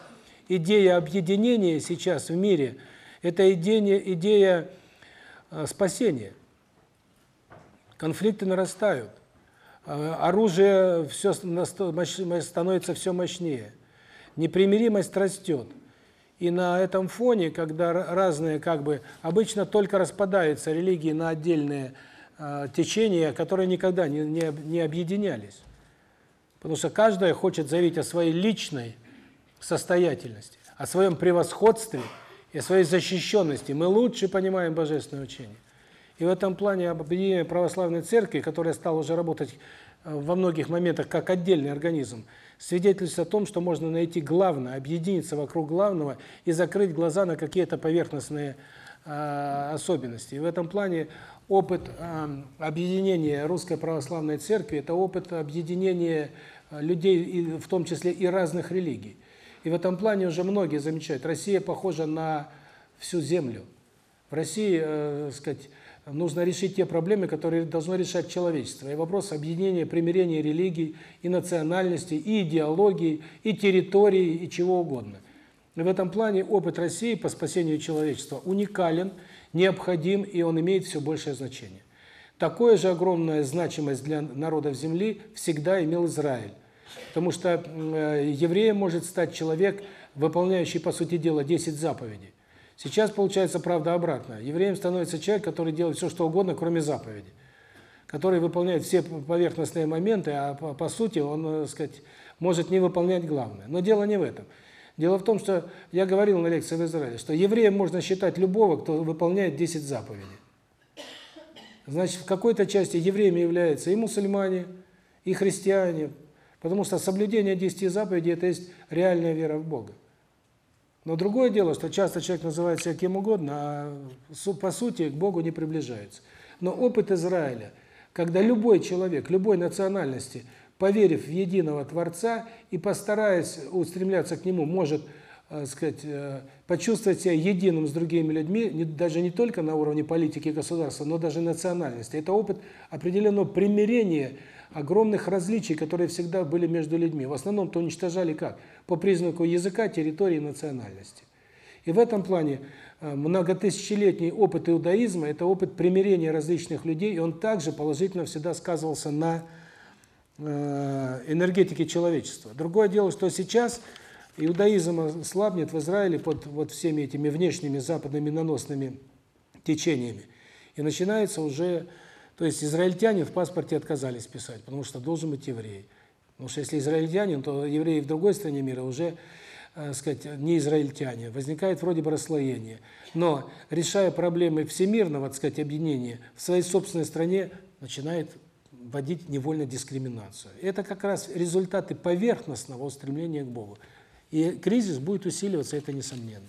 идея объединения сейчас в мире – это идея, идея э, спасения. Конфликты нарастают, э, оружие все становится все мощнее, непримиримость растет. И на этом фоне, когда разные, как бы, обычно только распадаются религии на отдельные течения, которые никогда не, не, не объединялись. Потому что каждая хочет заявить о своей личной состоятельности, о своем превосходстве и о своей защищенности. Мы лучше понимаем божественное учение. И в этом плане объединение православной церкви, которая стала уже работать э, во многих моментах как отдельный организм, свидетельствует о том, что можно найти главное, объединиться вокруг главного и закрыть глаза на какие-то поверхностные э, особенности. И в этом плане опыт э, объединения Русской Православной Церкви – это опыт объединения людей, в том числе и разных религий. И в этом плане уже многие замечают, Россия похожа на всю землю. В России, э, сказать, нужно решить те проблемы, которые должно решать человечество. И вопрос объединения, примирения религий, и национальностей, и идеологии, и территории, и чего угодно. И в этом плане опыт России по спасению человечества уникален, необходим, и он имеет все большее значение. Такое же огромная значимость для народов Земли всегда имел Израиль. Потому что э, евреем может стать человек, выполняющий, по сути дела, 10 заповедей. Сейчас получается правда обратно. Евреем становится человек, который делает все, что угодно, кроме заповеди. Который выполняет все поверхностные моменты, а по, по сути он, так э, сказать, может не выполнять главное. Но дело не в этом. Дело в том, что я говорил на лекции в Израиле, что евреем можно считать любого, кто выполняет 10 заповедей. Значит, в какой-то части евреями являются и мусульмане, и христиане, потому что соблюдение 10 заповедей – это есть реальная вера в Бога. Но другое дело, что часто человек называет себя кем угодно, а по сути к Богу не приближается. Но опыт Израиля, когда любой человек, любой национальности, поверив в единого Творца и постараясь устремляться к Нему, может э, сказать, э, почувствовать себя единым с другими людьми, даже не только на уровне политики государства, но даже национальности. Это опыт определенного примирения огромных различий, которые всегда были между людьми. В основном-то уничтожали как? По признаку языка, территории, национальности. И в этом плане э, многотысячелетний опыт иудаизма – это опыт примирения различных людей, и он также положительно всегда сказывался на э, энергетике человечества. Другое дело, что сейчас иудаизм слабнет в Израиле под вот всеми этими внешними западными наносными течениями. И начинается уже то есть израильтяне в паспорте отказались писать, потому что должен быть еврей. Потому что если израильтянин, то евреи в другой стране мира уже, э, сказать, не израильтяне. Возникает вроде бы расслоение. Но решая проблемы всемирного, так сказать, объединения, в своей собственной стране начинает вводить невольно дискриминацию. Это как раз результаты поверхностного устремления к Богу. И кризис будет усиливаться, это несомненно.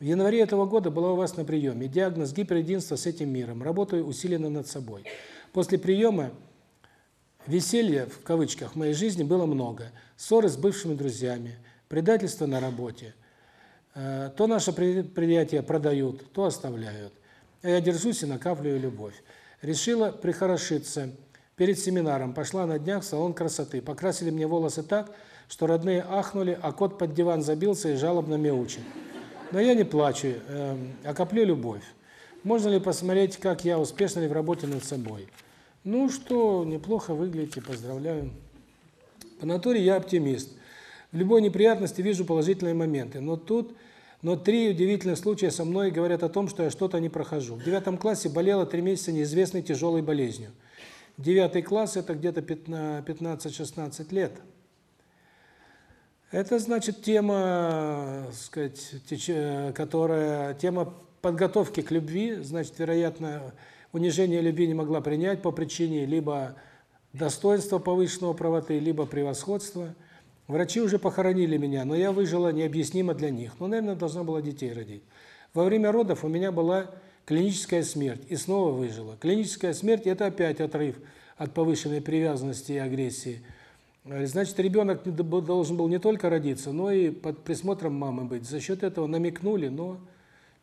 В январе этого года была у вас на приеме. Диагноз гиперединства с этим миром. Работаю усиленно над собой. После приема Веселья, в кавычках, в моей жизни было много. Ссоры с бывшими друзьями, предательство на работе. Э, то наше предприятие продают, то оставляют. А я держусь и накапливаю любовь. Решила прихорошиться. Перед семинаром пошла на днях в салон красоты. Покрасили мне волосы так, что родные ахнули, а кот под диван забился и жалобно мяучит. Но я не плачу, э, а коплю любовь. Можно ли посмотреть, как я успешно ли в работе над собой? Ну что, неплохо выглядите, поздравляю. По натуре я оптимист. В любой неприятности вижу положительные моменты, но тут но три удивительных случая со мной говорят о том, что я что-то не прохожу. В девятом классе болела три месяца неизвестной тяжелой болезнью. Девятый класс – это где-то 15-16 лет. Это значит тема, сказать, которая тема подготовки к любви, значит, вероятно, унижение любви не могла принять по причине либо достоинства повышенного правоты, либо превосходства. Врачи уже похоронили меня, но я выжила необъяснимо для них. Ну, наверное, должна была детей родить. Во время родов у меня была клиническая смерть, и снова выжила. Клиническая смерть – это опять отрыв от повышенной привязанности и агрессии – Значит, ребенок должен был не только родиться, но и под присмотром мамы быть. За счет этого намекнули, но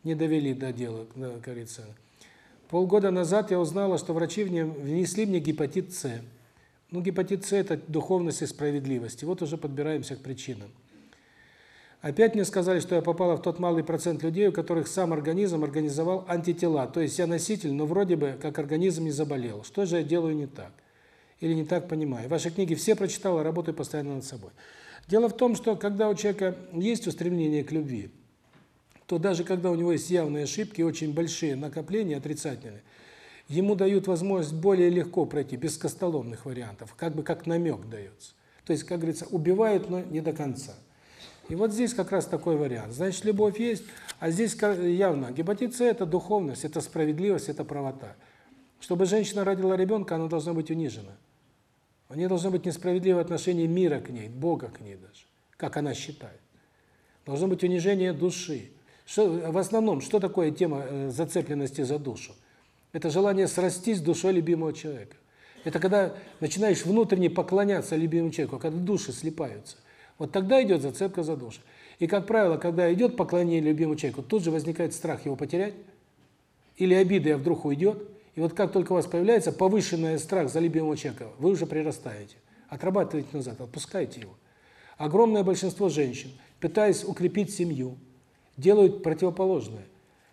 не довели до дела, как говорится. Полгода назад я узнала, что врачи внесли мне гепатит С. Ну, гепатит С – это духовность и справедливость. И вот уже подбираемся к причинам. Опять мне сказали, что я попала в тот малый процент людей, у которых сам организм организовал антитела. То есть я носитель, но вроде бы как организм не заболел. Что же я делаю не так? Или не так понимаю. Ваши книги все прочитала, работаю постоянно над собой. Дело в том, что когда у человека есть устремление к любви, то даже когда у него есть явные ошибки, очень большие накопления отрицательные, ему дают возможность более легко пройти, без костоломных вариантов, как бы как намек дается. То есть, как говорится, убивают, но не до конца. И вот здесь как раз такой вариант. Значит, любовь есть, а здесь явно гепатит это духовность, это справедливость, это правота. Чтобы женщина родила ребенка, она должна быть унижена. Нее должно быть несправедливое отношение мира к ней, Бога к ней даже, как она считает. Должно быть унижение души. Что, в основном, что такое тема э, зацепленности за душу? Это желание срастись с душой любимого человека. Это когда начинаешь внутренне поклоняться любимому человеку, когда души слипаются. Вот тогда идет зацепка за душу. И, как правило, когда идет поклонение любимому человеку, тут же возникает страх его потерять, или обида, я вдруг уйдет, и вот как только у вас появляется повышенный страх за любимого человека, вы уже прирастаете. Отрабатывайте назад, отпускайте его. Огромное большинство женщин, пытаясь укрепить семью, делают противоположное.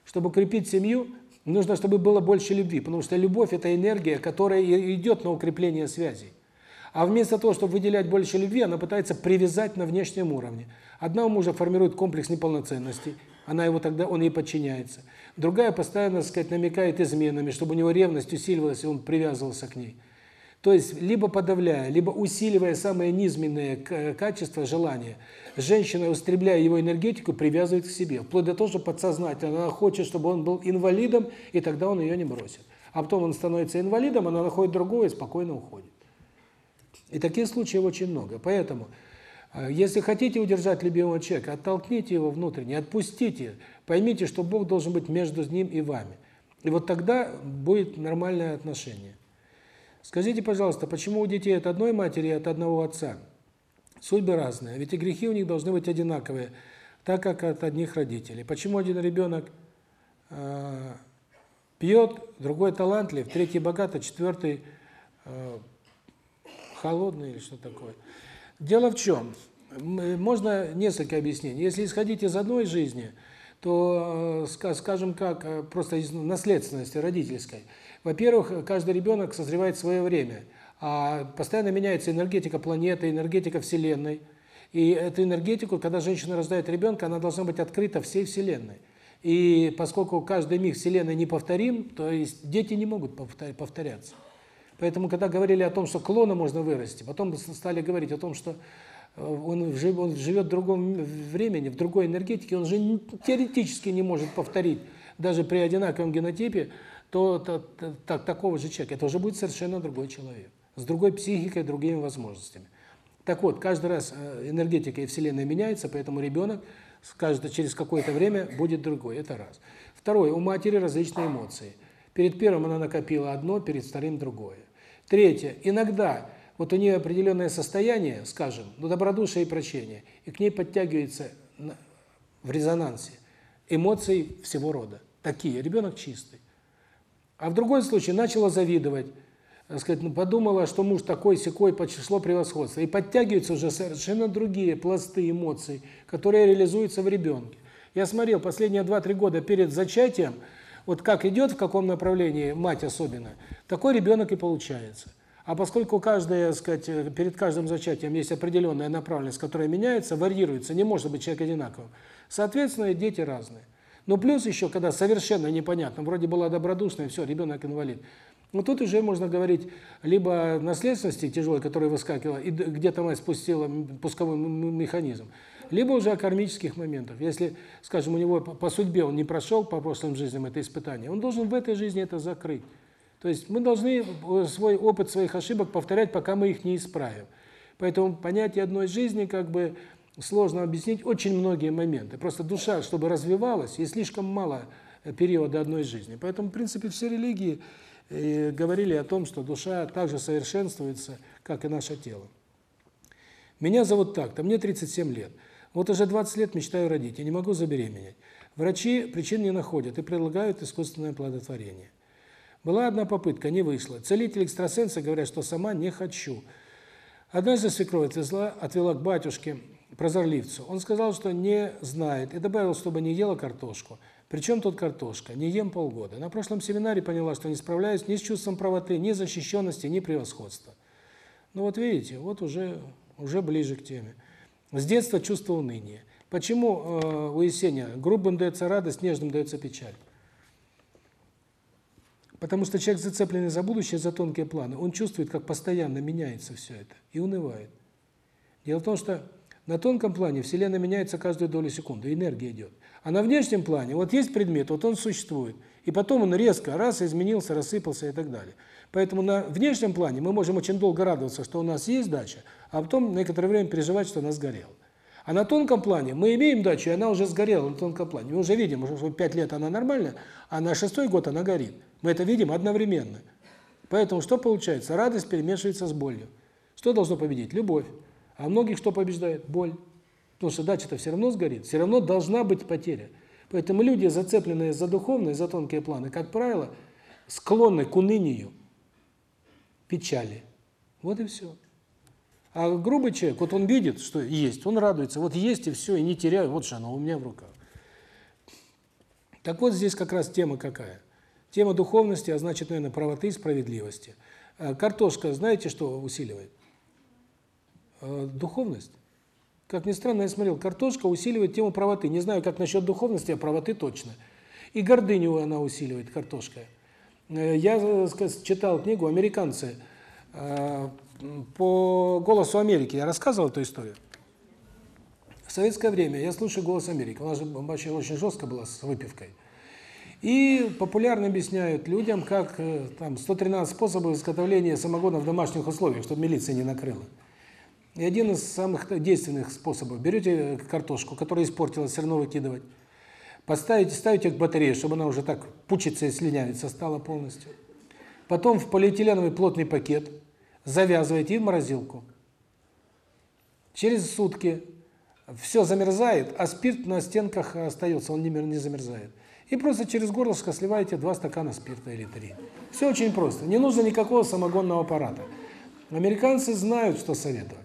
Чтобы укрепить семью, нужно, чтобы было больше любви, потому что любовь – это энергия, которая идет на укрепление связей. А вместо того, чтобы выделять больше любви, она пытается привязать на внешнем уровне. Одна у мужа формирует комплекс неполноценности, она его тогда, он ей подчиняется. Другая постоянно, так сказать, намекает изменами, чтобы у него ревность усиливалась, и он привязывался к ней. То есть, либо подавляя, либо усиливая самые низменные качества, желания, женщина, устремляя его энергетику, привязывает к себе. Вплоть до того, что подсознательно она хочет, чтобы он был инвалидом, и тогда он ее не бросит. А потом он становится инвалидом, она находит другого и спокойно уходит. И таких случаев очень много. Поэтому если хотите удержать любимого человека, оттолкните его внутренне, отпустите, поймите, что Бог должен быть между ним и вами. И вот тогда будет нормальное отношение. Скажите, пожалуйста, почему у детей от одной матери и от одного отца судьбы разные? Ведь и грехи у них должны быть одинаковые, так как от одних родителей. Почему один ребенок э, пьет, другой талантлив, третий богат, а четвертый э, холодный или что такое? Дело в чем? Можно несколько объяснений. Если исходить из одной жизни, то, э, скажем как, э, просто из наследственности родительской. Во-первых, каждый ребенок созревает свое время, а постоянно меняется энергетика планеты, энергетика Вселенной. И эту энергетику, когда женщина рождает ребенка, она должна быть открыта всей Вселенной. И поскольку каждый миг Вселенной неповторим, то есть дети не могут повторяться. Поэтому, когда говорили о том, что клона можно вырасти, потом стали говорить о том, что э, он живет в другом времени, в другой энергетике, он же теоретически не может повторить, даже при одинаковом генотипе, то, то, то так, такого же человека. Это уже будет совершенно другой человек, с другой психикой, другими возможностями. Так вот, каждый раз э, энергетика и Вселенная меняется, поэтому ребенок скажет, через какое-то время будет другой. Это раз. Второе, у матери различные эмоции. Перед первым она накопила одно, перед вторым другое. Третье. Иногда вот у нее определенное состояние, скажем, ну, добродушие и прощение, и к ней подтягивается в резонансе эмоций всего рода. Такие, ребенок чистый. А в другой случае начала завидовать, так сказать, ну, подумала, что муж такой секой по числу превосходства. И подтягиваются уже совершенно другие пласты эмоций, которые реализуются в ребенке. Я смотрел последние 2-3 года перед зачатием, вот как идет, в каком направлении, мать особенно, такой ребенок и получается. А поскольку каждое, так сказать, перед каждым зачатием есть определенная направленность, которая меняется, варьируется, не может быть человек одинаковым, соответственно, дети разные. Но плюс еще, когда совершенно непонятно, вроде была добродушная, все, ребенок инвалид. Ну тут уже можно говорить либо наследственности тяжелой, которая выскакивала, и где-то мать спустила пусковой механизм, либо уже о кармических моментах. Если, скажем, у него по судьбе он не прошел по прошлым жизням это испытание, он должен в этой жизни это закрыть. То есть мы должны свой опыт своих ошибок повторять, пока мы их не исправим. Поэтому понятие одной жизни как бы сложно объяснить очень многие моменты. Просто душа, чтобы развивалась, и слишком мало периода одной жизни. Поэтому, в принципе, все религии э, говорили о том, что душа также совершенствуется, как и наше тело. Меня зовут так-то, мне 37 лет. Вот уже 20 лет мечтаю родить, и не могу забеременеть. Врачи причин не находят и предлагают искусственное оплодотворение. Была одна попытка, не вышло. Целители-экстрасенсы говорят, что сама не хочу. Однажды свекровь отвезла, отвела к батюшке прозорливцу. Он сказал, что не знает, и добавил, чтобы не ела картошку. Причем тут картошка? Не ем полгода. На прошлом семинаре поняла, что не справляюсь ни с чувством правоты, ни защищенности, ни превосходства. Ну вот видите, вот уже уже ближе к теме. С детства чувство уныния. Почему э, у Есения грубым дается радость, нежным дается печаль? Потому что человек, зацепленный за будущее, за тонкие планы, он чувствует, как постоянно меняется все это, и унывает. Дело в том, что на тонком плане Вселенная меняется каждую долю секунды, энергия идет. А на внешнем плане, вот есть предмет, вот он существует, и потом он резко раз изменился, рассыпался и так далее. Поэтому на внешнем плане мы можем очень долго радоваться, что у нас есть дача, а потом некоторое время переживать, что она сгорела. А на тонком плане мы имеем дачу, и она уже сгорела на тонком плане. Мы уже видим, что 5 лет она нормальная, а на шестой год она горит. Мы это видим одновременно. Поэтому что получается? Радость перемешивается с болью. Что должно победить? Любовь. А многих что побеждает? Боль. Потому что дача-то все равно сгорит, все равно должна быть потеря. Поэтому люди, зацепленные за духовные, за тонкие планы, как правило, склонны к унынию, печали. Вот и все. А грубый человек, вот он видит, что есть, он радуется, вот есть и все, и не теряю, вот же оно у меня в руках. Так вот здесь как раз тема какая? Тема духовности, а значит, наверное, правоты и справедливости. А картошка, знаете, что усиливает? А, духовность. Как ни странно, я смотрел, картошка усиливает тему правоты. Не знаю, как насчет духовности, а правоты точно. И гордыню она усиливает, картошка. Э, я э, читал книгу «Американцы» э, по «Голосу Америки». Я рассказывал эту историю. В советское время я слушаю «Голос Америки». У нас же вообще очень жестко было с выпивкой. И популярно объясняют людям, как там 113 способов изготовления самогона в домашних условиях, чтобы милиция не накрыла. И один из самых действенных способов. Берете картошку, которая испортилась, все равно выкидывать. Поставите, ставите к батарее, чтобы она уже так пучится и слюнявится стала полностью. Потом в полиэтиленовый плотный пакет завязываете и в морозилку. Через сутки все замерзает, а спирт на стенках остается, он не, замерзает. И просто через горлышко сливаете два стакана спирта или три. Все очень просто. Не нужно никакого самогонного аппарата. Американцы знают, что советовать.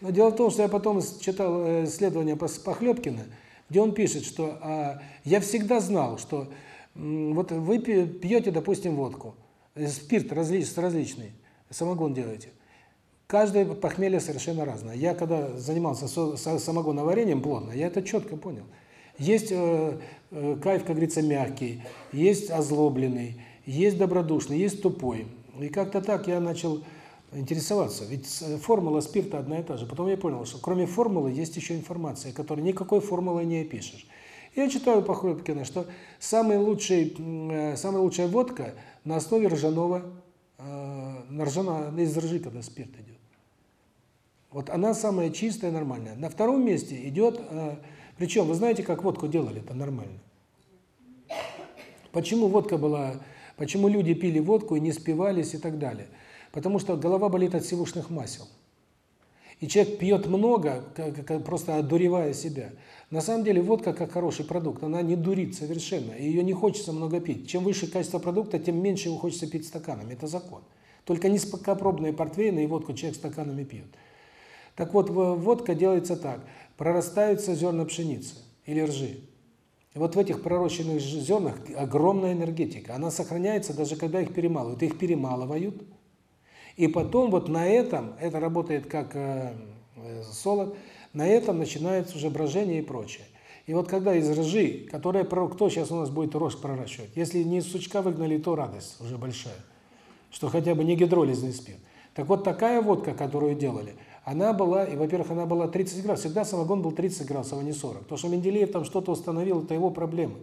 Но дело в том, что я потом читал э, исследование Похлебкина, где он пишет, что а, я всегда знал, что вот вы пьете, допустим, водку, э, спирт различ, различный, самогон делаете. Каждое похмелье совершенно разное. Я когда занимался самогоноварением плотно, я это четко понял. Есть э, э, кайф, как говорится, мягкий, есть озлобленный, есть добродушный, есть тупой. И как-то так я начал интересоваться. Ведь формула спирта одна и та же. Потом я понял, что кроме формулы есть еще информация, которую никакой формулой не опишешь. Я читаю по Хлопкину, что самый лучший, э, самая лучшая водка на основе ржаного, э, ржана, из ржи, когда спирт идет. Вот она самая чистая, нормальная. На втором месте идет, э, причем, вы знаете, как водку делали это нормально? Почему водка была, почему люди пили водку и не спивались и так далее? Потому что голова болит от сивушных масел. И человек пьет много, просто одуревая себя. На самом деле водка как хороший продукт, она не дурит совершенно, и ее не хочется много пить. Чем выше качество продукта, тем меньше его хочется пить стаканами, это закон. Только низкопробные портвейны и водку человек стаканами пьет. Так вот, водка делается так. Прорастаются зерна пшеницы или ржи. И вот в этих пророщенных зернах огромная энергетика. Она сохраняется даже когда их перемалывают. Их перемалывают, и потом вот на этом, это работает как э, э, солод, на этом начинается уже брожение и прочее. И вот когда из ржи, которая, кто сейчас у нас будет рожь проращивать? Если не из сучка выгнали, то радость уже большая, что хотя бы не гидролизный спирт. Так вот такая водка, которую делали, она была, и, во-первых, она была 30 градусов, всегда самогон был 30 градусов, а не 40. То, что Менделеев там что-то установил, это его проблема.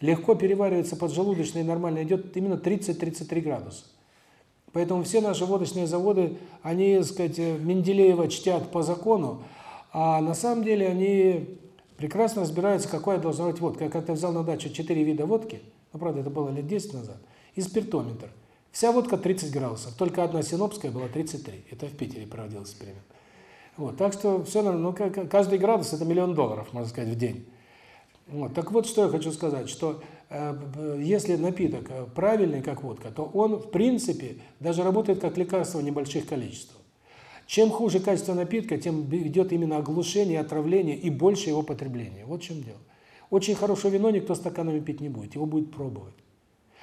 Легко переваривается поджелудочный и нормально идет именно 30-33 градуса. Поэтому все наши водочные заводы, они, так сказать, Менделеева чтят по закону, а на самом деле они прекрасно разбираются, какая должна быть водка. Я как-то взял на дачу 4 вида водки, ну, правда, это было лет 10 назад, и спиртометр. Вся водка 30 градусов, только одна синопская была 33. Это в Питере проводил эксперимент. Вот, так что все нормально. Ну, каждый градус – это миллион долларов, можно сказать, в день. Вот, так вот, что я хочу сказать, что Э, если напиток э, правильный, как водка, то он, в принципе, даже работает как лекарство в небольших количествах. Чем хуже качество напитка, тем идет именно оглушение, отравление и больше его потребление. Вот в чем дело. Очень хорошее вино никто стаканами пить не будет, его будет пробовать.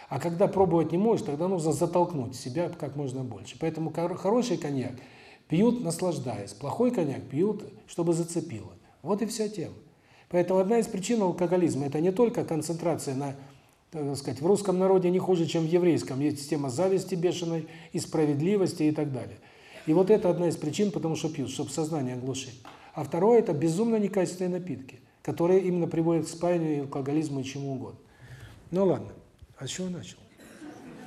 А когда пробовать не можешь, тогда нужно затолкнуть себя как можно больше. Поэтому хороший коньяк пьют, наслаждаясь. Плохой коньяк пьют, чтобы зацепило. Вот и вся тема. Поэтому одна из причин алкоголизма – это не только концентрация на, так сказать, в русском народе не хуже, чем в еврейском. Есть система зависти бешеной и справедливости и так далее. И вот это одна из причин, потому что пьют, чтобы сознание оглушить. А второе – это безумно некачественные напитки, которые именно приводят к спаянию, алкоголизму и чему угодно. Ну ладно, а с чего начал?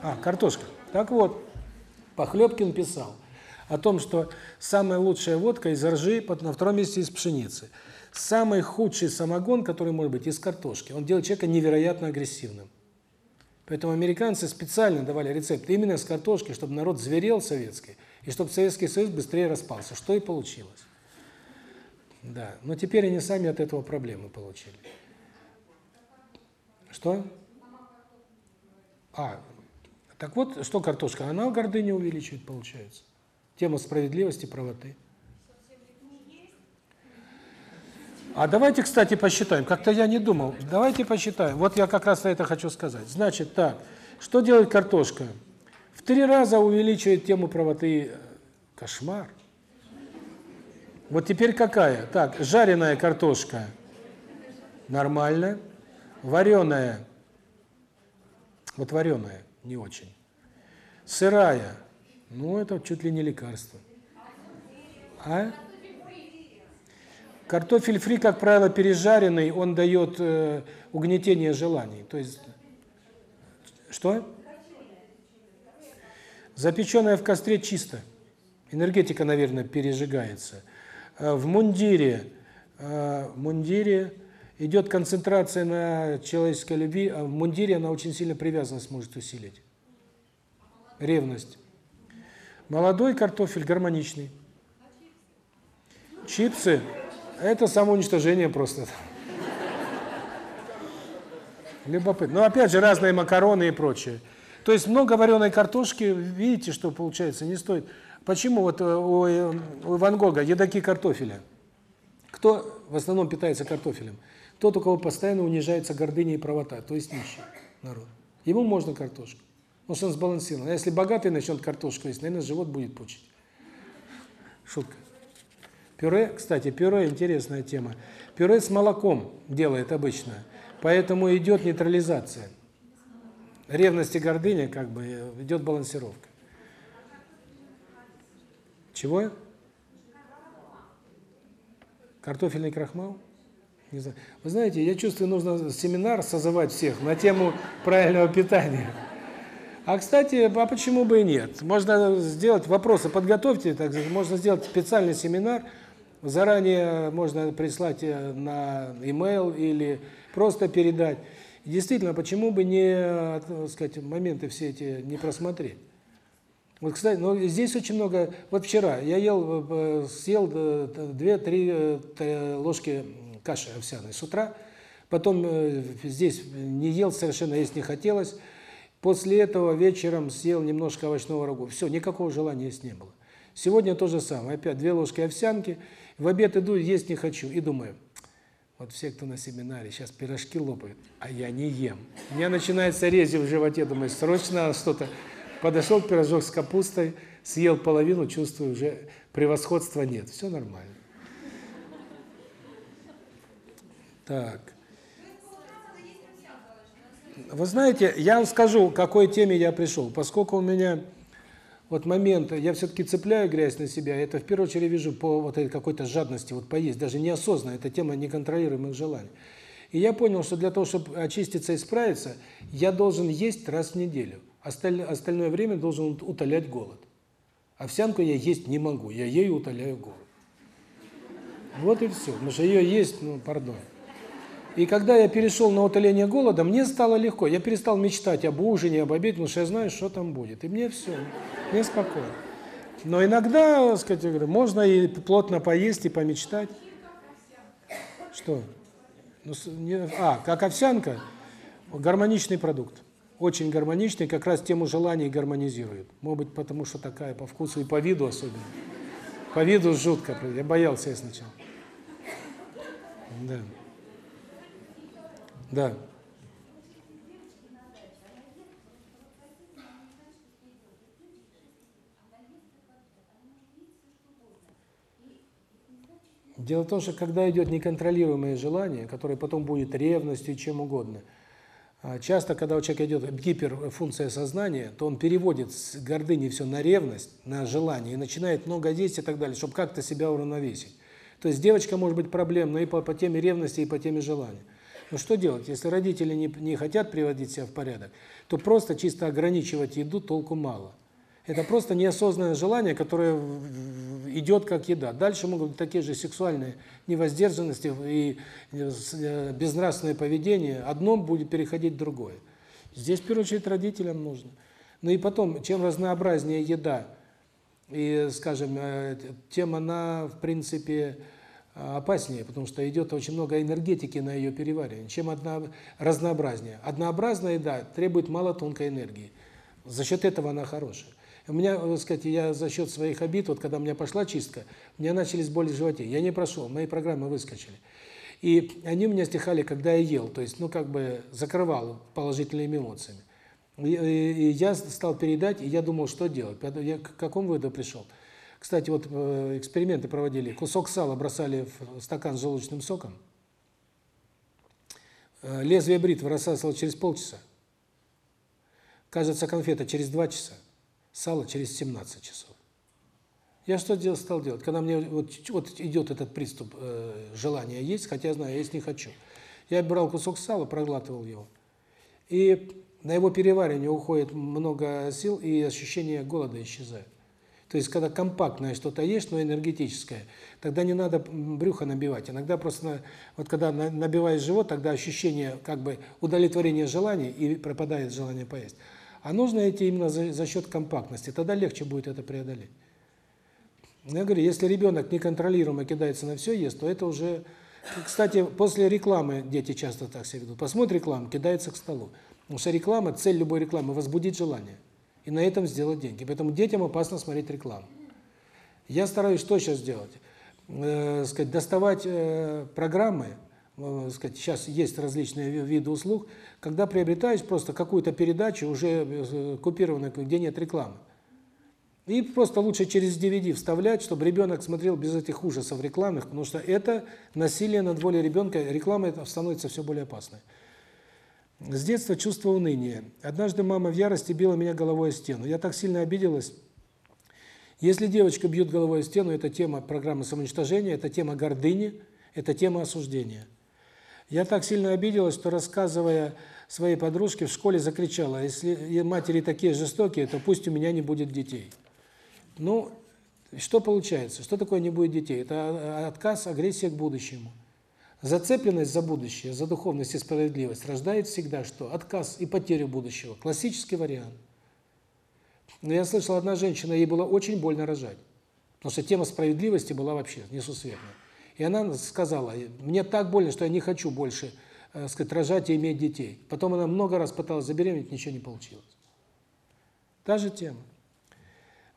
А, картошка. Так вот, Похлебкин писал о том, что самая лучшая водка из ржи, на втором месте из пшеницы – Самый худший самогон, который может быть из картошки, он делает человека невероятно агрессивным. Поэтому американцы специально давали рецепт именно с картошки, чтобы народ зверел советский, и чтобы Советский Союз быстрее распался, что и получилось. Да, но теперь они сами от этого проблемы получили. Что? А, так вот, что картошка? Она гордыню увеличивает, получается. Тема справедливости, правоты. А давайте, кстати, посчитаем. Как-то я не думал. Давайте посчитаем. Вот я как раз это хочу сказать. Значит, так, что делает картошка? В три раза увеличивает тему правоты. Кошмар. Вот теперь какая? Так, жареная картошка. Нормально. Вареная. Вот вареная, не очень. Сырая. Ну, это чуть ли не лекарство. А? Картофель фри, как правило, пережаренный, он дает э, угнетение желаний. То есть что? Запеченная в костре чисто. Энергетика, наверное, пережигается. Э, в мундире, э, в мундире идет концентрация на человеческой любви, а в мундире она очень сильно привязанность может усилить. Ревность. Молодой картофель гармоничный. Чипсы это самоуничтожение просто. Любопытно. Но опять же, разные макароны и прочее. То есть много вареной картошки, видите, что получается, не стоит. Почему вот э, у, э, у Ван Гога едоки картофеля? Кто в основном питается картофелем? Тот, у кого постоянно унижается гордыня и правота, то есть нищий народ. Ему можно картошку, потому что он сбалансирован. А если богатый начнет картошку есть, наверное, живот будет пучить. Шутка. Пюре, кстати, пюре интересная тема. Пюре с молоком делает обычно, поэтому идет нейтрализация. Ревность и гордыня, как бы, идет балансировка. Чего? Картофельный крахмал? Не знаю. Вы знаете, я чувствую, нужно семинар созывать всех на тему правильного питания. А, кстати, а почему бы и нет? Можно сделать вопросы, подготовьте, так можно сделать специальный семинар – Заранее можно прислать э, на e-mail или просто передать. действительно, почему бы не, так сказать, моменты все эти не просмотреть? Вот, кстати, но здесь очень много... Вот вчера я ел, э, съел 2-3 э, ложки каши овсяной с утра, потом здесь не ел, совершенно есть не хотелось. После этого вечером съел немножко овощного рагу. Все, никакого желания есть не было. Сегодня то же самое. Опять две ложки овсянки. В обед иду, есть не хочу. И думаю, вот все, кто на семинаре, сейчас пирожки лопают, а я не ем. У меня начинается рези в животе, думаю, срочно что-то. Подошел пирожок с капустой, съел половину, чувствую, уже превосходства нет. Все нормально. Так. Вы знаете, я вам скажу, к какой теме я пришел. Поскольку у меня вот момент, я все-таки цепляю грязь на себя, это в первую очередь вижу по вот этой какой-то жадности, вот поесть, даже неосознанно, это тема неконтролируемых желаний. И я понял, что для того, чтобы очиститься и справиться, я должен есть раз в неделю. Осталь, остальное время должен утолять голод. Овсянку я есть не могу, я ею утоляю голод. Вот и все. Потому что ее есть, ну, пардон. И когда я перешел на утоление голода, мне стало легко. Я перестал мечтать об ужине, об обеде, потому что я знаю, что там будет. И мне все, мне спокойно. Но иногда, так сказать, можно и плотно поесть, и помечтать. Что? Ну, не, а, как овсянка, гармоничный продукт. Очень гармоничный, как раз тему желаний гармонизирует. Может быть, потому что такая по вкусу и по виду особенно. По виду жутко. Я боялся я сначала. Да. Да. Дело в том, что когда идет неконтролируемое желание, которое потом будет ревностью, чем угодно, а, часто, когда у человека идет гиперфункция сознания, то он переводит с гордыни все на ревность, на желание, и начинает много действий и так далее, чтобы как-то себя уравновесить. То есть девочка может быть проблемной и по, по теме ревности, и по теме желания. Ну что делать? Если родители не, не хотят приводить себя в порядок, то просто чисто ограничивать еду толку мало. Это просто неосознанное желание, которое идет как еда. Дальше могут быть такие же сексуальные невоздержанности и э, безнравственное поведение. Одно будет переходить в другое. Здесь, в первую очередь, родителям нужно. Ну и потом, чем разнообразнее еда, и, скажем, э, тем она, в принципе, опаснее, потому что идет очень много энергетики на ее переваривание, чем одна разнообразнее. Однообразная еда требует мало тонкой энергии. За счет этого она хорошая. У меня, так сказать, я за счет своих обид, вот когда у меня пошла чистка, у меня начались боли в животе. Я не прошел, мои программы выскочили. И они у меня стихали, когда я ел, то есть, ну, как бы закрывал положительными эмоциями. И я стал передать, и я думал, что делать. Я к какому выводу пришел? Кстати, вот э, эксперименты проводили. Кусок сала бросали в стакан с желудочным соком. Э, лезвие бритвы рассасывало через полчаса. Кажется, конфета через два часа. Сало через 17 часов. Я что делал, стал делать? Когда мне вот, вот идет этот приступ э, желания есть, хотя я знаю, есть не хочу. Я брал кусок сала, проглатывал его. И на его переваривание уходит много сил, и ощущение голода исчезает. То есть, когда компактное что-то есть, но энергетическое, тогда не надо брюхо набивать. Иногда просто, вот когда набиваешь живот, тогда ощущение как бы удовлетворения желаний и пропадает желание поесть. А нужно идти именно за, за счет компактности, тогда легче будет это преодолеть. Я говорю, если ребенок неконтролируемо кидается на все ест, то это уже... Кстати, после рекламы дети часто так себя ведут. Посмотрит рекламу, кидается к столу. Потому что реклама, цель любой рекламы – возбудить желание и на этом сделать деньги. Поэтому детям опасно смотреть рекламу. Я стараюсь что сейчас делать? Э, сказать, доставать э, программы, э, сказать, сейчас есть различные виды услуг, когда приобретаешь просто какую-то передачу, уже э, купированную, где нет рекламы. И просто лучше через DVD вставлять, чтобы ребенок смотрел без этих ужасов рекламных, потому что это насилие над волей ребенка, реклама становится все более опасной. С детства чувство уныния. Однажды мама в ярости била меня головой о стену. Я так сильно обиделась. Если девочка бьет головой о стену, это тема программы самоуничтожения, это тема гордыни, это тема осуждения. Я так сильно обиделась, что, рассказывая своей подружке, в школе закричала, если матери такие жестокие, то пусть у меня не будет детей. Ну, что получается? Что такое не будет детей? Это отказ, агрессия к будущему. Зацепленность за будущее, за духовность и справедливость рождает всегда что? Отказ и потерю будущего. Классический вариант. Но я слышал, одна женщина, ей было очень больно рожать. Потому что тема справедливости была вообще несусветная. И она сказала, мне так больно, что я не хочу больше, э, сказать, рожать и иметь детей. Потом она много раз пыталась забеременеть, ничего не получилось. Та же тема.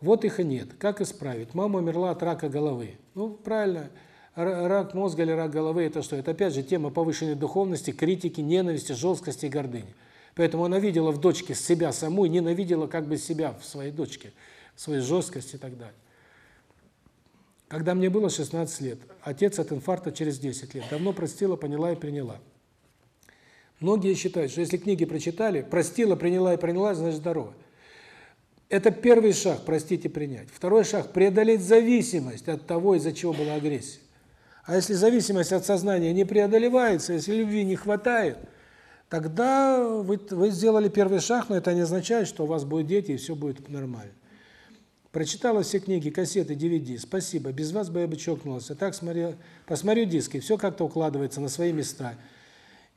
Вот их и нет. Как исправить? Мама умерла от рака головы. Ну, правильно. Рак мозга или рак головы – это что? Это опять же тема повышенной духовности, критики, ненависти, жесткости и гордыни. Поэтому она видела в дочке себя саму и ненавидела как бы себя в своей дочке, в своей жесткости и так далее. Когда мне было 16 лет, отец от инфаркта через 10 лет. Давно простила, поняла и приняла. Многие считают, что если книги прочитали, простила, приняла и приняла, значит здорово. Это первый шаг простить и принять. Второй шаг преодолеть зависимость от того, из-за чего была агрессия. А если зависимость от сознания не преодолевается, если любви не хватает, тогда вы вы сделали первый шаг, но это не означает, что у вас будут дети и все будет нормально. Прочитала все книги, кассеты, DVD. Спасибо. Без вас бы я бы чокнулась. А так смотрел, посмотрю диски, все как-то укладывается на свои места.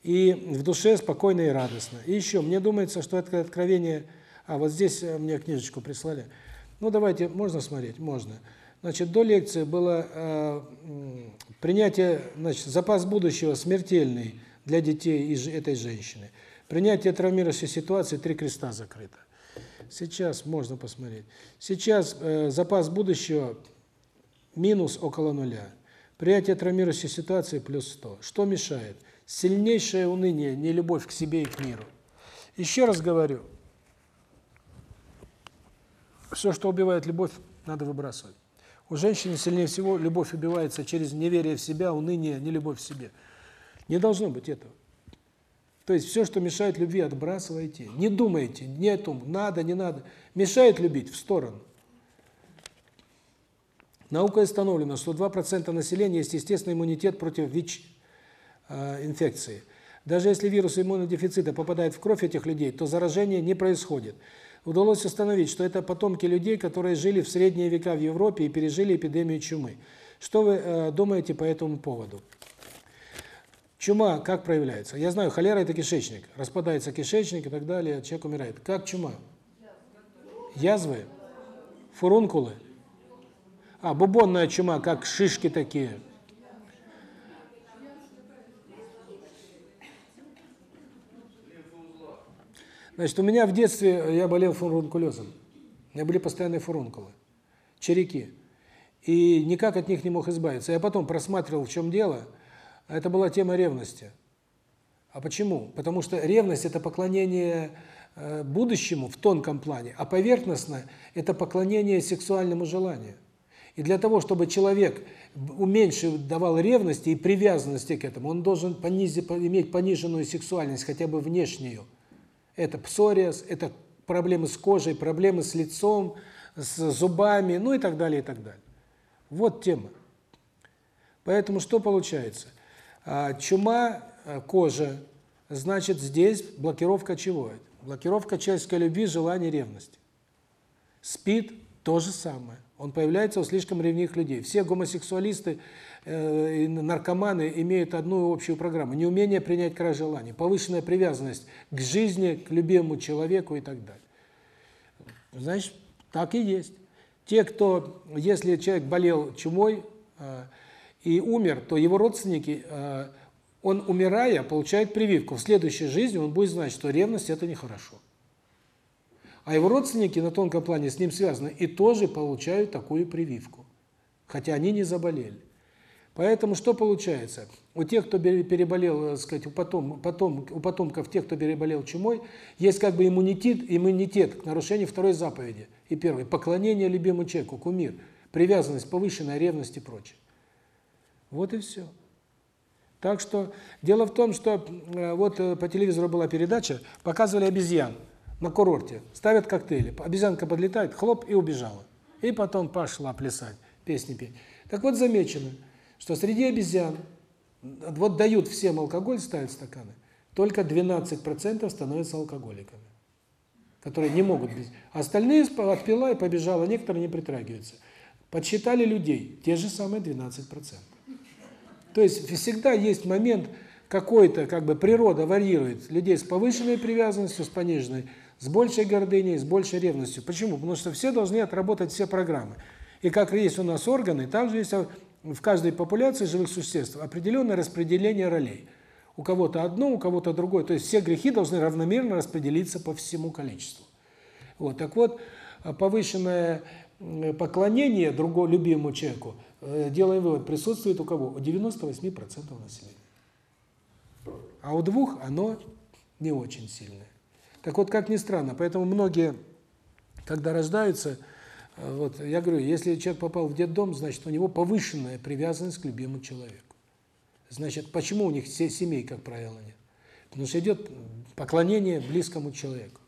И в душе спокойно и радостно. И еще, мне думается, что это откровение а вот здесь э, мне книжечку прислали. Ну, давайте, можно смотреть? Можно. Значит, до лекции было э, принятие, значит, запас будущего смертельный для детей и этой женщины. Принятие травмирующей ситуации, три креста закрыто. Сейчас можно посмотреть. Сейчас э, запас будущего минус около нуля. Принятие травмирующей ситуации плюс 100. Что мешает? Сильнейшее уныние, не любовь к себе и к миру. Еще раз говорю, все, что убивает любовь, надо выбрасывать. У женщины сильнее всего любовь убивается через неверие в себя, уныние, не любовь к себе. Не должно быть этого. То есть все, что мешает любви, отбрасывайте. Не думайте, не о том, надо, не надо. Мешает любить – в сторону. Наукой установлено, что 2% населения есть естественный иммунитет против ВИЧ-инфекции. Э, Даже если вирус иммунодефицита попадает в кровь этих людей, то заражение не происходит удалось установить, что это потомки людей, которые жили в средние века в Европе и пережили эпидемию чумы. Что вы э, думаете по этому поводу? Чума как проявляется? Я знаю, холера – это кишечник. Распадается кишечник и так далее, человек умирает. Как чума? Язвы? Фурункулы? А, бубонная чума, как шишки такие. Значит, у меня в детстве я болел фурункулезом. У меня были постоянные фурункулы, череки. И никак от них не мог избавиться. Я потом просматривал, в чем дело. Это была тема ревности. А почему? Потому что ревность – это поклонение э, будущему в тонком плане, а поверхностно – это поклонение сексуальному желанию. И для того, чтобы человек уменьшил, давал ревности и привязанности к этому, он должен понизить, иметь пониженную сексуальность, хотя бы внешнюю. Это псориаз, это проблемы с кожей, проблемы с лицом, с зубами, ну и так далее, и так далее. Вот тема. Поэтому что получается? А, чума, а, кожа, значит здесь блокировка чего? Блокировка человеческой любви, желания, ревности. Спит – то же самое. Он появляется у слишком ревнивых людей. Все гомосексуалисты э, наркоманы имеют одну общую программу – неумение принять край желаний, повышенная привязанность к жизни, к любимому человеку и так далее. Значит, так и есть. Те, кто, если человек болел чумой э, и умер, то его родственники, э, он, умирая, получает прививку. В следующей жизни он будет знать, что ревность – это нехорошо. А его родственники на тонком плане с ним связаны и тоже получают такую прививку, хотя они не заболели. Поэтому что получается? У тех, кто переболел, так сказать, у потом, потом у потомков тех, кто переболел чумой, есть как бы иммунитет, иммунитет к нарушению второй заповеди. И первой поклонение любимому человеку, кумир, привязанность, повышенная ревность и прочее. Вот и все. Так что дело в том, что э, вот э, по телевизору была передача, показывали обезьян на курорте, ставят коктейли, обезьянка подлетает, хлоп, и убежала. И потом пошла плясать, песни петь. Так вот замечено, что среди обезьян, вот дают всем алкоголь, ставят стаканы, только 12% становятся алкоголиками, которые не могут без. Остальные отпила и побежала, некоторые не притрагиваются. Подсчитали людей, те же самые 12%. То есть всегда есть момент какой-то, как бы природа варьирует людей с повышенной привязанностью, с пониженной, с большей гордыней, с большей ревностью. Почему? Потому что все должны отработать все программы. И как есть у нас органы, также есть в каждой популяции живых существ определенное распределение ролей. У кого-то одно, у кого-то другое. То есть все грехи должны равномерно распределиться по всему количеству. Вот. Так вот, повышенное поклонение другому любимому человеку, э, делаем вывод, присутствует у кого? У 98% населения. А у двух оно не очень сильное. Так вот, как ни странно, поэтому многие, когда рождаются, вот я говорю, если человек попал в детдом, значит, у него повышенная привязанность к любимому человеку. Значит, почему у них все семей, как правило, нет? Потому что идет поклонение близкому человеку.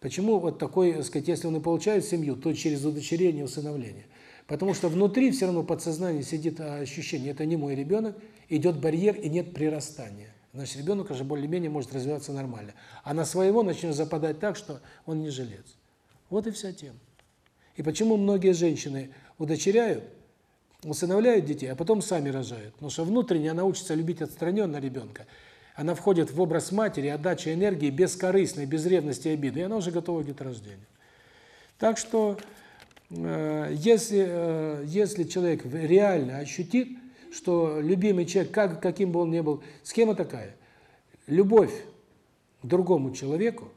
Почему вот такой, так сказать, если он и получает семью, то через удочерение, усыновление. Потому что внутри все равно подсознание сидит ощущение, это не мой ребенок, идет барьер и нет прирастания. Значит, ребенок уже более-менее может развиваться нормально. А на своего начнет западать так, что он не жилец. Вот и вся тема. И почему многие женщины удочеряют, усыновляют детей, а потом сами рожают. Потому что внутренне она учится любить отстраненно ребенка. Она входит в образ матери, отдача энергии бескорыстной, без ревности и обиды, и она уже готова к деторождению. Так что, э, если, э, если человек реально ощутит, что любимый человек, как, каким бы он ни был, схема такая. Любовь к другому человеку,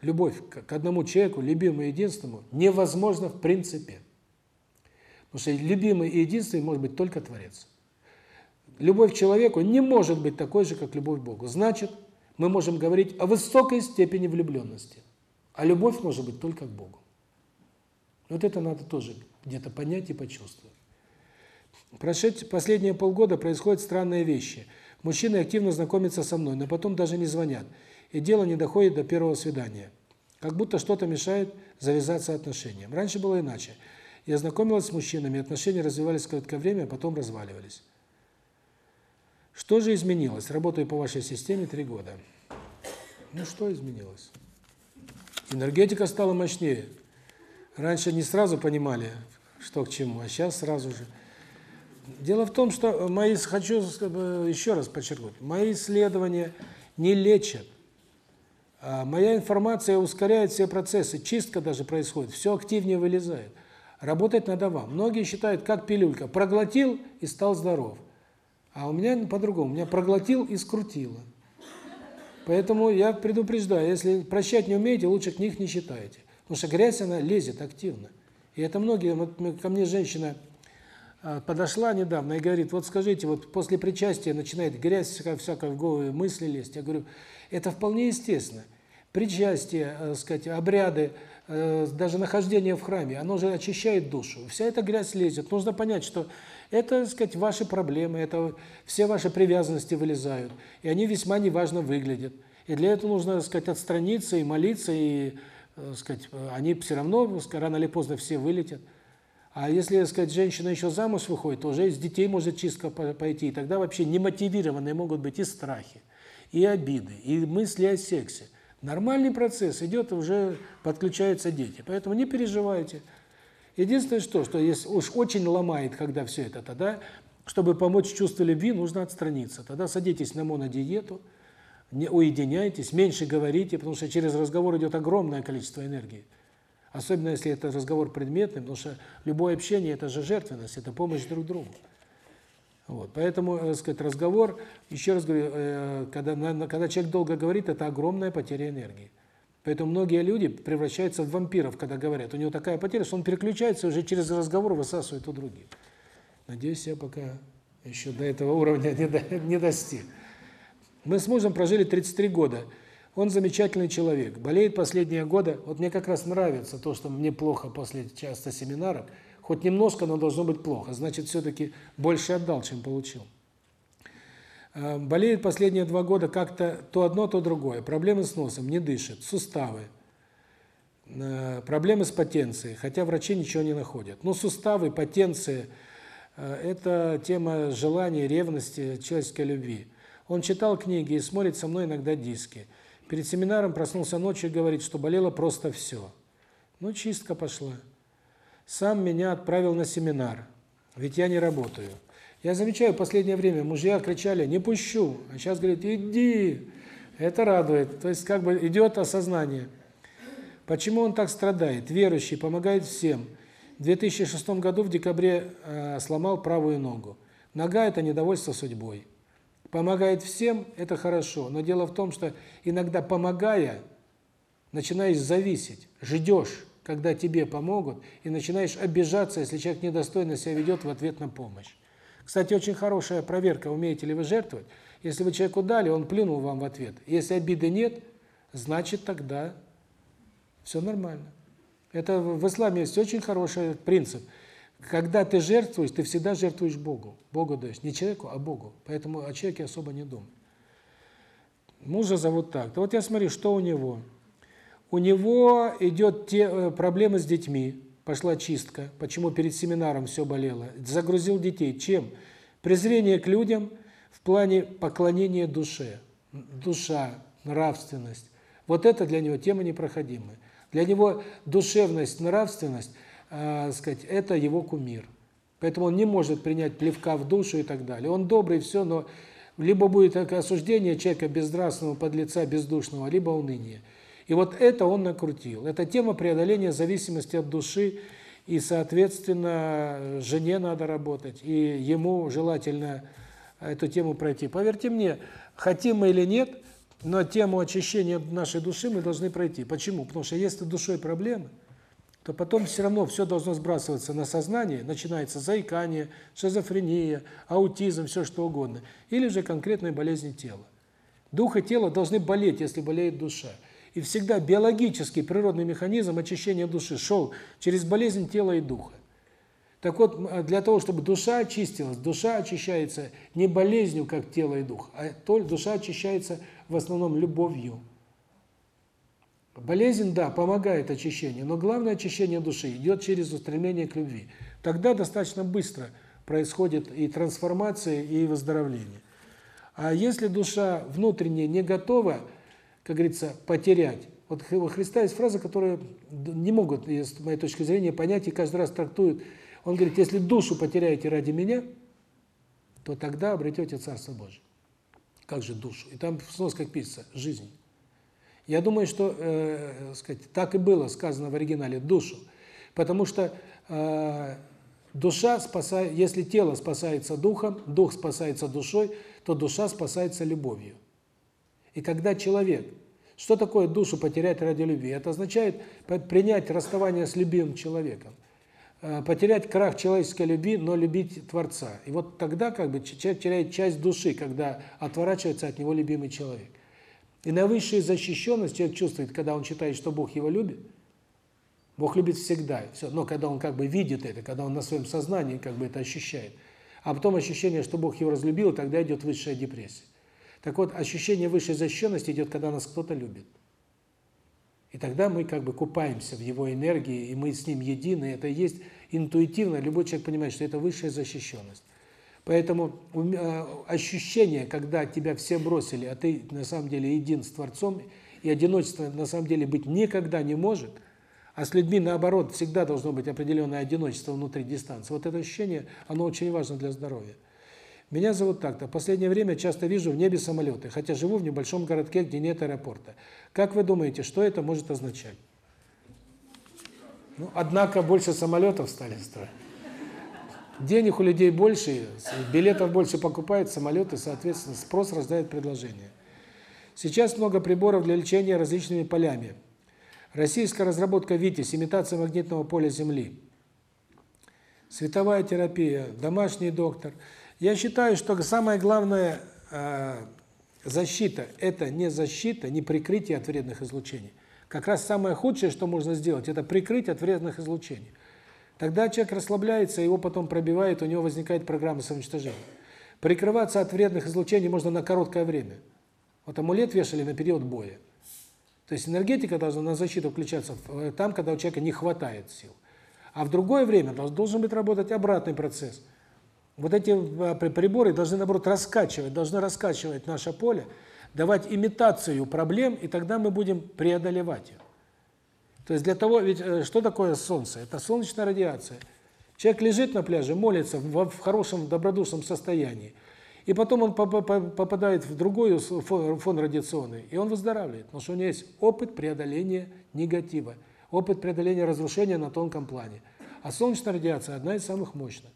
любовь к одному человеку, любимому единственному, невозможно в принципе. Потому что любимый и единственный может быть только Творец. Любовь к человеку не может быть такой же, как любовь к Богу. Значит, мы можем говорить о высокой степени влюбленности. А любовь может быть только к Богу. Вот это надо тоже где-то понять и почувствовать. Прошедшие последние полгода происходят странные вещи. Мужчины активно знакомятся со мной, но потом даже не звонят. И дело не доходит до первого свидания. Как будто что-то мешает завязаться отношениям. Раньше было иначе. Я знакомилась с мужчинами, отношения развивались короткое время, а потом разваливались. Что же изменилось? Работаю по вашей системе три года. Ну что изменилось? Энергетика стала мощнее. Раньше не сразу понимали, что к чему, а сейчас сразу же. Дело в том, что мои, хочу еще раз подчеркнуть, мои исследования не лечат. А моя информация ускоряет все процессы, чистка даже происходит, все активнее вылезает. Работать надо вам. Многие считают, как пилюлька, проглотил и стал здоров. А у меня по-другому, меня проглотил и скрутило. Поэтому я предупреждаю, если прощать не умеете, лучше книг не читайте. Потому что грязь, она лезет активно. И это многие, вот ко мне женщина подошла недавно и говорит, вот скажите, вот после причастия начинает грязь всякая, всякая в голову, мысли лезть. Я говорю, это вполне естественно. Причастие, э, сказать, обряды, э, даже нахождение в храме, оно же очищает душу. Вся эта грязь лезет. Нужно понять, что это, сказать, ваши проблемы, это все ваши привязанности вылезают, и они весьма неважно выглядят. И для этого нужно, сказать, отстраниться и молиться, и, э, сказать, они все равно рано или поздно все вылетят. А если, так сказать, женщина еще замуж выходит, то уже из детей может чистка пойти. И тогда вообще немотивированные могут быть и страхи, и обиды, и мысли о сексе. Нормальный процесс идет, уже подключаются дети. Поэтому не переживайте. Единственное, что, что если уж очень ломает, когда все это, тогда, чтобы помочь чувству любви, нужно отстраниться. Тогда садитесь на монодиету, не уединяйтесь, меньше говорите, потому что через разговор идет огромное количество энергии. Особенно, если это разговор предметный, потому что любое общение – это же жертвенность, это помощь друг другу. Вот, поэтому, так э, сказать, разговор, еще раз говорю, э, когда, когда человек долго говорит, это огромная потеря энергии. Поэтому многие люди превращаются в вампиров, когда говорят. У него такая потеря, что он переключается уже через разговор высасывает у других. Надеюсь, я пока еще до этого уровня не, до, не достиг. Мы с мужем прожили 33 года. Он замечательный человек, болеет последние годы. Вот мне как раз нравится то, что мне плохо после часто семинаров. Хоть немножко, но должно быть плохо. Значит, все-таки больше отдал, чем получил. Э, болеет последние два года как-то то одно, то другое. Проблемы с носом, не дышит, суставы. Э, проблемы с потенцией, хотя врачи ничего не находят. Но суставы, потенция э, – это тема желания, ревности, человеческой любви. Он читал книги и смотрит со мной иногда диски – Перед семинаром проснулся ночью и говорит, что болело просто все. Ну, чистка пошла. Сам меня отправил на семинар, ведь я не работаю. Я замечаю, в последнее время мужья кричали, не пущу, а сейчас говорит, иди, Это радует. То есть как бы идет осознание. Почему он так страдает? Верующий, помогает всем. В 2006 году в декабре э, сломал правую ногу. Нога – это недовольство судьбой. Помогает всем – это хорошо. Но дело в том, что иногда помогая, начинаешь зависеть, ждешь, когда тебе помогут, и начинаешь обижаться, если человек недостойно себя ведет в ответ на помощь. Кстати, очень хорошая проверка, умеете ли вы жертвовать. Если вы человеку дали, он плюнул вам в ответ. Если обиды нет, значит тогда все нормально. Это в исламе есть очень хороший принцип. Когда ты жертвуешь, ты всегда жертвуешь Богу. Богу даешь. Не человеку, а Богу. Поэтому о человеке особо не думай. Мужа зовут так. Вот я смотрю, что у него. У него идет те э, проблемы с детьми. Пошла чистка. Почему перед семинаром все болело? Загрузил детей. Чем? Презрение к людям в плане поклонения душе. Душа, нравственность. Вот это для него тема непроходимая. Для него душевность, нравственность, э, сказать, это его кумир. Поэтому он не может принять плевка в душу и так далее. Он добрый, все, но либо будет осуждение человека безнравственного, подлеца, бездушного, либо уныние. И вот это он накрутил. Это тема преодоления зависимости от души, и, соответственно, жене надо работать, и ему желательно эту тему пройти. Поверьте мне, хотим мы или нет, но тему очищения нашей души мы должны пройти. Почему? Потому что если душой проблемы, то потом все равно все должно сбрасываться на сознание, начинается заикание, шизофрения, аутизм, все что угодно, или же конкретные болезни тела. Дух и тело должны болеть, если болеет душа. И всегда биологический природный механизм очищения души шел через болезнь тела и духа. Так вот, для того, чтобы душа очистилась, душа очищается не болезнью, как тело и дух, а душа очищается в основном любовью. Болезнь, да, помогает очищению, но главное очищение души идет через устремление к любви. Тогда достаточно быстро происходит и трансформация, и выздоровление. А если душа внутренне не готова, как говорится, потерять, вот у Христа есть фраза, которую не могут, с моей точки зрения, понять и каждый раз трактуют он говорит, если душу потеряете ради меня, то тогда обретете Царство Божие. Как же душу? И там снос как пишется, жизнь. Я думаю, что, э, сказать, так и было сказано в оригинале, душу. Потому что э, душа спасает, если тело спасается духом, дух спасается душой, то душа спасается любовью. И когда человек, что такое душу потерять ради любви? Это означает принять расставание с любимым человеком. Э, потерять крах человеческой любви, но любить Творца. И вот тогда как бы человек теряет часть души, когда отворачивается от него любимый человек. И наивысшая защищенность человек чувствует, когда он считает, что Бог его любит. Бог любит всегда, все. Но когда он как бы видит это, когда он на своем сознании как бы это ощущает, а потом ощущение, что Бог его разлюбил, тогда идет высшая депрессия. Так вот, ощущение высшей защищенности идет, когда нас кто-то любит. И тогда мы как бы купаемся в его энергии, и мы с ним едины. Это есть интуитивно, любой человек понимает, что это высшая защищенность. Поэтому э, ощущение, когда тебя все бросили, а ты на самом деле един с Творцом, и одиночество на самом деле быть никогда не может, а с людьми наоборот всегда должно быть определенное одиночество внутри дистанции. Вот это ощущение, оно очень важно для здоровья. Меня зовут так-то. Последнее время часто вижу в небе самолеты, хотя живу в небольшом городке, где нет аэропорта. Как вы думаете, что это может означать? Ну, однако больше самолетов стали строить. Денег у людей больше, билетов больше покупают, самолеты, соответственно, спрос рождает предложение. Сейчас много приборов для лечения различными полями. Российская разработка ВИТИС, имитация магнитного поля Земли. Световая терапия, домашний доктор – я считаю, что самая главная э, защита – это не защита, не прикрытие от вредных излучений. Как раз самое худшее, что можно сделать, это прикрыть от вредных излучений. Тогда человек расслабляется, его потом пробивает, у него возникает программа самоуничтожения. Прикрываться от вредных излучений можно на короткое время. Вот амулет вешали на период боя. То есть энергетика должна на защиту включаться э, там, когда у человека не хватает сил. А в другое время должен быть работать обратный процесс – вот эти э, приборы должны, наоборот, раскачивать, должны раскачивать наше поле, давать имитацию проблем, и тогда мы будем преодолевать их. То есть для того, ведь э, что такое солнце? Это солнечная радиация. Человек лежит на пляже, молится в, хорошем, добродушном состоянии. И потом он попадает в другой фон радиационный, и он выздоравливает, потому что у него есть опыт преодоления негатива, опыт преодоления разрушения на тонком плане. А солнечная радиация одна из самых мощных.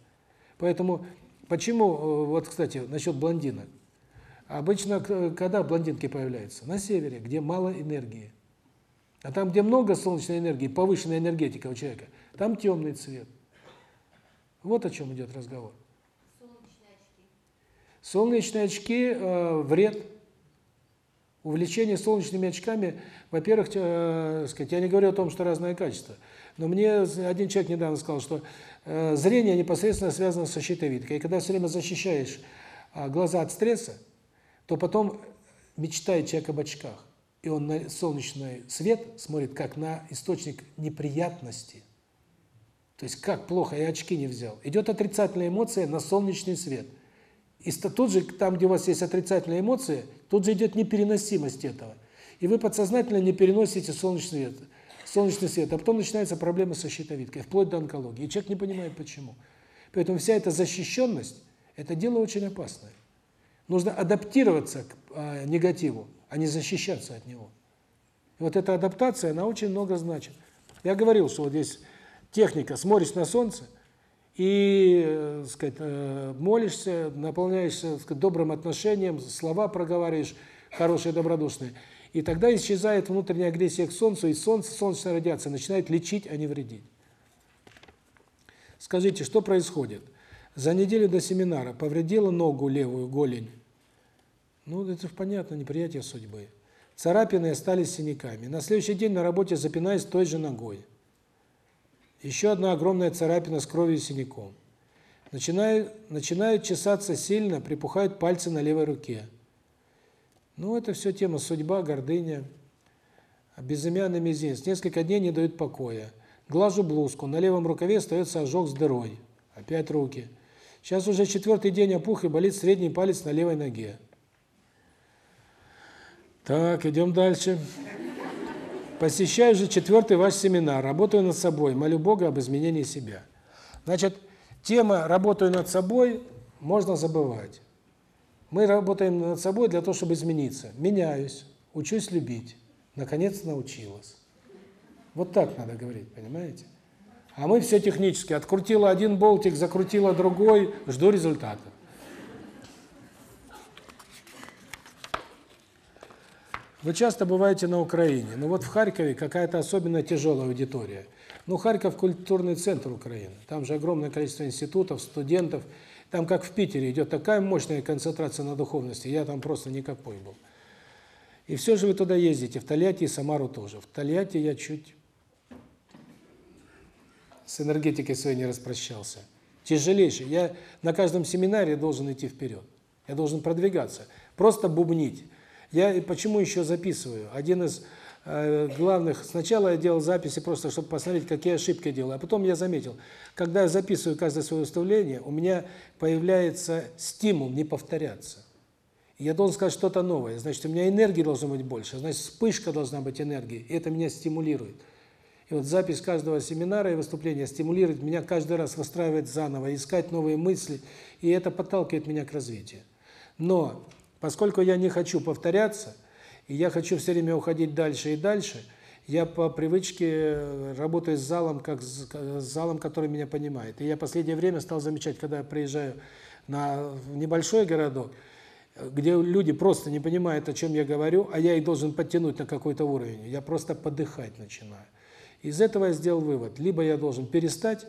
Поэтому почему, э, вот, кстати, насчет блондинок. Обычно, когда блондинки появляются? На севере, где мало энергии. А там, где много солнечной энергии, повышенная энергетика у человека, там темный цвет. Вот о чем идет разговор. Солнечные очки э, вред. Увлечение солнечными очками, во-первых, э, сказать, я не говорю о том, что разное качество, но мне один человек недавно сказал, что э, зрение непосредственно связано со щитовидкой. И когда все время защищаешь э, глаза от стресса, то потом мечтает человек об очках. И он на солнечный свет смотрит как на источник неприятности. То есть как плохо, я очки не взял. Идет отрицательная эмоция на солнечный свет – и тут же, там, где у вас есть отрицательные эмоции, тут же идет непереносимость этого. И вы подсознательно не переносите солнечный свет, солнечный свет, а потом начинаются проблемы со щитовидкой, вплоть до онкологии. И человек не понимает, почему. Поэтому вся эта защищенность – это дело очень опасное. Нужно адаптироваться к э, негативу, а не защищаться от него. И вот эта адаптация, она очень много значит. Я говорил, что вот здесь техника «смотришь на солнце», и, э, сказать, э, молишься, наполняешься, сказать, добрым отношением, слова проговариваешь хорошие, добродушные. И тогда исчезает внутренняя агрессия к солнцу, и солнце, солнечная радиация начинает лечить, а не вредить. Скажите, что происходит? За неделю до семинара повредила ногу левую, голень. Ну, это понятно, неприятие судьбы. Царапины остались синяками. На следующий день на работе запинаюсь той же ногой. Еще одна огромная царапина с кровью и синяком. Начинают, начинают чесаться сильно, припухают пальцы на левой руке. Ну, это все тема судьба, гордыня. Безымянный мизинец. Несколько дней не дают покоя. Глажу блузку, на левом рукаве остается ожог с дырой. Опять руки. Сейчас уже четвертый день опух и болит средний палец на левой ноге. Так, идем дальше. Посещаю же четвертый ваш семинар, работаю над собой, молю Бога об изменении себя. Значит, тема «работаю над собой» можно забывать. Мы работаем над собой для того, чтобы измениться. Меняюсь, учусь любить. Наконец научилась. Вот так надо говорить, понимаете? А мы все технически. Открутила один болтик, закрутила другой, жду результата. Вы часто бываете на Украине. Ну вот в Харькове какая-то особенно тяжелая аудитория. Ну, Харьков – культурный центр Украины. Там же огромное количество институтов, студентов. Там, как в Питере, идет такая мощная концентрация на духовности. Я там просто никакой был. И все же вы туда ездите, в Тольятти и Самару тоже. В Тольятти я чуть с энергетикой своей не распрощался. Тяжелейший. Я на каждом семинаре должен идти вперед. Я должен продвигаться. Просто бубнить. Я почему еще записываю? Один из э, главных, сначала я делал записи просто, чтобы посмотреть, какие ошибки я делаю, а потом я заметил, когда я записываю каждое свое выступление, у меня появляется стимул не повторяться. Я должен сказать что-то новое, значит, у меня энергии должно быть больше, значит, вспышка должна быть энергии, и это меня стимулирует. И вот запись каждого семинара и выступления стимулирует меня каждый раз выстраивать заново, искать новые мысли, и это подталкивает меня к развитию. Но Поскольку я не хочу повторяться, и я хочу все время уходить дальше и дальше, я по привычке э, работаю с залом, как с, залом, который меня понимает. И я последнее время стал замечать, когда я приезжаю на небольшой городок, где люди просто не понимают, о чем я говорю, а я их должен подтянуть на какой-то уровень, я просто подыхать начинаю. Из этого я сделал вывод. Либо я должен перестать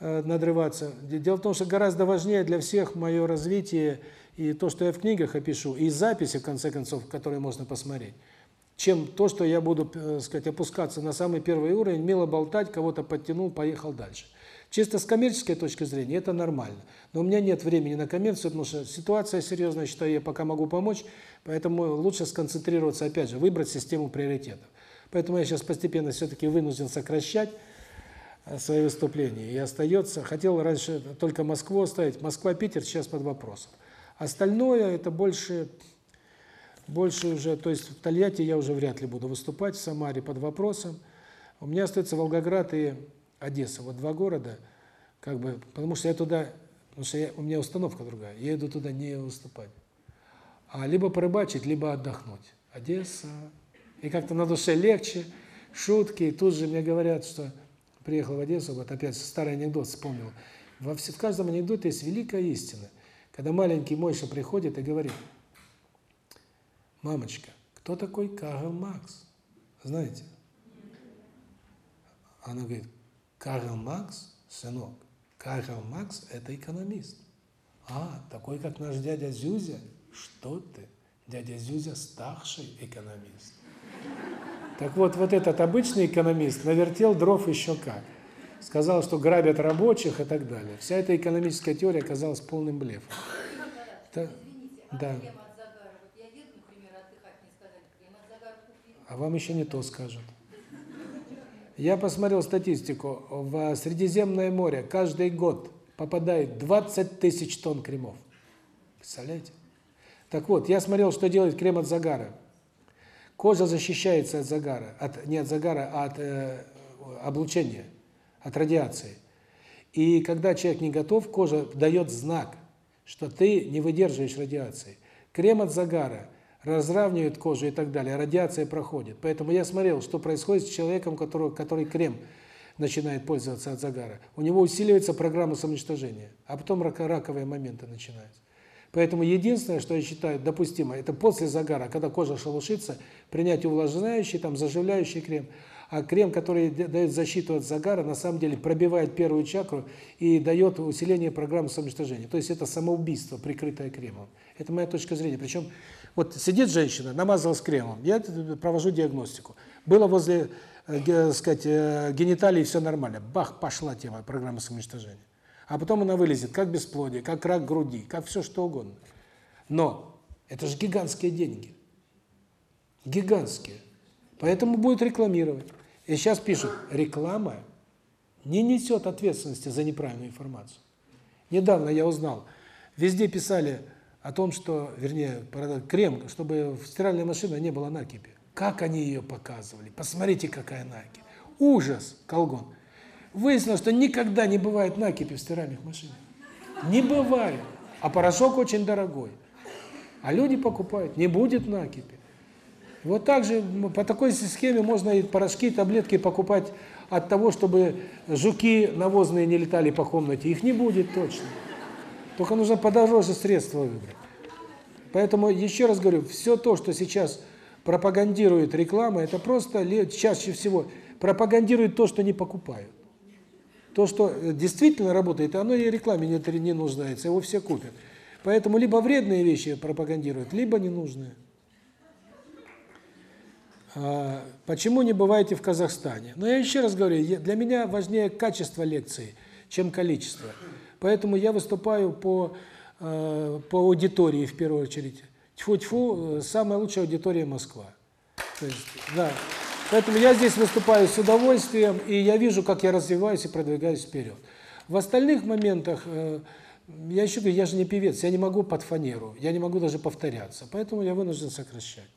э, надрываться. Дело в том, что гораздо важнее для всех мое развитие и то, что я в книгах опишу, и записи, в конце концов, которые можно посмотреть, чем то, что я буду, так э, сказать, опускаться на самый первый уровень, мило болтать, кого-то подтянул, поехал дальше. Чисто с коммерческой точки зрения это нормально. Но у меня нет времени на коммерцию, потому что ситуация серьезная, считаю, я пока могу помочь, поэтому лучше сконцентрироваться, опять же, выбрать систему приоритетов. Поэтому я сейчас постепенно все-таки вынужден сокращать э, свои выступления. И остается, хотел раньше только Москву оставить, Москва-Питер сейчас под вопросом. Остальное это больше больше уже, то есть в Тольятти я уже вряд ли буду выступать, в Самаре под вопросом. У меня остается Волгоград и Одесса, вот два города, как бы, потому что я туда Потому что я, у меня установка другая. Я иду туда не выступать. А либо порыбачить, либо отдохнуть. Одесса. И как-то на душе легче, шутки. И тут же мне говорят, что приехал в Одессу, вот опять старый анекдот вспомнил. Во в каждом анекдоте есть великая истина. Когда маленький Мойша приходит и говорит, «Мамочка, кто такой Карл Маркс?» Знаете? Она говорит, Карл Маркс, сынок, Карл Маркс – это экономист. А, такой, как наш дядя Зюзя? Что ты? Дядя Зюзя – старший экономист. Так вот, вот этот обычный экономист навертел дров еще как. Сказал, что грабят рабочих и так далее. Вся эта экономическая теория оказалась полным блефом. Это, да. А вам еще не то скажут. Я посмотрел статистику. В Средиземное море каждый год попадает 20 тысяч тонн кремов. Представляете? Так вот, я смотрел, что делает крем от загара. Кожа защищается от загара, от не от загара, а от э, облучения, от радиации. И когда человек не готов, кожа дает знак, что ты не выдерживаешь радиации. Крем от загара разравнивает кожу и так далее, радиация проходит. Поэтому я смотрел, что происходит с человеком, который, который крем начинает пользоваться от загара. У него усиливается программа самоуничтожения, а потом раковые моменты начинаются. Поэтому единственное, что я считаю допустимо, это после загара, когда кожа шелушится, принять увлажняющий, там, заживляющий крем. А крем, который дает защиту от загара, на самом деле пробивает первую чакру и дает усиление программы самоуничтожения. То есть это самоубийство, прикрытое кремом. Это моя точка зрения. Причем вот сидит женщина, намазалась кремом, я провожу диагностику. Было возле, э, сказать, э, гениталий все нормально. Бах, пошла тема программы самоуничтожения. А потом она вылезет, как бесплодие, как рак груди, как все что угодно. Но это же гигантские деньги. Гигантские. Поэтому будет рекламировать. И сейчас пишут, реклама не несет ответственности за неправильную информацию. Недавно я узнал, везде писали о том, что, вернее, крем, чтобы в стиральной машине не было накипи. Как они ее показывали? Посмотрите, какая накипь. Ужас, колгон. Выяснилось, что никогда не бывает накипи в стиральных машинах. Не бывает. А порошок очень дорогой. А люди покупают, не будет накипи. Вот так же, по такой схеме можно и порошки, таблетки покупать от того, чтобы жуки навозные не летали по комнате. Их не будет точно. Только нужно подороже средства выбрать. Поэтому, еще раз говорю, все то, что сейчас пропагандирует реклама, это просто чаще всего пропагандирует то, что не покупают. То, что э, действительно работает, оно и рекламе не, не нуждается, его все купят. Поэтому либо вредные вещи пропагандируют, либо ненужные. А, почему не бываете в Казахстане? Но я еще раз говорю, для меня важнее качество лекции, чем количество. Поэтому я выступаю по, э, по аудитории в первую очередь. Тьфу-тьфу, э, самая лучшая аудитория Москва. Есть, да. Поэтому я здесь выступаю с удовольствием, и я вижу, как я развиваюсь и продвигаюсь вперед. В остальных моментах, э, я еще говорю, я же не певец, я не могу под фанеру, я не могу даже повторяться, поэтому я вынужден сокращать.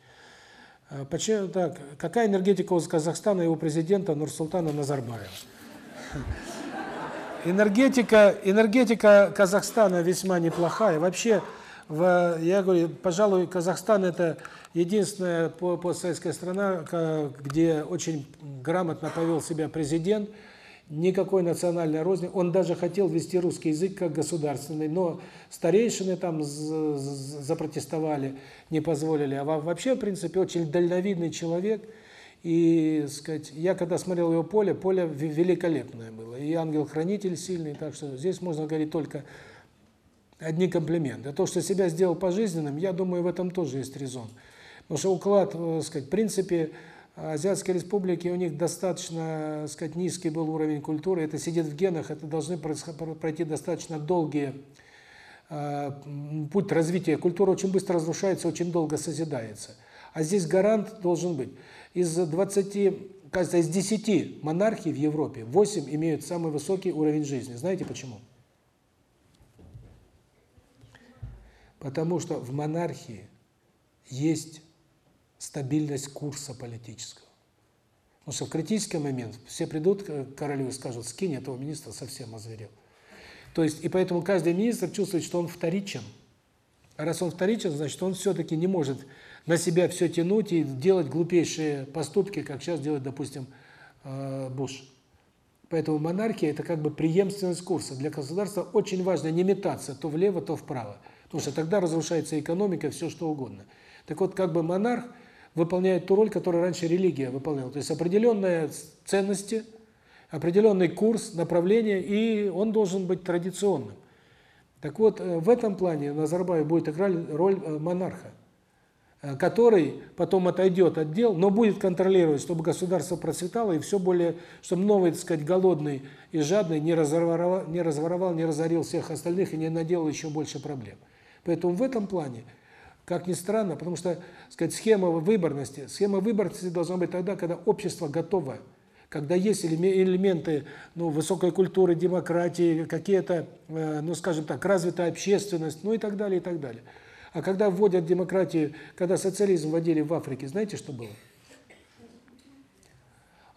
Э, почему так? Какая энергетика у Казахстана и его президента Нурсултана Назарбаева? Энергетика, энергетика Казахстана весьма неплохая. Вообще, в, я говорю, пожалуй, Казахстан это единственная постсоветская страна, где очень грамотно повел себя президент, никакой национальной розни. Он даже хотел вести русский язык как государственный, но старейшины там запротестовали, не позволили. А вообще, в принципе, очень дальновидный человек. И, сказать, я когда смотрел его поле, поле великолепное было. И ангел-хранитель сильный, так что здесь можно говорить только одни комплименты. А то, что себя сделал пожизненным, я думаю, в этом тоже есть резон. Потому что уклад, э, сказать, в принципе, Азиатские республики, у них достаточно, сказать, низкий был уровень культуры, это сидит в генах, это должны пройти достаточно долгие э, путь развития. Культура очень быстро разрушается, очень долго созидается. А здесь гарант должен быть. Из 20, кажется, из 10 монархий в Европе 8 имеют самый высокий уровень жизни. Знаете почему? Потому что в монархии есть стабильность курса политического. Потому что в критический момент все придут к королю и скажут, скинь этого министра, совсем озверел. То есть, и поэтому каждый министр чувствует, что он вторичен. А раз он вторичен, значит, он все-таки не может на себя все тянуть и делать глупейшие поступки, как сейчас делает, допустим, э, Буш. Поэтому монархия – это как бы преемственность курса. Для государства очень важно не метаться то влево, то вправо. Потому что тогда разрушается экономика, все что угодно. Так вот, как бы монарх выполняет ту роль, которую раньше религия выполняла. То есть определенные ценности, определенный курс, направление, и он должен быть традиционным. Так вот, э, в этом плане Назарбаев будет играть роль э, монарха, э, который потом отойдет от дел, но будет контролировать, чтобы государство процветало, и все более, чтобы новый, так сказать, голодный и жадный не разворовал, не разворовал, не разорил всех остальных и не наделал еще больше проблем. Поэтому в этом плане как ни странно, потому что, сказать, схема выборности, схема выборности должна быть тогда, когда общество готово, когда есть элементы, ну, высокой культуры, демократии, какие-то, э, ну, скажем так, развитая общественность, ну и так далее, и так далее. А когда вводят демократию, когда социализм вводили в Африке, знаете, что было?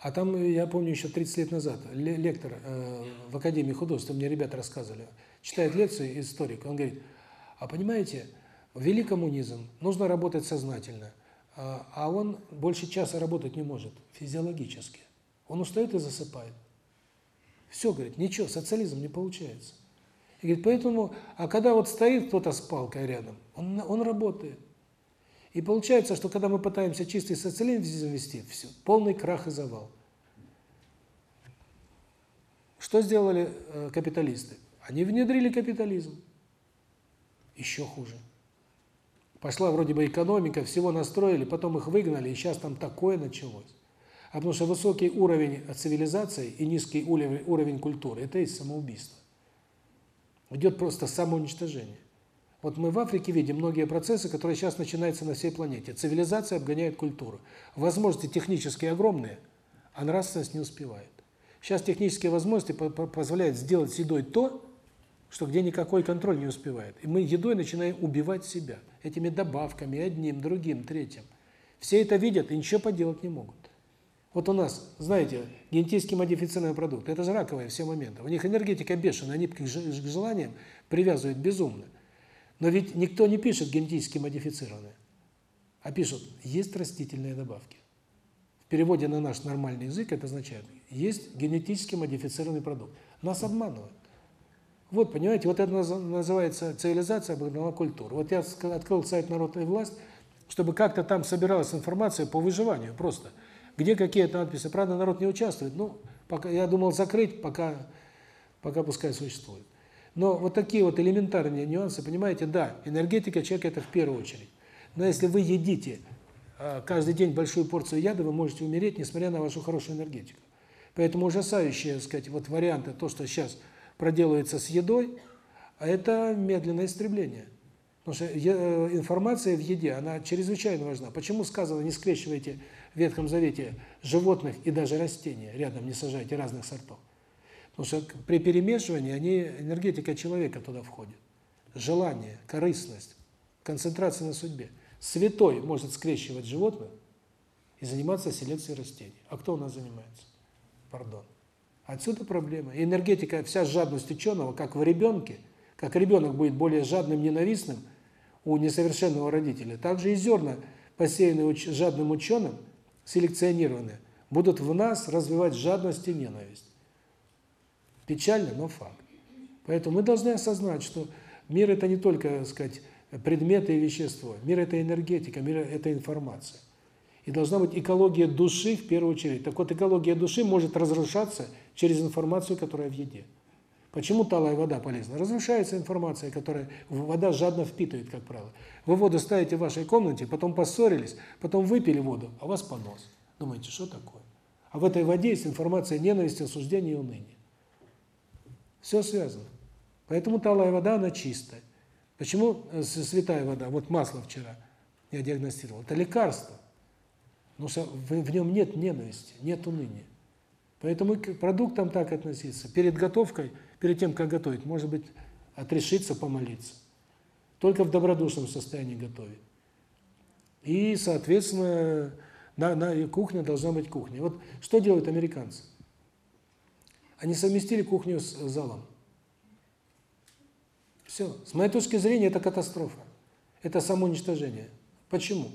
А там, я помню, еще 30 лет назад лектор э, в Академии художеств, мне ребята рассказывали, читает лекции историк, он говорит, а понимаете, Ввели коммунизм, нужно работать сознательно, а, а он больше часа работать не может, физиологически. Он устает и засыпает. Все, говорит, ничего, социализм не получается. И говорит, поэтому, а когда вот стоит кто-то с палкой рядом, он, он работает. И получается, что когда мы пытаемся чистый социализм ввести, все, полный крах и завал. Что сделали э, капиталисты? Они внедрили капитализм. Еще хуже. Пошла вроде бы экономика, всего настроили, потом их выгнали, и сейчас там такое началось. А потому что высокий уровень цивилизации и низкий уровень, культуры – это есть самоубийство. Идет просто самоуничтожение. Вот мы в Африке видим многие процессы, которые сейчас начинаются на всей планете. Цивилизация обгоняет культуру. Возможности технические огромные, а нравственность не успевает. Сейчас технические возможности позволяют сделать с едой то, что где никакой контроль не успевает. И мы едой начинаем убивать себя – этими добавками, одним, другим, третьим. Все это видят и ничего поделать не могут. Вот у нас, знаете, генетически модифицированный продукт, это же раковые все моменты. У них энергетика бешеная, они к желаниям привязывают безумно. Но ведь никто не пишет генетически модифицированные, а пишут, есть растительные добавки. В переводе на наш нормальный язык это означает, есть генетически модифицированный продукт. Нас обманывают. Вот, понимаете, вот это называется цивилизация обогнала культуру. Вот я открыл сайт «Народная власть», чтобы как-то там собиралась информация по выживанию просто. Где какие-то надписи. Правда, народ не участвует. Ну, пока я думал закрыть, пока, пока пускай существует. Но вот такие вот элементарные нюансы, понимаете, да, энергетика человека – это в первую очередь. Но если вы едите а, каждый день большую порцию яда, вы можете умереть, несмотря на вашу хорошую энергетику. Поэтому ужасающие, так сказать, вот варианты, то, что сейчас проделывается с едой, а это медленное истребление. Потому что э, информация в еде, она чрезвычайно важна. Почему сказано, не скрещивайте в Ветхом Завете животных и даже растения, рядом не сажайте разных сортов? Потому что при перемешивании они, энергетика человека туда входит. Желание, корыстность, концентрация на судьбе. Святой может скрещивать животных и заниматься селекцией растений. А кто у нас занимается? Пардон. Отсюда проблема. И энергетика, вся жадность ученого, как в ребенке, как ребенок будет более жадным, ненавистным у несовершенного родителя, также и зерна, посеянные уч жадным ученым, селекционированные, будут в нас развивать жадность и ненависть. Печально, но факт. Поэтому мы должны осознать, что мир – это не только, так сказать, предметы и вещество. Мир – это энергетика, мир – это информация. И должна быть экология души в первую очередь. Так вот, экология души может разрушаться через информацию, которая в еде. Почему талая вода полезна? Разрушается информация, которая вода жадно впитывает, как правило. Вы воду ставите в вашей комнате, потом поссорились, потом выпили воду, а у вас понос. Думаете, что такое? А в этой воде есть информация ненависти, осуждения и уныния. Все связано. Поэтому талая вода, она чистая. Почему э, святая вода? Вот масло вчера я диагностировал. Это лекарство. Что в нем нет ненависти, нет уныния. Поэтому к продуктам так относиться. Перед готовкой, перед тем, как готовить, может быть, отрешиться, помолиться. Только в добродушном состоянии готовить. И, соответственно, на, на кухня должна быть кухня. Вот что делают американцы? Они совместили кухню с залом. Все. С моей точки зрения, это катастрофа. Это самоуничтожение. Почему?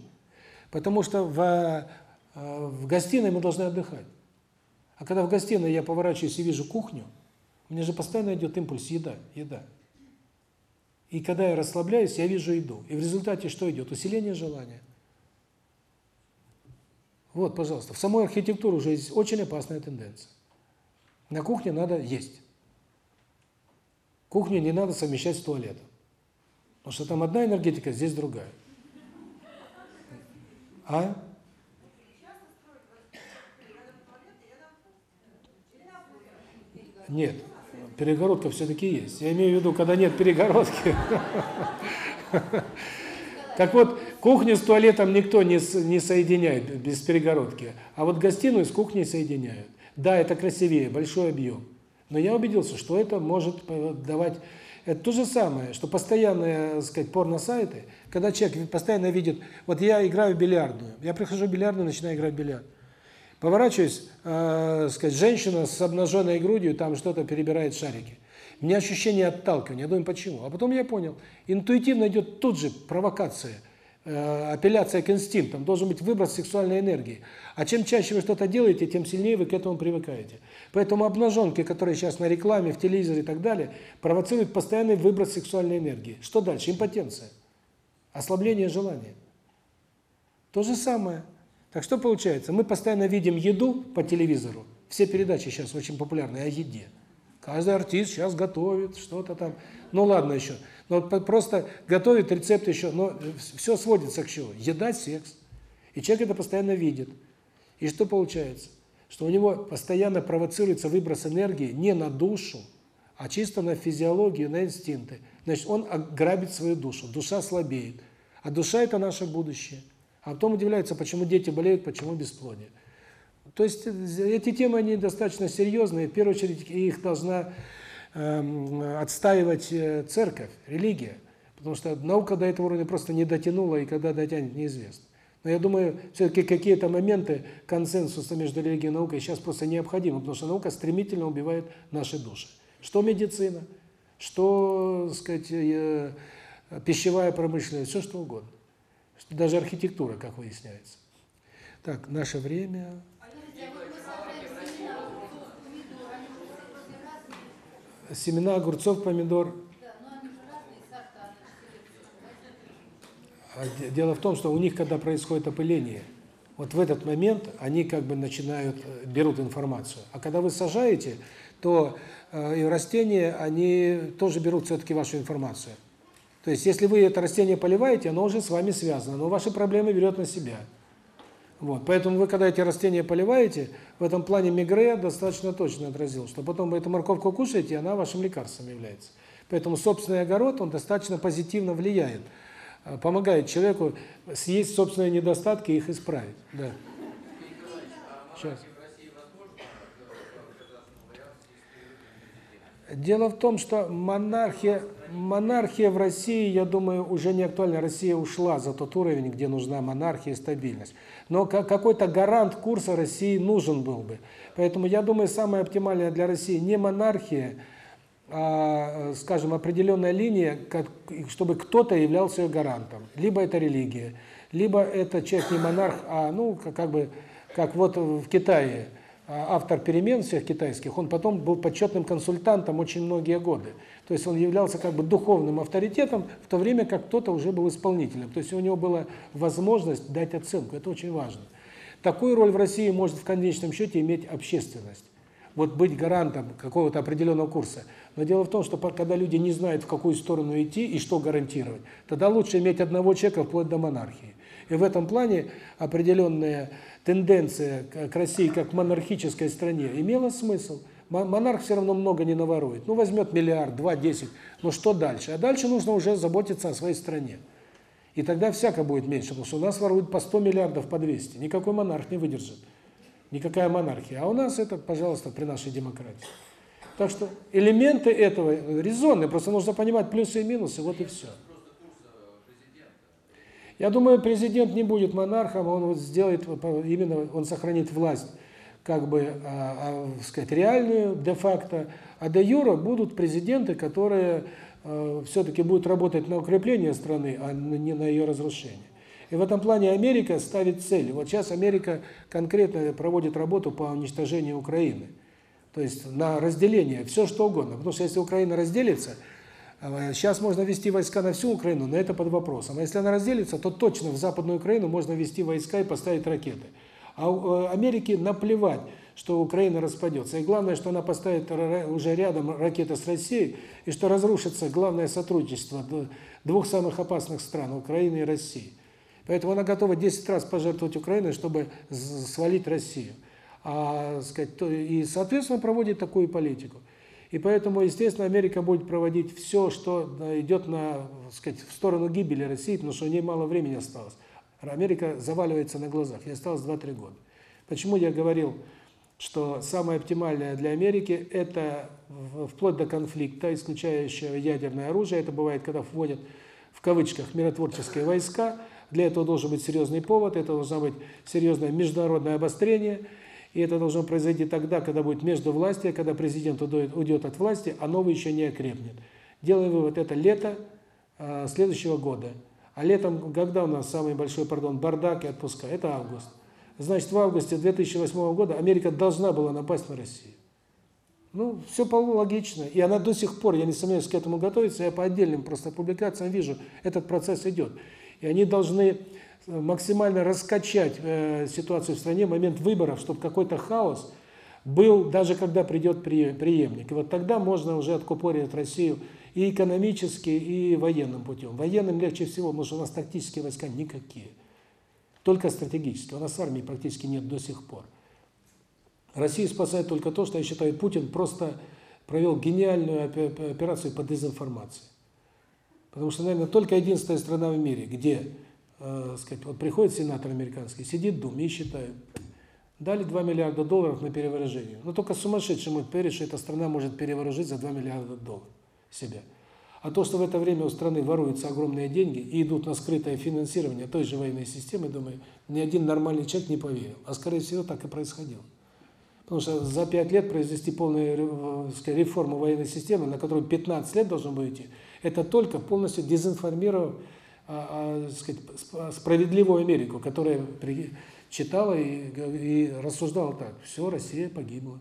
Потому что в, э, в гостиной мы должны отдыхать. А когда в гостиной я поворачиваюсь и вижу кухню, у меня же постоянно идет импульс еда, еда. И когда я расслабляюсь, я вижу еду. И в результате что идет? Усиление желания. Вот, пожалуйста, в самой архитектуре уже есть очень опасная тенденция. На кухне надо есть. Кухню не надо совмещать с туалетом. Потому что там одна энергетика, здесь другая. А? Нет, перегородка все-таки есть. Я имею в виду, когда нет перегородки. Так вот, кухню с туалетом никто не, не соединяет без перегородки, а вот гостиную с кухней соединяют. Да, это красивее, большой объем. Но я убедился, что это может давать... Это то же самое, что постоянные, так сказать, порно-сайты, когда человек постоянно видит... Вот я играю в бильярдную, я прихожу в бильярдную, начинаю играть в бильярд. Поворачиваюсь, э, сказать, женщина с обнаженной грудью там что-то перебирает шарики. У меня ощущение отталкивания. Я думаю, почему? А потом я понял. Интуитивно идет тут же провокация, апелляция к инстинктам. Должен быть выброс сексуальной энергии. А чем чаще вы что-то делаете, тем сильнее вы к этому привыкаете. Поэтому обнаженки, которые сейчас на рекламе, в телевизоре и так далее, провоцируют постоянный выброс сексуальной энергии. Что дальше? Импотенция. Ослабление желания. То же самое. Так что получается? Мы постоянно видим еду по телевизору. Все передачи сейчас очень популярны о еде. Каждый артист сейчас готовит что-то там. Ну ладно еще. Но просто готовит рецепт еще. Но все сводится к чему? Еда, секс. И человек это постоянно видит. И что получается? Что у него постоянно провоцируется выброс энергии не на душу, а чисто на физиологию, на инстинкты. Значит, он грабит свою душу. Душа слабеет. А душа – это наше будущее. А потом удивляются, почему дети болеют, почему бесплодие. То есть э, эти темы, они достаточно серьезные. В первую очередь их должна э, отстаивать э, церковь, религия. Потому что наука до этого уровня просто не дотянула, и когда дотянет, неизвестно. Но я думаю, все-таки какие-то моменты консенсуса между религией и наукой сейчас просто необходимы, потому что наука стремительно убивает наши души. Что медицина, что, сказать, э, пищевая промышленность, все что угодно. Даже архитектура, как выясняется. Так, наше время. Семена огурцов, помидор. А дело в том, что у них, когда происходит опыление, вот в этот момент они как бы начинают, э, берут информацию. А когда вы сажаете, то э, и растения, они тоже берут все-таки вашу информацию. То есть, если вы это растение поливаете, оно уже с вами связано, но ваши проблемы берет на себя. Вот, поэтому вы, когда эти растения поливаете, в этом плане Мигре достаточно точно отразил, что потом вы эту морковку кушаете, и она вашим лекарством является. Поэтому собственный огород, он достаточно позитивно влияет, э, помогает человеку съесть собственные недостатки и их исправить. Да. Сейчас. Дело в том, что монархия, монархия в России, я думаю, уже не актуальна. Россия ушла за тот уровень, где нужна монархия и стабильность. Но какой-то гарант курса России нужен был бы. Поэтому я думаю, самое оптимальное для России не монархия, а, скажем, определенная линия, чтобы кто-то являлся ее гарантом. Либо это религия, либо это человек не монарх, а ну как бы как вот в Китае а, автор перемен всех китайских, он потом был почетным консультантом очень многие годы. То есть он являлся как бы духовным авторитетом, в то время как кто-то уже был исполнителем. То есть у него была возможность дать оценку, это очень важно. Такую роль в России может в конечном счете иметь общественность. Вот быть гарантом какого-то определенного курса. Но дело в том, что когда люди не знают, в какую сторону идти и что гарантировать, тогда лучше иметь одного человека вплоть до монархии. И в этом плане определенная тенденция к России как монархической стране имела смысл. Монарх все равно много не наворует. Ну, возьмет миллиард, два, десять. Но что дальше? А дальше нужно уже заботиться о своей стране. И тогда всяко будет меньше, потому что у нас воруют по 100 миллиардов, по 200. Никакой монарх не выдержит. Никакая монархия. А у нас это, пожалуйста, при нашей демократии. Так что элементы этого резонные, просто нужно понимать плюсы и минусы, вот и все. Я думаю, президент не будет монархом, он вот сделает именно, он сохранит власть как бы, а, а, сказать, реальную де-факто, а де юра будут президенты, которые э, все-таки будут работать на укрепление страны, а не на ее разрушение. И в этом плане Америка ставит цель. Вот сейчас Америка конкретно проводит работу по уничтожению Украины. То есть на разделение, все что угодно. Потому что если Украина разделится, сейчас можно вести войска на всю Украину, но это под вопросом. А если она разделится, то точно в Западную Украину можно вести войска и поставить ракеты. А у Америке наплевать, что Украина распадется. И главное, что она поставит уже рядом ракеты с Россией, и что разрушится главное сотрудничество двух самых опасных стран, Украины и России. Поэтому она готова 10 раз пожертвовать Украиной, чтобы свалить Россию. А, сказать, то, и, соответственно, проводит такую политику. И поэтому, естественно, Америка будет проводить все, что идет на, сказать, в сторону гибели России, потому что у нее мало времени осталось. Америка заваливается на глазах, ей осталось 2-3 года. Почему я говорил, что самое оптимальное для Америки – это вплоть до конфликта, исключающего ядерное оружие, это бывает, когда вводят в кавычках миротворческие войска – для этого должен быть серьезный повод, это должно быть серьезное международное обострение, и это должно произойти тогда, когда будет междувластие, когда президент уйдет от власти, а новый еще не окрепнет. Делаем вывод, это лето э, следующего года. А летом, когда у нас самый большой, пардон, бардак и отпуска? Это август. Значит, в августе 2008 года Америка должна была напасть на Россию. Ну, все логично. И она до сих пор, я не сомневаюсь, к этому готовится. Я по отдельным просто публикациям вижу, этот процесс идет. И они должны э, максимально раскачать э, ситуацию в стране момент выборов, чтобы какой-то хаос был, даже когда придет преемник. И вот тогда можно уже откупорить Россию и экономически, и военным путем. Военным легче всего, потому что у нас тактические войска никакие. Только стратегические. У нас армии практически нет до сих пор. Россию спасает только то, что, я считаю, Путин просто провел гениальную операцию по дезинформации. Потому что, наверное, только единственная страна в мире, где, э, сказать, вот приходит сенатор американский, сидит в Думе и считает, дали 2 миллиарда долларов на перевооружение. Но только сумасшедший может поверить, что эта страна может перевооружить за 2 миллиарда долларов себя. А то, что в это время у страны воруются огромные деньги и идут на скрытое финансирование той же военной системы, думаю, ни один нормальный человек не поверил. А скорее всего так и происходило. Потому что за 5 лет произвести полную э, сказать, реформу военной системы, на которую 15 лет должно быть идти, это только полностью дезинформировав а, а, сказать, справедливую Америку, которая читала и, и рассуждала так, все, Россия погибла.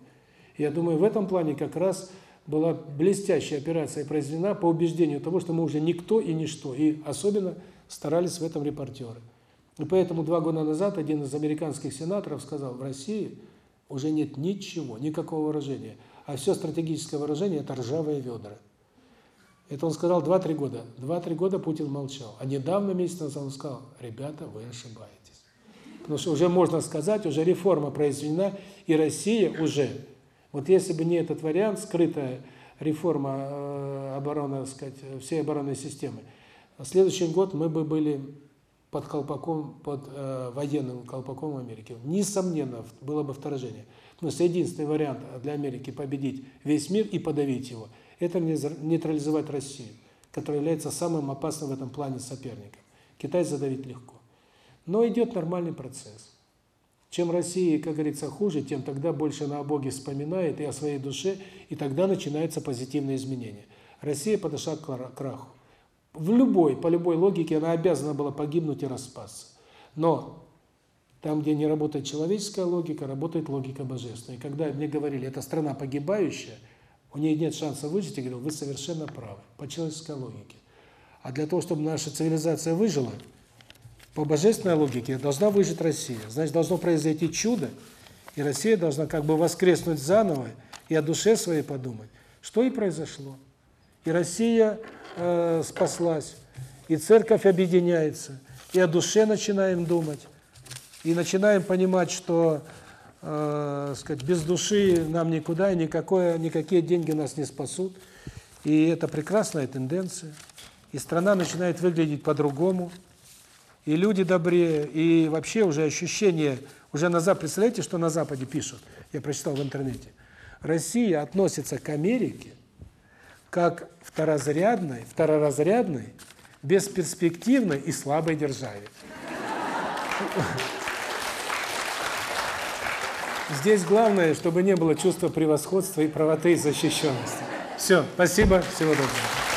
Я думаю, в этом плане как раз была блестящая операция произведена по убеждению того, что мы уже никто и ничто, и особенно старались в этом репортеры. И поэтому два года назад один из американских сенаторов сказал, в России уже нет ничего, никакого вооружения, а все стратегическое вооружение – это ржавые ведра. Это он сказал 2-3 года. 2-3 года Путин молчал. А недавно, месяц назад, он сказал, ребята, вы ошибаетесь. Потому что уже можно сказать, уже реформа произведена, и Россия уже, вот если бы не этот вариант, скрытая реформа э, обороны, так сказать, всей оборонной системы, следующий год мы бы были под колпаком, под э, военным колпаком Америки. Несомненно, было бы вторжение. Что единственный вариант для Америки победить весь мир и подавить его – это нейтрализовать Россию, которая является самым опасным в этом плане соперником. Китай задавить легко. Но идет нормальный процесс. Чем Россия, как говорится, хуже, тем тогда больше она о Боге вспоминает и о своей душе, и тогда начинаются позитивные изменения. Россия подошла к краху. В любой, по любой логике она обязана была погибнуть и распасться. Но там, где не работает человеческая логика, работает логика божественная. И когда мне говорили, это страна погибающая, у нее нет шанса выжить, я говорю, вы совершенно правы, по человеческой логике. А для того, чтобы наша цивилизация выжила, по божественной логике должна выжить Россия. Значит, должно произойти чудо, и Россия должна как бы воскреснуть заново и о душе своей подумать. Что и произошло. И Россия э, спаслась, и церковь объединяется, и о душе начинаем думать, и начинаем понимать, что э, сказать, без души нам никуда, и никакое, никакие деньги нас не спасут. И это прекрасная тенденция. И страна начинает выглядеть по-другому. И люди добрее, и вообще уже ощущение, уже на Западе, представляете, что на Западе пишут? Я прочитал в интернете. Россия относится к Америке как второзрядной, второразрядной, бесперспективной и слабой державе. Здесь главное, чтобы не было чувства превосходства и правоты и защищенности. Все, спасибо, всего доброго.